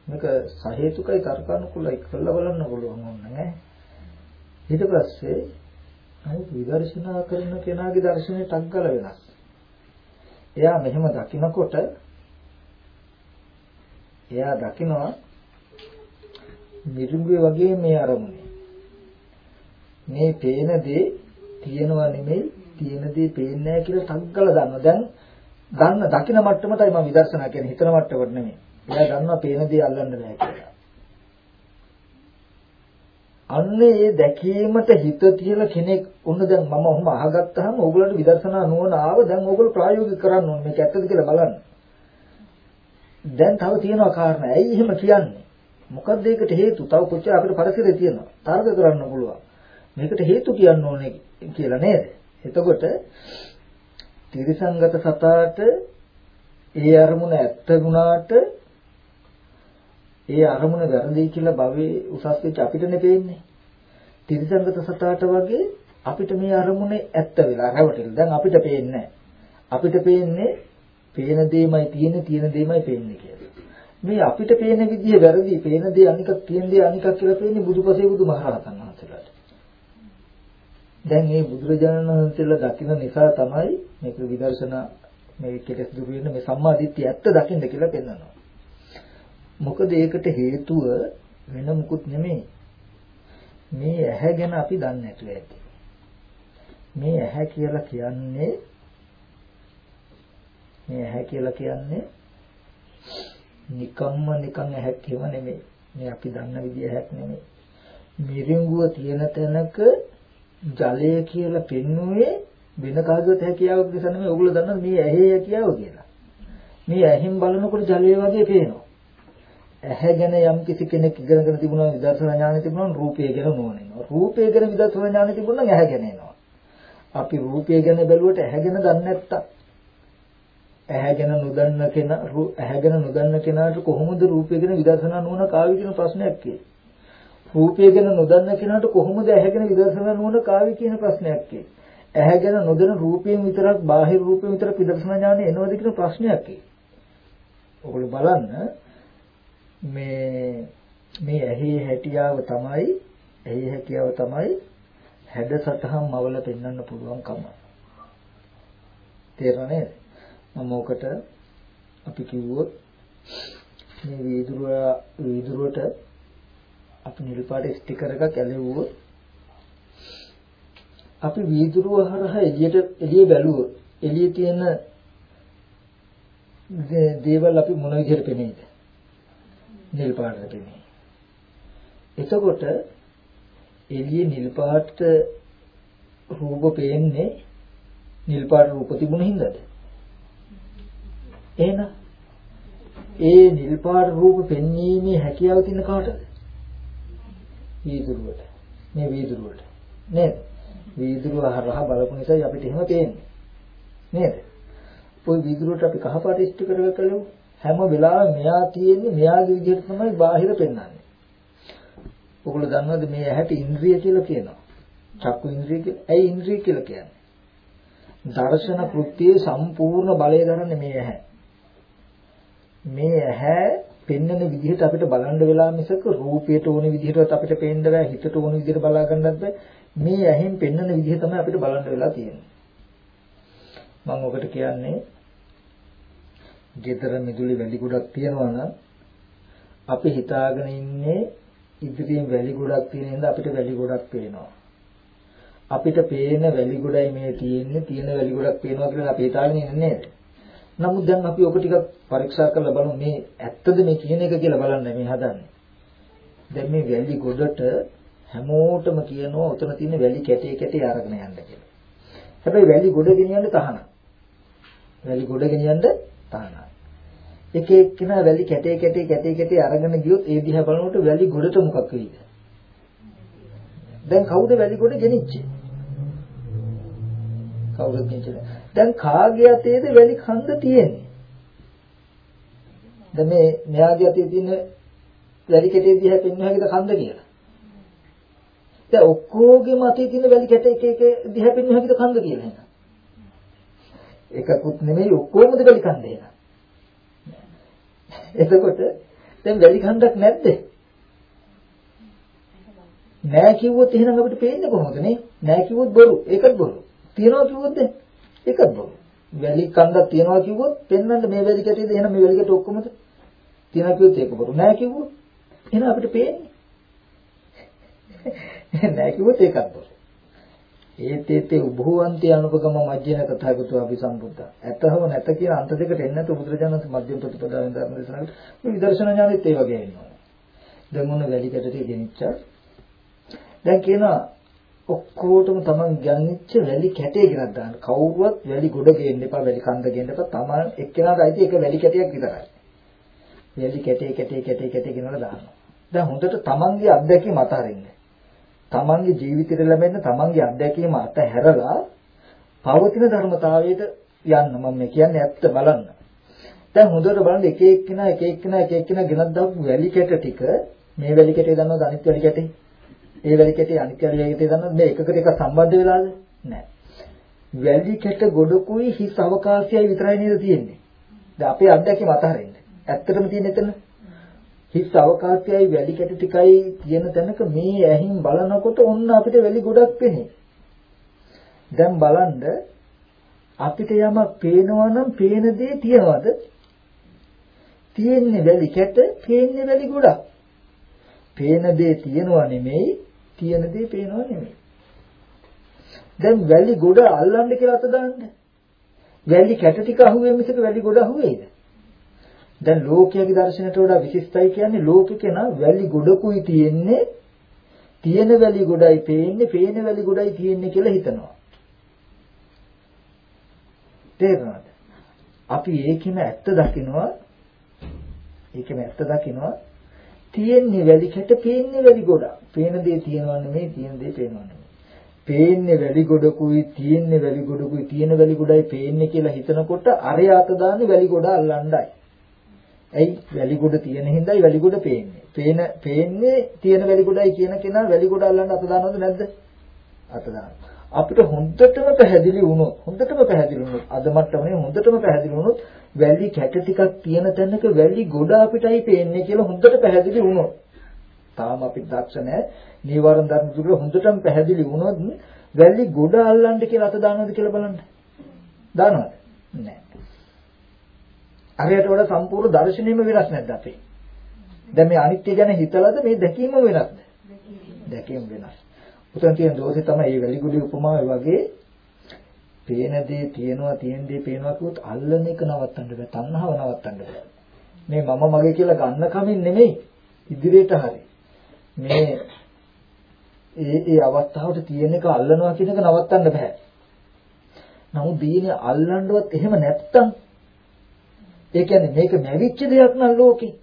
මේක සහේතුකයි තර්කානුකූලයි කරලා බලන්න පුළුවන් ඕනේ ඊට පස්සේ අයි විදර්ශනා කරන කෙනාගේ දර්ශනය ටග්ගල වෙනස්. එයා මෙහෙම දකිනකොට එයා දකිනවා මිරිඟුවේ වගේ මේ අරමුණේ. මේ පේන දේ තියෙනවා නෙමෙයි තියෙන දේ පේන්නේ නැහැ කියලා ටග්ගල දන්නවා. දැන් දන්න දකින මට්ටමටයි මම විදර්ශනා කියන්නේ හිතන මට්ටමට නෙමෙයි. එයා දන්නවා පේන දේ අල්ලන්න බෑ කියලා. අන්නේ ඒ දැකීමට හිත තියලා කෙනෙක් ඔන්න දැන් මම ඔහොම අහගත්තාම ඕගොල්ලන්ට විදර්ශනා නුවණ ආව දැන් ඕගොල්ලෝ ප්‍රායෝගික කරන්න ඕනේ මේක ඇත්තද කියලා බලන්න. දැන් තව තියෙනවා කාරණා. ඇයි එහෙම කියන්නේ? මොකක්ද ඒකට හේතු? තව කොච්චර අපිට පරිසරය තියෙනවා. තර්ක කරන්න පුළුවන්. මේකට හේතු කියන්න ඕනේ කියලා නේද? එතකොට තිරිසංගත සතාට ඒ අරමුණ ඇත්ත වුණාට ඒ අරමුණ වැරදි කියලා භවයේ උසස් වෙච්ච අපිටනේ පේන්නේ. තිරිසංගත සතාට වගේ අපිට මේ අරමුණේ ඇත්ත වෙලා රැවටිලා. දැන් අපිට පේන්නේ අපිට පේන්නේ පේන දෙයමයි තියෙන්නේ තියෙන දෙයමයි පේන්නේ කියලා. මේ අපිට පේන විදිය වැරදි, පේන දේ අනිකක් තියෙන දේ අනිකක් කියලා පේන්නේ බුදුපසේ බුදුමහරහතන් වහන්සේලාට. දැන් මේ බුදුරජාණන් වහන්සේලා දකින නිසා තමයි මේක විදර්ශනා මේ කෙලෙස් දුරු වෙන මේ සම්මා දිට්ඨිය ඇත්ත දකින්න කියලා පෙන්වනවා. මොකද ඒකට හේතුව වෙන මුකුත් නෙමෙයි. මේ ඇහැ ගැන අපි දන්නේ නැතුව ඇති. මේ ඇහැ කියලා කියන්නේ මේ ඇහැ කියලා කියන්නේ නිකම්ම නිකන් ඇහැක් එහෙම නෙමෙයි. මේ අපි දන්න විදිය හැක් නෙමෙයි. මිරිඟුව තියෙන තැනක ජලය කියලා පෙන්වුවේ වෙන කාගේවත් හැකියාවක් නිසා නෙමෙයි. ඕගොල්ලෝ දන්නවා මේ ඇහි හැකියාව කියලා. මේ ඇහෙන් බලනකොට ජලය වගේ පේනවා. ඇහැ ගැන යම් කිසි කෙනෙක් ඉගෙනගෙන තිබුණා විදර්ශනා ඥානෙ තිබුණා රූපය ගැන නෝනෙනවා. රූපය ගැන විදර්ශනා ඥානෙ තිබුණා ඇහැ ගැන එනවා. අපි රූපය ගැන බැලුවට ඇහැ ගැන දන්නේ නැත්තම් ඇහැ ගැන නොදන්න කෙනා ඇහැ ගැන නොදන්න කෙනාට කොහොමද රූපය ගැන විදර්ශනා නුවණ කාවි කියන ප්‍රශ්නයක් කියේ. රූපය ගැන නොදන්න කෙනාට කොහොමද ඇහැ ගැන විදර්ශනා නුවණ කාවි කියන ප්‍රශ්නයක් කියේ. ඇහැ ගැන නොදන්න රූපයෙන් විතරක් බාහිර රූපයෙන් විතරක් විදර්ශනා ඥානෙ එනවද කියන ප්‍රශ්නයක් කියේ. ඔයගොල්ලෝ බලන්න මේ මේ ඇහි හැටියාව තමයි ඇහි හැකියාව තමයි හැඩ සතහන් මවල පෙන්වන්න පුළුවන් කම. තේරෙන්නේ? මම ඔකට අපි කිව්වොත් මේ වීදුරුව වීදුරුවට අපි නිල් පාට ස්ටිකර් එකක් ඇලෙවුවොත් අපි වීදුරුව හරහා එළියට එළිය බැලුවොත් එළියේ තියෙන දේවල් අපි මොන විදිහට පෙනේද? නිල් පාටට පෙනේ. එතකොට එළියේ නිල් පාට රූප පේන්නේ නිල් පාට රූප තිබුණ හින්දාද? එහෙනම් ඒ නිල් පාට රූප පෙන්වීමේ හැකියාව තියෙන කාටද? වීදුරුවට. මේ වීදුරුවට. නේද? වීදුරුව හරහා බලපු නිසා අපිට එහෙම පේන්නේ. නේද? ওই වීදුරුවට අපි කහපාට ස්ටිකර් එක කළෙමු. හැම වෙලාවෙම මෙයා තියෙන්නේ මෙයාගේ විදිහට තමයි බාහිර පෙන්වන්නේ. ඔගොල්ලෝ දන්නවද මේ ඇහැට ඉන්ද්‍රිය කියලා කියනවා? චක්කු ඉන්ද්‍රිය කියලා. ඇයි ඉන්ද්‍රිය කියලා කියන්නේ? දර්ශන කෘත්‍යයේ සම්පූර්ණ බලය දරන්නේ මේ ඇහැ. මේ ඇහැ පෙන්වන විදිහට අපිට බලන්න වෙලා මිසක රූපයට ඕන විදිහටවත් අපිට පේන්න බෑ හිතට ඕන විදිහට බලා ගන්නත් බෑ. මේ ඇහෙන් පෙන්වන විදිහ තමයි අපිට බලන්න වෙලා තියෙන්නේ. මම ඔකට කියන්නේ ගෙදර මිදුලි වැලි ගොඩක් තියෙනවා නම් අපි හිතාගෙන ඉන්නේ ඉදිරියෙන් වැලි ගොඩක් තියෙන හින්දා අපිට වැලි ගොඩක් පේනවා. අපිට පේන වැලි ගොඩයි මේ තියෙන්නේ තියෙන වැලි ගොඩක් පේනවා කියලා අපි හිතාගෙන ඉන්නේ නේද? නමුත් දැන් අපි ඔක ටිකක් පරීක්ෂා කරලා බලමු මේ ඇත්තද මේ කියන එක කියලා බලන්න මේ හදන්නේ. දැන් මේ වැලි ගොඩට හැමෝටම කියනවා උතන තියෙන වැලි කැටේ කැටේ අරගෙන යන්න කියලා. හැබැයි වැලි ගොඩ ගෙනියන්න තහනම්. වැලි ගොඩ ගෙනියන්න තහනම්. එක එක්කෙනා වැලි කැටේ කැටේ කැටේ කැටේ අරගෙන ගියොත් ඒ දිහා බලනකොට වැලි ගොඩට මොකක් වෙයිද? දැන් කවුද වැලි ගොඩ ගෙනිච්චේ? කවුරුත් ගෙනිච්චේ දැන් කාගේ අතේද වැලි කන්ද තියෙන්නේ? දැන් මේ මෙයාගේ අතේ තියෙන වැලි කැටේ දිහා පෙන්වන හැකිද කන්ද කියලා? දැන් ඔක්කොගේම අතේ තියෙන වැලි කැට එක එක දිහා පෙන්වන හැකිද කන්ද කියලා එහෙනම්. එකකුත් නෙමෙයි ඔක්කොමද වැලි කන්ද එහෙනම්. එතකොට දැන් වැලි කන්දක් නැද්ද? නෑ කිව්වොත් එහෙනම් අපිට පේන්නේ කොහොමද නේ? නෑ කිව්වොත් බොරු. ඒකත් බොරු. තියනවා කිව්වොත් දැන් ඒකත් බොරු. වැලි කන්දක් තියනවා කිව්වොත් පෙන්වන්න මේ වැලි කැටේද එහෙනම් මේ වැලි කැට ඔක්කොමද? තියනවා කිව්වොත් ඒක බොරු. නෑ කිව්වොත් එහෙනම් අපිට පේන්නේ. නෑ කිව්වොත් ඒකත් බොරු. ඒතේතේ උභවන්තේ අනුපගම මජ්ජේන කථාගතෝ අපි සම්බුද්ධ. ඇතහම නැත කියන අන්ත දෙකට එන්නේ නැතු බුදුරජාණන් මධ්‍යම ප්‍රතිපදාවෙන් ධර්ම දේශනා කළා. මේ විදර්ශනා ඥානෙත් ඒ වගේ වෙනවා. දැන් මොන වැලි කැටේ ගෙනිච්චා. දැන් කියනවා ඔක්කොටම තමන් ගන්නිච්ච වැලි කැටේ ගෙනත් දාන්න. කවුරුවත් වැලි ගොඩ ගේන්න එපා, වැලි කන්ද ගේන්න එපා. තමන් එක්කෙනාට අයිති එක වැලි කැටයක් විතරයි. වැලි කැටේ කැටේ කැටේ කැටේ ගෙනලා දානවා. දැන් හොඳට තමන්ගේ අත්දැකීම අතහරින්න. තමන්ගේ ජීවිතේට ලැබෙන තමන්ගේ අත්දැකීම අතහැරලා පවතින ධර්මතාවයට යන්න මම මේ කියන්නේ ඇත්ත බලන්න. දැන් හොඳට බලන්න එක එක්කිනා එක එක්කිනා එක එක්කිනා ගෙනත් දාපු වැලි කැට ටික මේ වැලි කැටේ දන්නවද අනිත් වැලි කැටේ? ඒ වැලි කැටේ අනිත් වැලි කැටේ දන්නවද මේ එකකට එක සම්බන්ධ වෙලාද? නැහැ. වැලි කැට ගොඩකුයි හිස් අවකාශයයි විතරයි නේද තියෙන්නේ. දැන් අපේ අත්දැකීම අතහරින්න. ඇත්තටම තියෙන එතන හිස් අවකාශයයි වැලි කැට ටිකයි තියෙන තැනක මේ ඇහින් බලනකොට ඔන්න අපිට වැලි ගොඩක් පෙනේ. දැන් බලන්න අපිට යමක් පේනවා නම් පේන දේ තියනවද? තියෙන්නේ වැලි කැට, පේන්නේ වැලි ගොඩක්. පේන දේ තියනවා නෙමෙයි, තියෙන දේ පේනවා නෙමෙයි. දැන් වැලි ගොඩ අල්ලන්න කියලා අත දාන්න. වැලි කැට ටික අහුවේ මිසක වැලි ගොඩ අහුවේද? දැන් ලෝකයේ දර්ශනයට වඩා විශිෂ්ටයි කියන්නේ ලෝකෙක නා වැලි ගොඩකුයි තියෙන්නේ තියෙන වැලි ගොඩයි පේන්නේ පේන වැලි ගොඩයි තියෙන්නේ කියලා හිතනවා. තේරෙනවද? අපි ඒකෙම ඇත්ත දකිනවා ඒකෙම ඇත්ත දකිනවා තියෙන්නේ වැලි කැට පේන්නේ වැලි ගොඩ. පේන දේ තියෙනවා නෙමෙයි තියෙන දේ පේනවා නෙමෙයි. පේන්නේ වැලි ගොඩකුයි තියෙන්නේ වැලි ගොඩකුයි තියෙන වැලි ගොඩයි පේන්නේ කියලා හිතනකොට අරය අත දාන්නේ වැලි ගොඩ අල්ලන්නයි. ඇයි වැලි ගොඩ තියෙන හින්දායි වැලි ගොඩ පේන්නේ. පේන පේන්නේ තියෙන වැලි ගොඩයි කියන කෙනා වැලි ගොඩ අල්ලන්න අත දානවද නැද්ද? අත දානවා. අපිට හොඳටම පැහැදිලි වුණොත් හොඳටම පැහැදිලි වුණොත් අද මට්ටමේ හොඳටම පැහැදිලි වුණොත් වැලි කැට ටිකක් තියෙන තැනක වැලි ගොඩ අපිටයි පේන්නේ කියලා හොඳට පැහැදිලි වුණොත්. තාම අපි දක්ෂ නැහැ. නීවරණ ධර්ම දුර හොඳටම පැහැදිලි වුණොත් වැලි ගොඩ අල්ලන්න කියලා අත දානවද කියලා බලන්න. දානවද? නැහැ. අරයට වඩා සම්පූර්ණ දර්ශනීයම වෙනස් නැද්ද අපේ? දැන් මේ අනිත්‍ය ගැන හිතලාද මේ දැකීම වෙනස්ද? දැකීම වෙනස් උතන් තියෙන දෝෂේ තමයි මේ වැලිගුඩි උපමාව වගේ පේන දේ තියෙනවා තියෙන දේ පේනවා කිව්වොත් අල්ලන එක නවත්තන්න බෑ තණ්හාව නවත්තන්න බෑ. මේ මම මගේ කියලා ගන්න කමින් නෙමෙයි ඉදිරියට හරි. මේ ඒ ඒ අවස්ථාවට තියෙන එක අල්ලනවා කියන එක නවත්තන්න බෑ. නමුත් දීනේ අල්ලන්නවත් එහෙම නැත්තම් ඒ කියන්නේ මේක මැවිච්ච දෙයක් නම් ලෝකේ.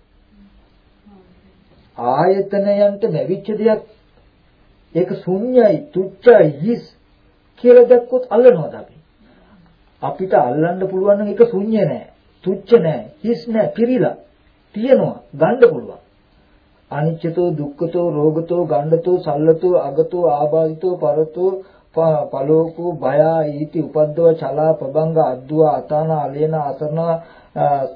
ආයතනයන්ට මැවිච්ච දෙයක් ඒක ශුන්‍යයි තුච්චයි හිස් කියලා දැක්කොත් අල්ලනවාද අපි? අපිට අල්ලන්න පුළුවන් නම් ඒක ශුන්‍ය නෑ, තුච්ච නෑ, හිස් නෑ, පිරීලා තියෙනවා, ගන්න පුළුවන්. අනිච්චතෝ දුක්ඛතෝ රෝගතෝ ගණ්ඩතෝ සල්ලතෝ අගතෝ ආබාධිතෝ පරතෝ පලෝකෝ බය ඊති උපද්දව චලා ප්‍රබංග අද්දුව අතාන අලේන අසරණ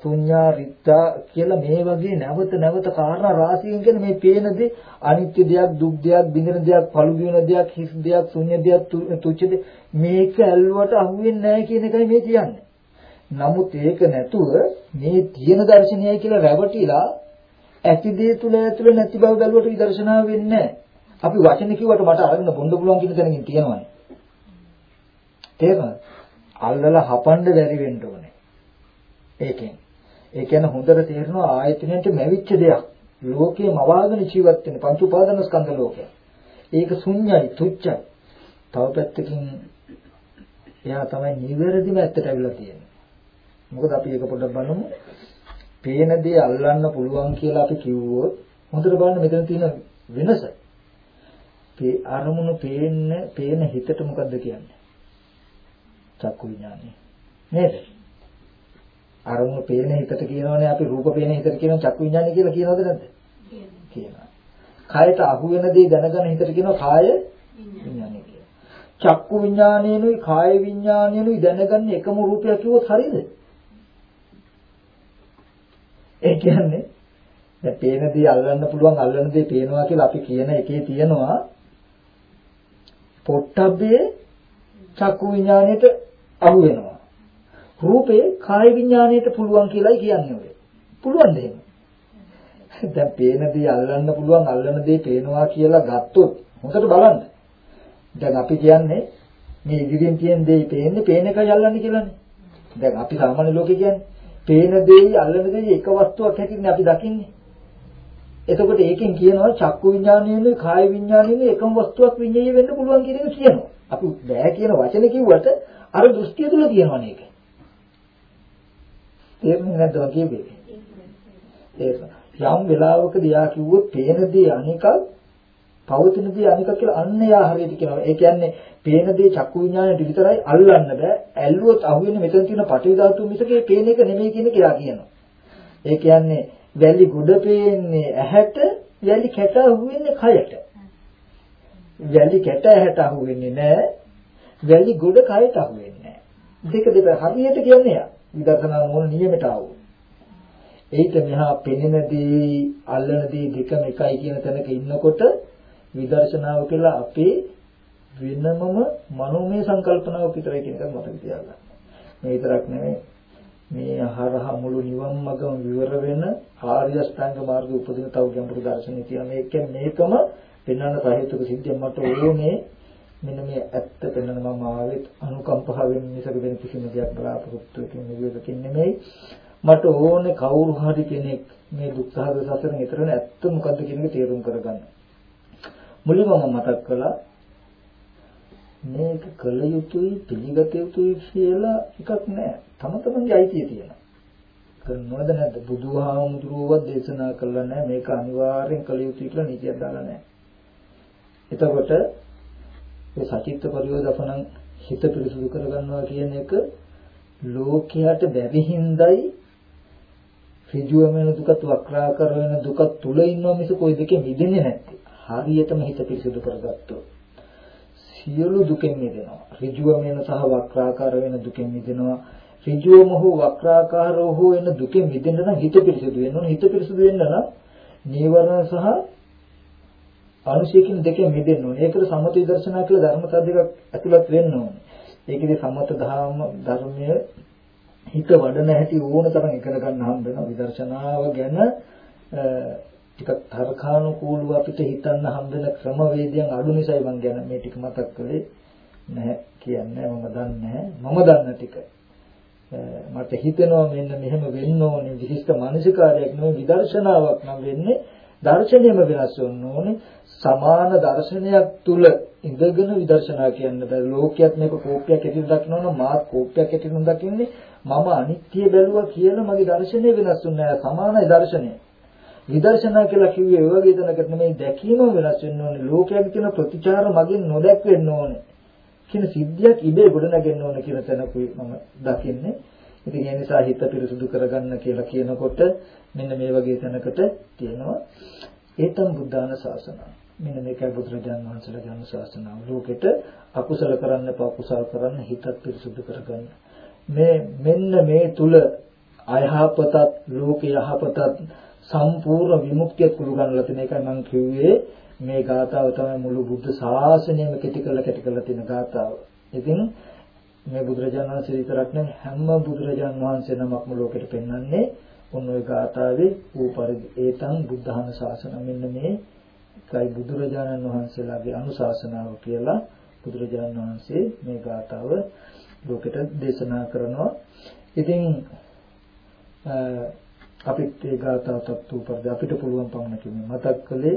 තුඤ්ඤා රිත්තා කියලා මේ වගේ නැවත නැවත කාරණා රාශියෙන් කියන මේ පේන දේ අනිත්‍ය දෙයක් දුක් දෙයක් බිඳින දෙයක් පළු බින දෙයක් හිස් දෙයක් ශුන්‍ය දෙයක් තුච්ඡ දෙයක් මේක ඇල්ලුවට අහුවෙන්නේ නැහැ කියන එකයි මේ කියන්නේ. නමුත් ඒක නැතුව මේ තියෙන දර්ශනයයි කියලා රැවටිලා ඇති දේ තුල ඇතුළ නැති බව බැලුවට විදර්ශනා වෙන්නේ අපි වචන කිව්වට මට අරගෙන බොන්න පුළුවන් කියන තැනකින් තියෙනවානේ. තේරෙනවද? අල්ලලා හපන්න බැරි වෙන්න ඕනේ. ඒකෙන්. ඒ කියන්නේ හොඳට තේරෙනවා ආයතනයට මැවිච්ච දෙයක්. ලෝකේ මවාගෙන ජීවත් වෙන පංච උපාදාන ස්කන්ධ ලෝකය. ඒක ශුන්‍යයි, තුච්චයි. තව පැත්තකින් එයා තමයි නිවැරදිම ඇත්තට අවිලා තියෙන්නේ. මොකද අපි ඒක පොඩ්ඩක් බලමු. පේන දේ අල්ලන්න පුළුවන් කියලා අපි කිව්වොත් හොඳට බලන්න මෙතන තියෙන වෙනස. මේ අරමුණු පේන්න පේන හිතට මොකද්ද කියන්නේ? චක්කු විඥානය. නේද? අරමුණු පේන හිතට කියනවනේ අපි රූප පේන හිතට කියනවා චක්කු විඥානය කියලා කියනවද නැද්ද? කියනවා. කායට අහු වෙන දේ දැනගන්න හිතට කියනවා කාය විඥානය කියලා. චක්කු විඥානයනුයි කාය විඥානයනුයි දැනගන්න එකම රූපයක් කිව්වොත් හරියද? ඒ කියන්නේ දැන් පේන දේ අල්ලන්න පුළුවන් අල්ලන දේ පේනවා කියලා අපි කියන එකේ තියෙනවා පොට්ටබ්බේ චක්කු විඥාණයට අහු වෙනවා. රූපේ කාය විඥාණයට පුළුවන් කියලායි කියන්නේ ඔය. පුළුවන් දෙයක්. දැන් පේන දේ අල්ලන්න පුළුවන් අල්ලන දේ පේනවා කියලා ගත්තොත් හොඳට බලන්න. දැන් අපි කියන්නේ මේ ඉදිරියෙන් තියෙන දේ පේන්නේ පේන එකයි අල්ලන්නේ කියලානේ. දැන් අපි සාමාන්‍ය ලෝකේ කියන්නේ පේන දෙයි අල්ලන දෙයි එක වස්තුවක් හැටින් අපි දකින්නේ. එතකොට ඒකෙන් කියනවා චක්කු විඥානයේනේ කාය විඥානයේනේ එකම වස්තුවක් විඤ්ඤාණය වෙන්න පුළුවන් කියන එක කියනවා. අපි බෑ කියන වචනේ කිව්වට අර දෘෂ්ටිය තුල තියෙනවනේ ඒක. තේරුම් නැද්ද වගේ වෙන්නේ. යම් වෙලාවකදී යා කිව්වොත් පේන දේ අනිකක් පවතින දේ අනිකක් කියලා අන්න යා හරියට කියනවා. ඒ කියන්නේ පේන දේ චක්කු විඥාණයට විතරයි අල්ලන්න බෑ. ඇල්ලුවොත් අහුවෙන්නේ මෙතන තියෙන පටවි ධාතු මිසක ඒ පේන එක නෙමෙයි කියන එක යා කියනවා. ඒ කියන්නේ වැලි ගොඩ පේන්නේ ඇහැට වැලි කැට අහුවෙන්නේ කයට. වැලි කැට ඇහැට අහුවෙන්නේ නැහැ. වැලි ගොඩ කයට අහුවෙන්නේ නැහැ. දෙක දෙක හරියට කියන්නේ යා. විදර්ශනා මොන නියමයට ආවෝ. ඒිට මෙහා පෙනෙන දේ අල්ලන දේ දෙකම එකයි කියන තැනක ඉන්නකොට විදර්ශනාව කියලා අපේ වෙනමම මනෝමය සංකල්පනාවක් විතරයි කියන එක මතක තියාගන්න. මේ විතරක් නෙමෙයි මේ හරහා මුළු නිවන් මගම විවර වෙන ආර්ය අෂ්ටාංග මාර්ගය උපදින තව ගැඹුරු දර්ශනය කියන මේක මේකම පෙන්වන්න සාහිත්‍යක සිද්ධිය මට ඕනේ මෙන්න මේ ඇත්ත පෙන්වන මම ආවෙත් අනුකම්පාවෙන් මිසක වෙන කිසිම දෙයක් බලාපොරොත්තු වෙකින් නිවේදකින් නෙමෙයි මට ඕනේ කවුරු හරි කෙනෙක් මේ දුක්ඛාද සසරෙන් ඈතර වෙන ඇත්ත මොකද්ද කියන එක තේරුම් කරගන්න. මුලින්ම මම මතක් කළා මේක කළ යුතුයි පිළිගත යුතුයි කියලා එකක් නැහැ. තම තමන්ගේ අයිතිය තියෙනවා. කරනවද නැද්ද? බුදුහාමුදුරුවෝ දේශනා කළා නැහැ මේක අනිවාර්යෙන් කළ යුතුයි කියලා නීතියක් දාලා නැහැ. එතකොට ඒ සචිත්ත පරිවර්තනං හිත පිරිසුදු කරගන්නවා කියන එක ලෝකයට බැරි හිඳයි ඍජුවම වෙන දුකත් වක්‍රාකර වෙන දුකත් තුල ඉන්නවා මිස කොයි දෙකේ මිදෙන්නේ නැත්තේ. හරියටම හිත පිරිසුදු කරගත්තොත් සියලු දුකෙන් මිදෙනවා. ඍජුවම වෙන සහ වක්‍රාකාර වෙන දුකෙන් මිදෙනවා. ඍජුවම හෝ වක්‍රාකාරව හෝ වෙන දුකෙන් මිදෙන්න නම් හිත පිරිසුදු වෙන්න ඕනේ. හිත පිරිසුදු වෙන්න නම් නීවරණ සහ අනුශේකින් දෙකෙන් මිදෙන්න ඕනේ. ඒකට සමථ විදර්ශනා කියලා ධර්මතා දෙකක් ඇතුළත් වෙන්න ඕනේ. ඒකේදී සමථ ධාම ධර්මයේ හිත වඩන හැටි ඕන තරම් ඉගෙන ගන්න හම්බ වෙනවා. විදර්ශනාව ගැන ටිකක් තර්කානුකූලව අපිට හිතන්න හම්බ වෙන ක්‍රමවේදයන් අඩු නිසායි මම ගැන මේ ටික මතක් කළේ නැහැ කියන්නේ මම දන්නේ මම දන්න ටික. මට හිතෙනවා මෙන්න මෙහෙම වෙන්න ඕනේ විශිෂ්ට මානසිකාරයක් නෙවෙයි විදර්ශනාවක් නම් වෙන්නේ දර්ශනයම වෙනස් වෙන්න ඕනේ. සමාන දර්ශනයක් තුල ඉඳගෙන විදර්ශනා කියන්න බෑ ලෝකයක් මේක කෝපයක් ඇටින් දකිනවා නම් මාත් කෝපයක් ඇටින් දකින්නේ මම අනිත්‍ය බැලුවා කියලා මගේ දර්ශනය වෙනස් වෙන්නේ නැහැ සමානයි දර්ශනය. විදර්ශනා කියලා කිව්වේ ඒ වගේ දෙනකට නෙමෙයි දැකීම වෙනස් වෙන්න ඕනේ. ලෝකයක් තියෙන ප්‍රතිචාර මගින් නොදැක් වෙන්න ඕනේ. කියන සිද්ධියක් ඉබේ ගොඩනගෙන්න ඕනේ කියන තැනකුයි මම දකින්නේ. ඉතින් ඒ නිසා හිත පිරිසුදු කරගන්න කියලා කියනකොට මෙන්න මේ වගේ තැනකට තියෙනවා ඒතම් බුද්ධාන ශාසනය. මෙන්න මේකයි බුදුරජාණන් වහන්සේලාගේ අනුශාසනාව. ලෝකෙට අකුසල කරන්න පකුසල කරන්න හිතත් පිරිසුදු කරගන්න. මේ මෙන්න මේ තුල අයහපතත් ලෝක යහපතත් සම්පූර්ණ විමුක්තිය කුළු ගන්නලා තියෙන එකයි මම කිව්වේ මේ ගාථාව තමයි මුළු බුද්ධ ශාසනයම කෙටි කළ කෙටි කළ තියෙන ගාථාව. ඉතින් මේ බුදුරජාණන් වහන්සේ විතරක් නෙවෙයි හැම බුදුරජාණන් වහන්සේ නමක්ම ලෝකෙට පෙන්වන්නේ ඔන්න ඔය ගාථාවේ ඌ පරිදි ඒතං බුද්ධහන ශාසන මෙන්න මේ කයි බුදුරජාණන් වහන්සේලාගේ අනුශාසනාව කියලා බුදුරජාණන් වහන්සේ මේ ගාථාව ලෝකෙට දේශනා කරනවා. ඉතින් අපිත් ඒ ගාථාවත් උපරිදි අපිට පුළුවන් පමණකින් මතක් කළේ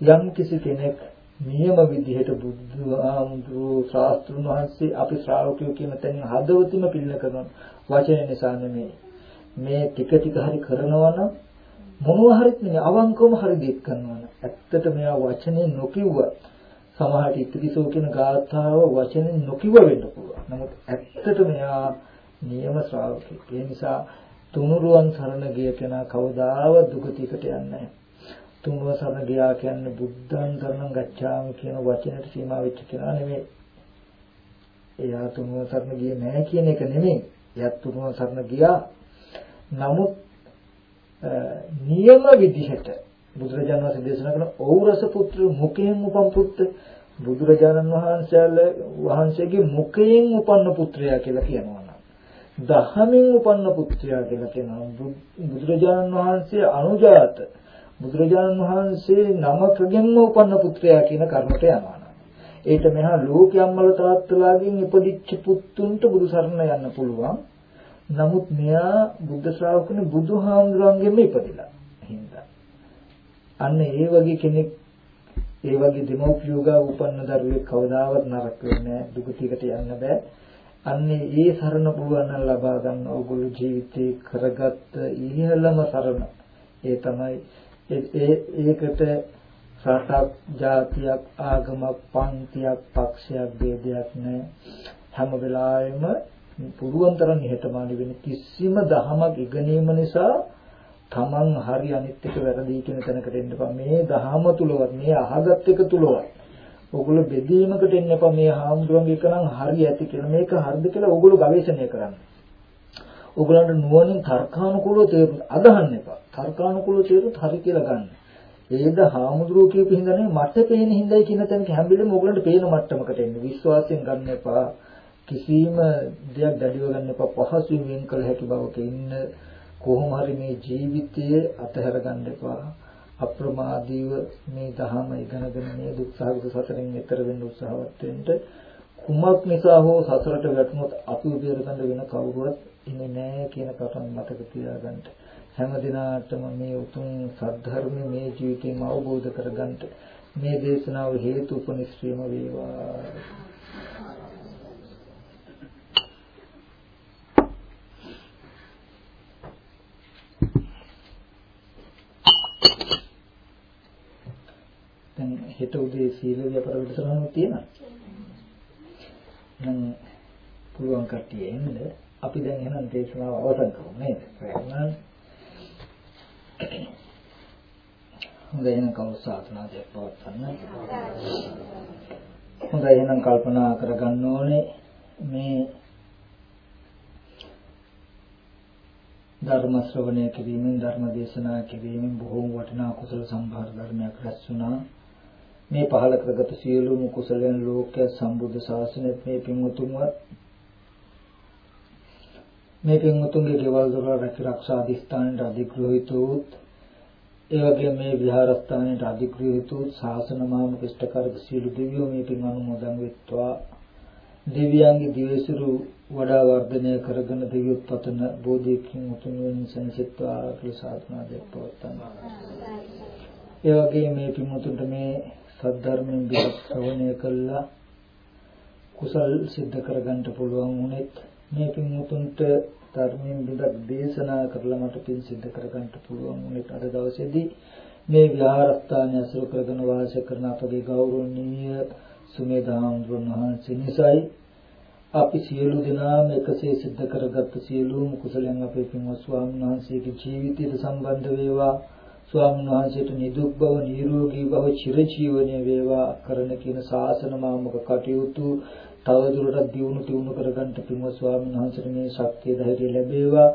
යම් කිසි කෙනෙක් නියම විදිහට බුදු ආමුදුරු ශාස්ත්‍රුන් වහන්සේ අපි ශ්‍රාවකයෝ කියන තැන හදවතින්ම පිළිල කරන වචන නිසා නෙමෙයි මේ ටික ටික හරි කරනවා නම් මොනවා හරිත් නෙමෙයි අවංකවම හරි දෙයක් කරනවා නම් ඇත්තට මෙයා වචනේ නොකියුව සමහරට ඉතිරිසෝ කියන ගාථාව වචනේ නොකියුව වෙන්න පුළුවන්. නමුත් ඇත්තට මෙයා නියම ශ්‍රාවකෙක්. ඒ නිසා තුනුරුවන් සරණ ගිය කෙනා කවදාවත් දුගතියකට යන්නේ නැහැ. තුන්ව සරණ ගියා කියන්නේ බුද්ධං සරණං ගච්ඡාමි කියන වචනයට සීමා වෙච්ච කෙනා නෙමෙයි. එයා තුන්ව සරණ ගියේ නැහැ කියන එක නෙමෙයි. එයා තුන්ව සරණ ගියා. නමුත් නියම විදිහට බුදුරජාණන් වහන්සේ දේශනා කරන ඖරස පුත්‍ර මුඛයෙන් උපන් පුත්‍ර බුදුරජාණන් වහන්සේලා වහන්සේගේ මුඛයෙන් උපන්න පුත්‍රයා කියලා කියනවා නම් දහමින් උපන්න පුත්‍රයා කියලා කියනවා බුදුරජාණන් වහන්සේ අනුජාත බුදුරජාණන් වහන්සේ නමකගෙන්ම උපන්න පුත්‍රයා කියන කර්මයට යනවා. ඒට මෙහා ලෝකයන්වල තාත්තලාගෙන් ඉපදිච්ච පුතුන්ට බුදු සරණ යන්න පුළුවන්. නමුත් මෙයා බුද්ධ ශ්‍රාවකනේ බුදුහාමුදුරන්ගෙන්ම ඉපදිලා. හින්දා. අන්න ඒ වගේ කෙනෙක් ඒ වගේ දෙමෝපියෝගා උපන්න දරුවෙක් කවදාවත් නරක වෙන්නේ නැහැ. දුකතිකට යන්න බෑ. අන්නේ ඒ සරණ පුළුවන් නම් ලබා ගන්න ඕගොල්ලෝ ජීවිතේ කරගත්ත ඉහළම සරණ. ඒ තමයි ඒකට රටක් ජාතියක් ආගමක් පන්තියක් පක්ෂයක් ભેදයක් නැහැ හැම වෙලාවෙම පුරුවන් තරම් නිහතමානී වෙන කිසිම දහමක් ඉගෙනීම නිසා Taman හරි අනිත් එක වැරදි කියන තැනකට එන්න එපා. මේ දහම තුලවත් මේ අහගත් එක තුලවත්. ඕගොල්ලෝ බෙදීමකට එන්න එපා. මේ හාමුදුරන්ගේ එක නම් හරි ඇති කියලා. මේක හරිද කියලා ඕගොල්ලෝ ගවේෂණය කරන්න. ඕගොල්ලන්ට නුවණින් තර්කානුකූලව තේරුම් අදහන්න එපා. තර්කානුකූලව තේරුත් හරි කියලා ගන්න. ඒද හාමුදුරුවෝ කියපු හින්දා නෙවෙයි මට පේන හින්දායි කියන තැනක හැම වෙලෙම ඕගොල්ලන්ට පේන මට්ටමකට එන්න. විශ්වාසයෙන් ගන්න එපා. කිසිම දෙයක් දැඩිව ගන්න එපා. පහසුවෙන් වෙන් කළ හැකි බවක ඉන්න කොහොම හරි මේ ජීවිතයේ අතහැර ගන්න එපා. අප්‍රමාදීව මේ ධහම ඉගෙනගෙන මේ දුක්සහගත සසරෙන් එතර වෙන්න උත්සාහවත් වෙන්න කුමක් නිසා හෝ සසරට වැටුනොත් අපි උදේට ගන්න වෙන කවුරුවත් ඉන්නේ නැහැ කියන කරුණ මතක තියාගන්න. හැම දිනාටම මේ උතුම් සද්ධර්ම මේ ජීවිතේම අවබෝධ කරගන්න මේ දේශනාව හේතු උපනිශ්‍රේම වේවා. දැන් හෙට උදේ සීල ව්‍යාපාර වැඩසටහනක් තියෙනවා. නම් පුළුවන් කට්ටිය එන්න අපි දැන් එහෙනම් දේශනාව අවසන් කරමු නේද? එහෙනම් හොඳයි එහෙනම් කවුරු සාසනාවක් පවත්වන්න. හොඳයි එහෙනම් කල්පනා කරගන්න ඕනේ මේ ධර්ම ශ්‍රවණය කිරීමෙන් ධර්ම දේශනා කිරීමෙන් බොහෝ වටිනා කුසල සම්භාර ධර්මයක් රැස් වුණා. මේ පහල කරගත සියලුම කුසලයන් ලෝකයේ සම්බුද්ධ ශාසනයත් මේ පින්වතුන්වත් මේ පින්වතුන්ගේ ගෙවල් දොරවල් රැකිරක්ෂා අධිෂ්ඨානයට අධිග්‍රහිත වූත් ඒ වගේම මේ විහාරස්ථානයට අධිග්‍රහිත වූ ශාසන මාම ක්ෂ්ඨකාරක සීල දෙවියෝ මේ පින් අනුමෝදන් වෙත්වා දෙවියන්ගේ දිවසිරු වඩා වර්ධනය කරගෙන දෙවියොත් පතන බෝධියකින් උතුම් වෙන සංසිත්වා කියලා සාධනා දෙපවත්තන. ඒ වගේම මේ පින්වතුන්ට මේ සද්ධර්මයෙන් බියක් ශ්‍රවණය කළා කුසල් සිද්ධ කරගන්න පුළුවන් වුණෙත් මේ පින්වතුන්ට ධර්මයෙන් බිඳක් දේශනා කරලා මට පින් සිද්ධ කරගන්න පුළුවන් වුණෙත් අද දවසේදී මේ විහාරස්ථානය අසුර කරගෙන වාසය කරන අපගේ ගෞරවනීය සුමේධාම්රුන් වහන්සේ නිසායි අපි සියලු දෙනාම එකසේ සිද්ධ කරගත් සියලුම කුසලයන් අපේ පින්වත් ස්වාමීන් වහන්සේගේ ජීවිතයට සම්බන්ධ වේවා. ස්වාමීන් වහන්සේට නිදුක් බව නිරෝගී බව චිරජීවනයේ වේවා කරන කියන ශාසන මාමක කටයුතු තවදුරටත් දියුණු තියුණු කරගන්න පින්වත් ස්වාමීන් වහන්සේට මේ ශක්තිය ධෛර්යය ලැබේවා.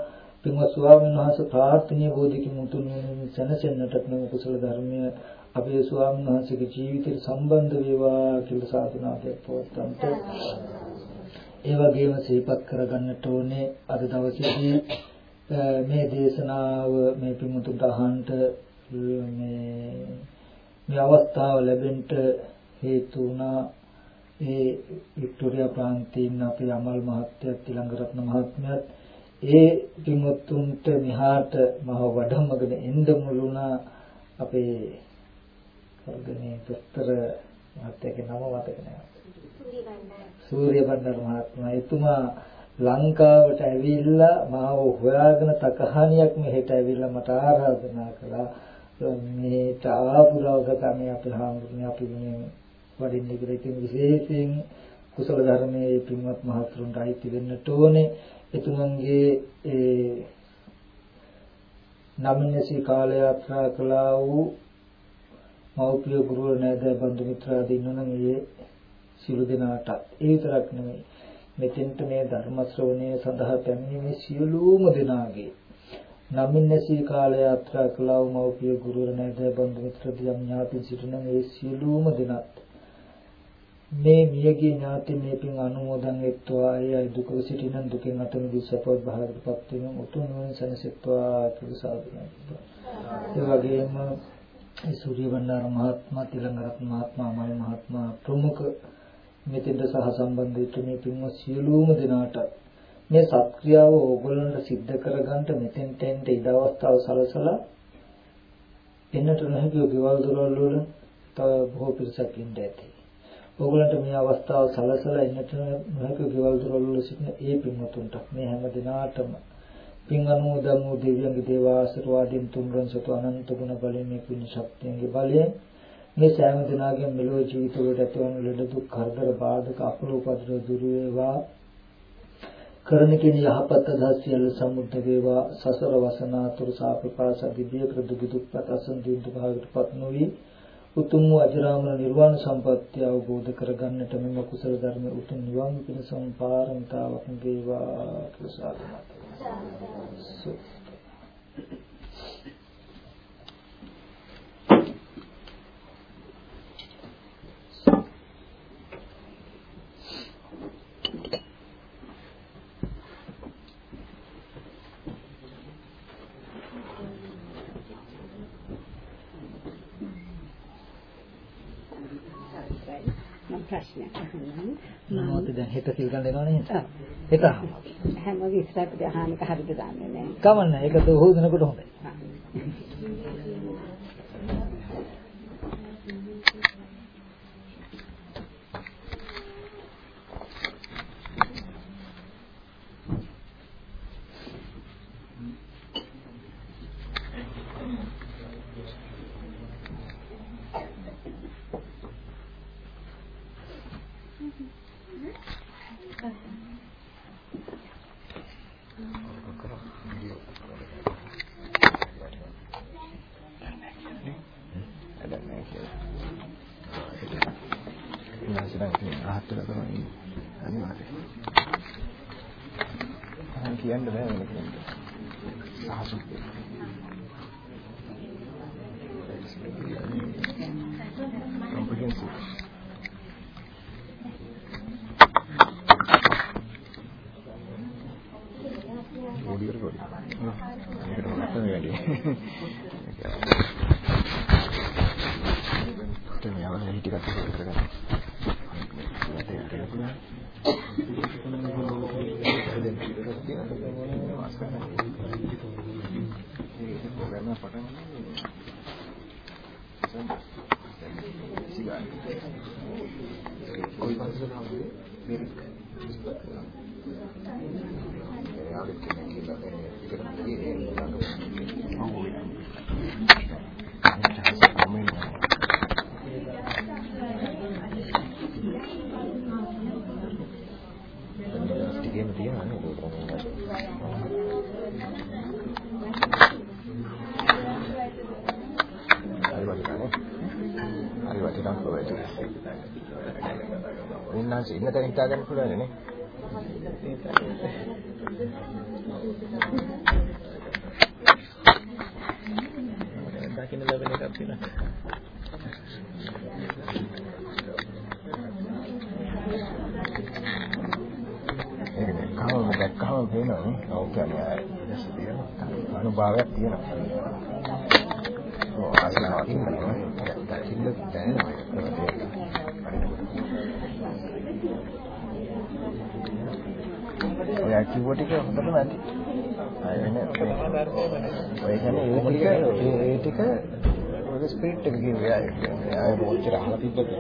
පින්වත් ස්වාමීන් වහන්සේ ප්‍රාර්ථනීය බෝධික මුතුන් වෙනින් සැනසෙන්නට මේ කුසල ධර්මය අපේ ස්වාමීන් වහන්සේගේ ජීවිතයට සම්බන්ධ වේවා කියලා සාධනාවක් පවත්තන්ට ඒ වගේම සිහිපත් කරගන්නට ඕනේ අද දවසේදී මේ දේශනාව මේ පිමුතුන්ට අහන්නට මේ මේ අවස්ථාව ලැබෙන්න හේතු වුණා. ඒ වික්ටෝරියා ප්‍රාන්තයේ ඉන්න අපේ අමල් මහත්තයත් ඊළඟරත්න මහත්මයාත් ඒ පිමුතුන්ට මෙහාට මහ වඩම්මගෙන එන්න මුළුණා අපේ වර්ගනේ දොස්තර මහත්තයාගේ නම මතක නැහැ. සූර්ය බණ්ඩාර මහත්මයා එතුමා ලංකාවට ඇවිල්ලා මාව හොයාගෙන තකහණියක් මෙහෙට ඇවිල්ලා මට ආරාධනා කළා. මේට ආපු දවසක මේ අපේ හාමුදුරනේ අපි මේ වඩින්න කියලා ඉතින් විශේෂයෙන් කුසල ධර්මයේ පින්වත් මහතුරුන්ට අයිති වෙන්නට ඕනේ. එතුමන්ගේ ඒ නමිනසී කාල යාත්‍රා කළා වූ මෞපිය ගුරු නෑදෑ බඳු මිත්‍රාදී ඉන්නනම් ඒ සිළු දෙනාට ඒ විතරක් නෙමෙයි මෙතෙන්ට මේ ධර්ම ශ්‍රවණය සඳහා පැමිණීමේ සියලුම දෙනාගේ. නමින්නසී කාල යාත්‍රා කළා වූ මෞපිය ගුරු නෑදෑ බඳු මිත්‍රාදී ඥාති සිටින මේ සියලුම දෙනාත්. මේ මියගේ ඥාති මේ පින් අනුමෝදන් වෙත්වා අය දුක සිටිනන් දුකෙන් අත මිදී සපවත් භාගයටපත් වෙන උතුම් නුවණ සැනසෙත්වා කියලා සාදුනා. ඒ වගේම ඒ සූර්ය වන්නාර මහත්මයා තිලංගරත්න මහත්මයා මල් මහත්මයා ප්‍රමුඛ මෙතෙන්ට සහ සම්බන්ධ වෙච්ච මේ පින්වත් සියලුම දෙනාට මේ සත්ක්‍රියාව ඕගොල්ලන්ට සිද්ධ කරගන්න මෙතෙන්ට එන්න ඉඩ අවස්ථාව සලසලා එන්නට නැතිව ගෙවල් දොරවල් වල තව බොහෝ පිරිසක් ඉන්න ඇති. ඕගොල්ලන්ට මේ අවස්ථාව සලසලා එන්නට නොහැකි ගෙවල් දොරවල් වල සිටින ඒ පින්වතුන්ට මේ හැම දිනාටම පින් අනුමෝදන් වූ දෙවියන්ගේ දේව ආශිර්වාදයෙන් තුන්වන් සතු අනන්ත ගුණ බලයෙන් මේ පුණ්‍ය ශක්තියන්ගේ බලයෙන් මේ සෑම දිනාගෙම මෙලොව ජීවිත වලට ඇතිවන ලෙඩ දුක් කරදර බාධක අපල උපද්‍ර දුර වේවා. කරන කෙන යහපත් අදහස් සියල්ල සමුද්ද වේවා. සසර වසනාතුරු සාපපාස දිව්‍ය ප්‍රදුක් දුක්පත් අසන් දින් දුකහටපත් නොවි. උතුම් වූ අජරාමර නිර්වාණ සම්පත්තිය අවබෝධ කරගන්නට මෙම කුසල ධර්ම උතුම් නිවන් පිණිස සම්පාරමිතාවක් වේවා කියලා සාදුනා ප්‍රශ්නයක් අහන්න. මොකද දැන් හෙට සිල් ගන්න එනවා නේද? හෙට හැම විස්තරයක් අහන්න එක හරිද දන්නේ නැහැ. කමන්න ඒක හොදනකොට හොඳයි.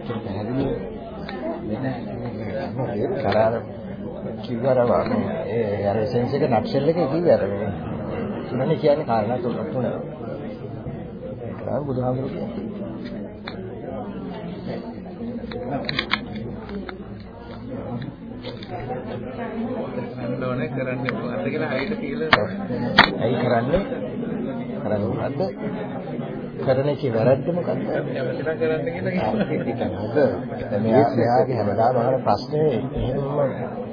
පැහැදිලි කරාර කිව්වරම ඒ අර සෙන්ස් එක නක්ෂල් එක කිව්වේ අර මේ තුනනේ කියන්නේ කාරණා තුන තුන. ඒක බුදුහාමුදුරුවෝ කියන්නේ. කරන්න ඕනේ කරන්න මොකද්ද කියලා හයිට කියලා ඇයි කරන්නේ? කරන්නේ මොකද්ද කරන එකේ වැරද්ද කැමතිලා කරන්න කියලා හොඳ දැන් මෙයා මෙයාගේ හැමදාම අහන ප්‍රශ්නේ එහෙම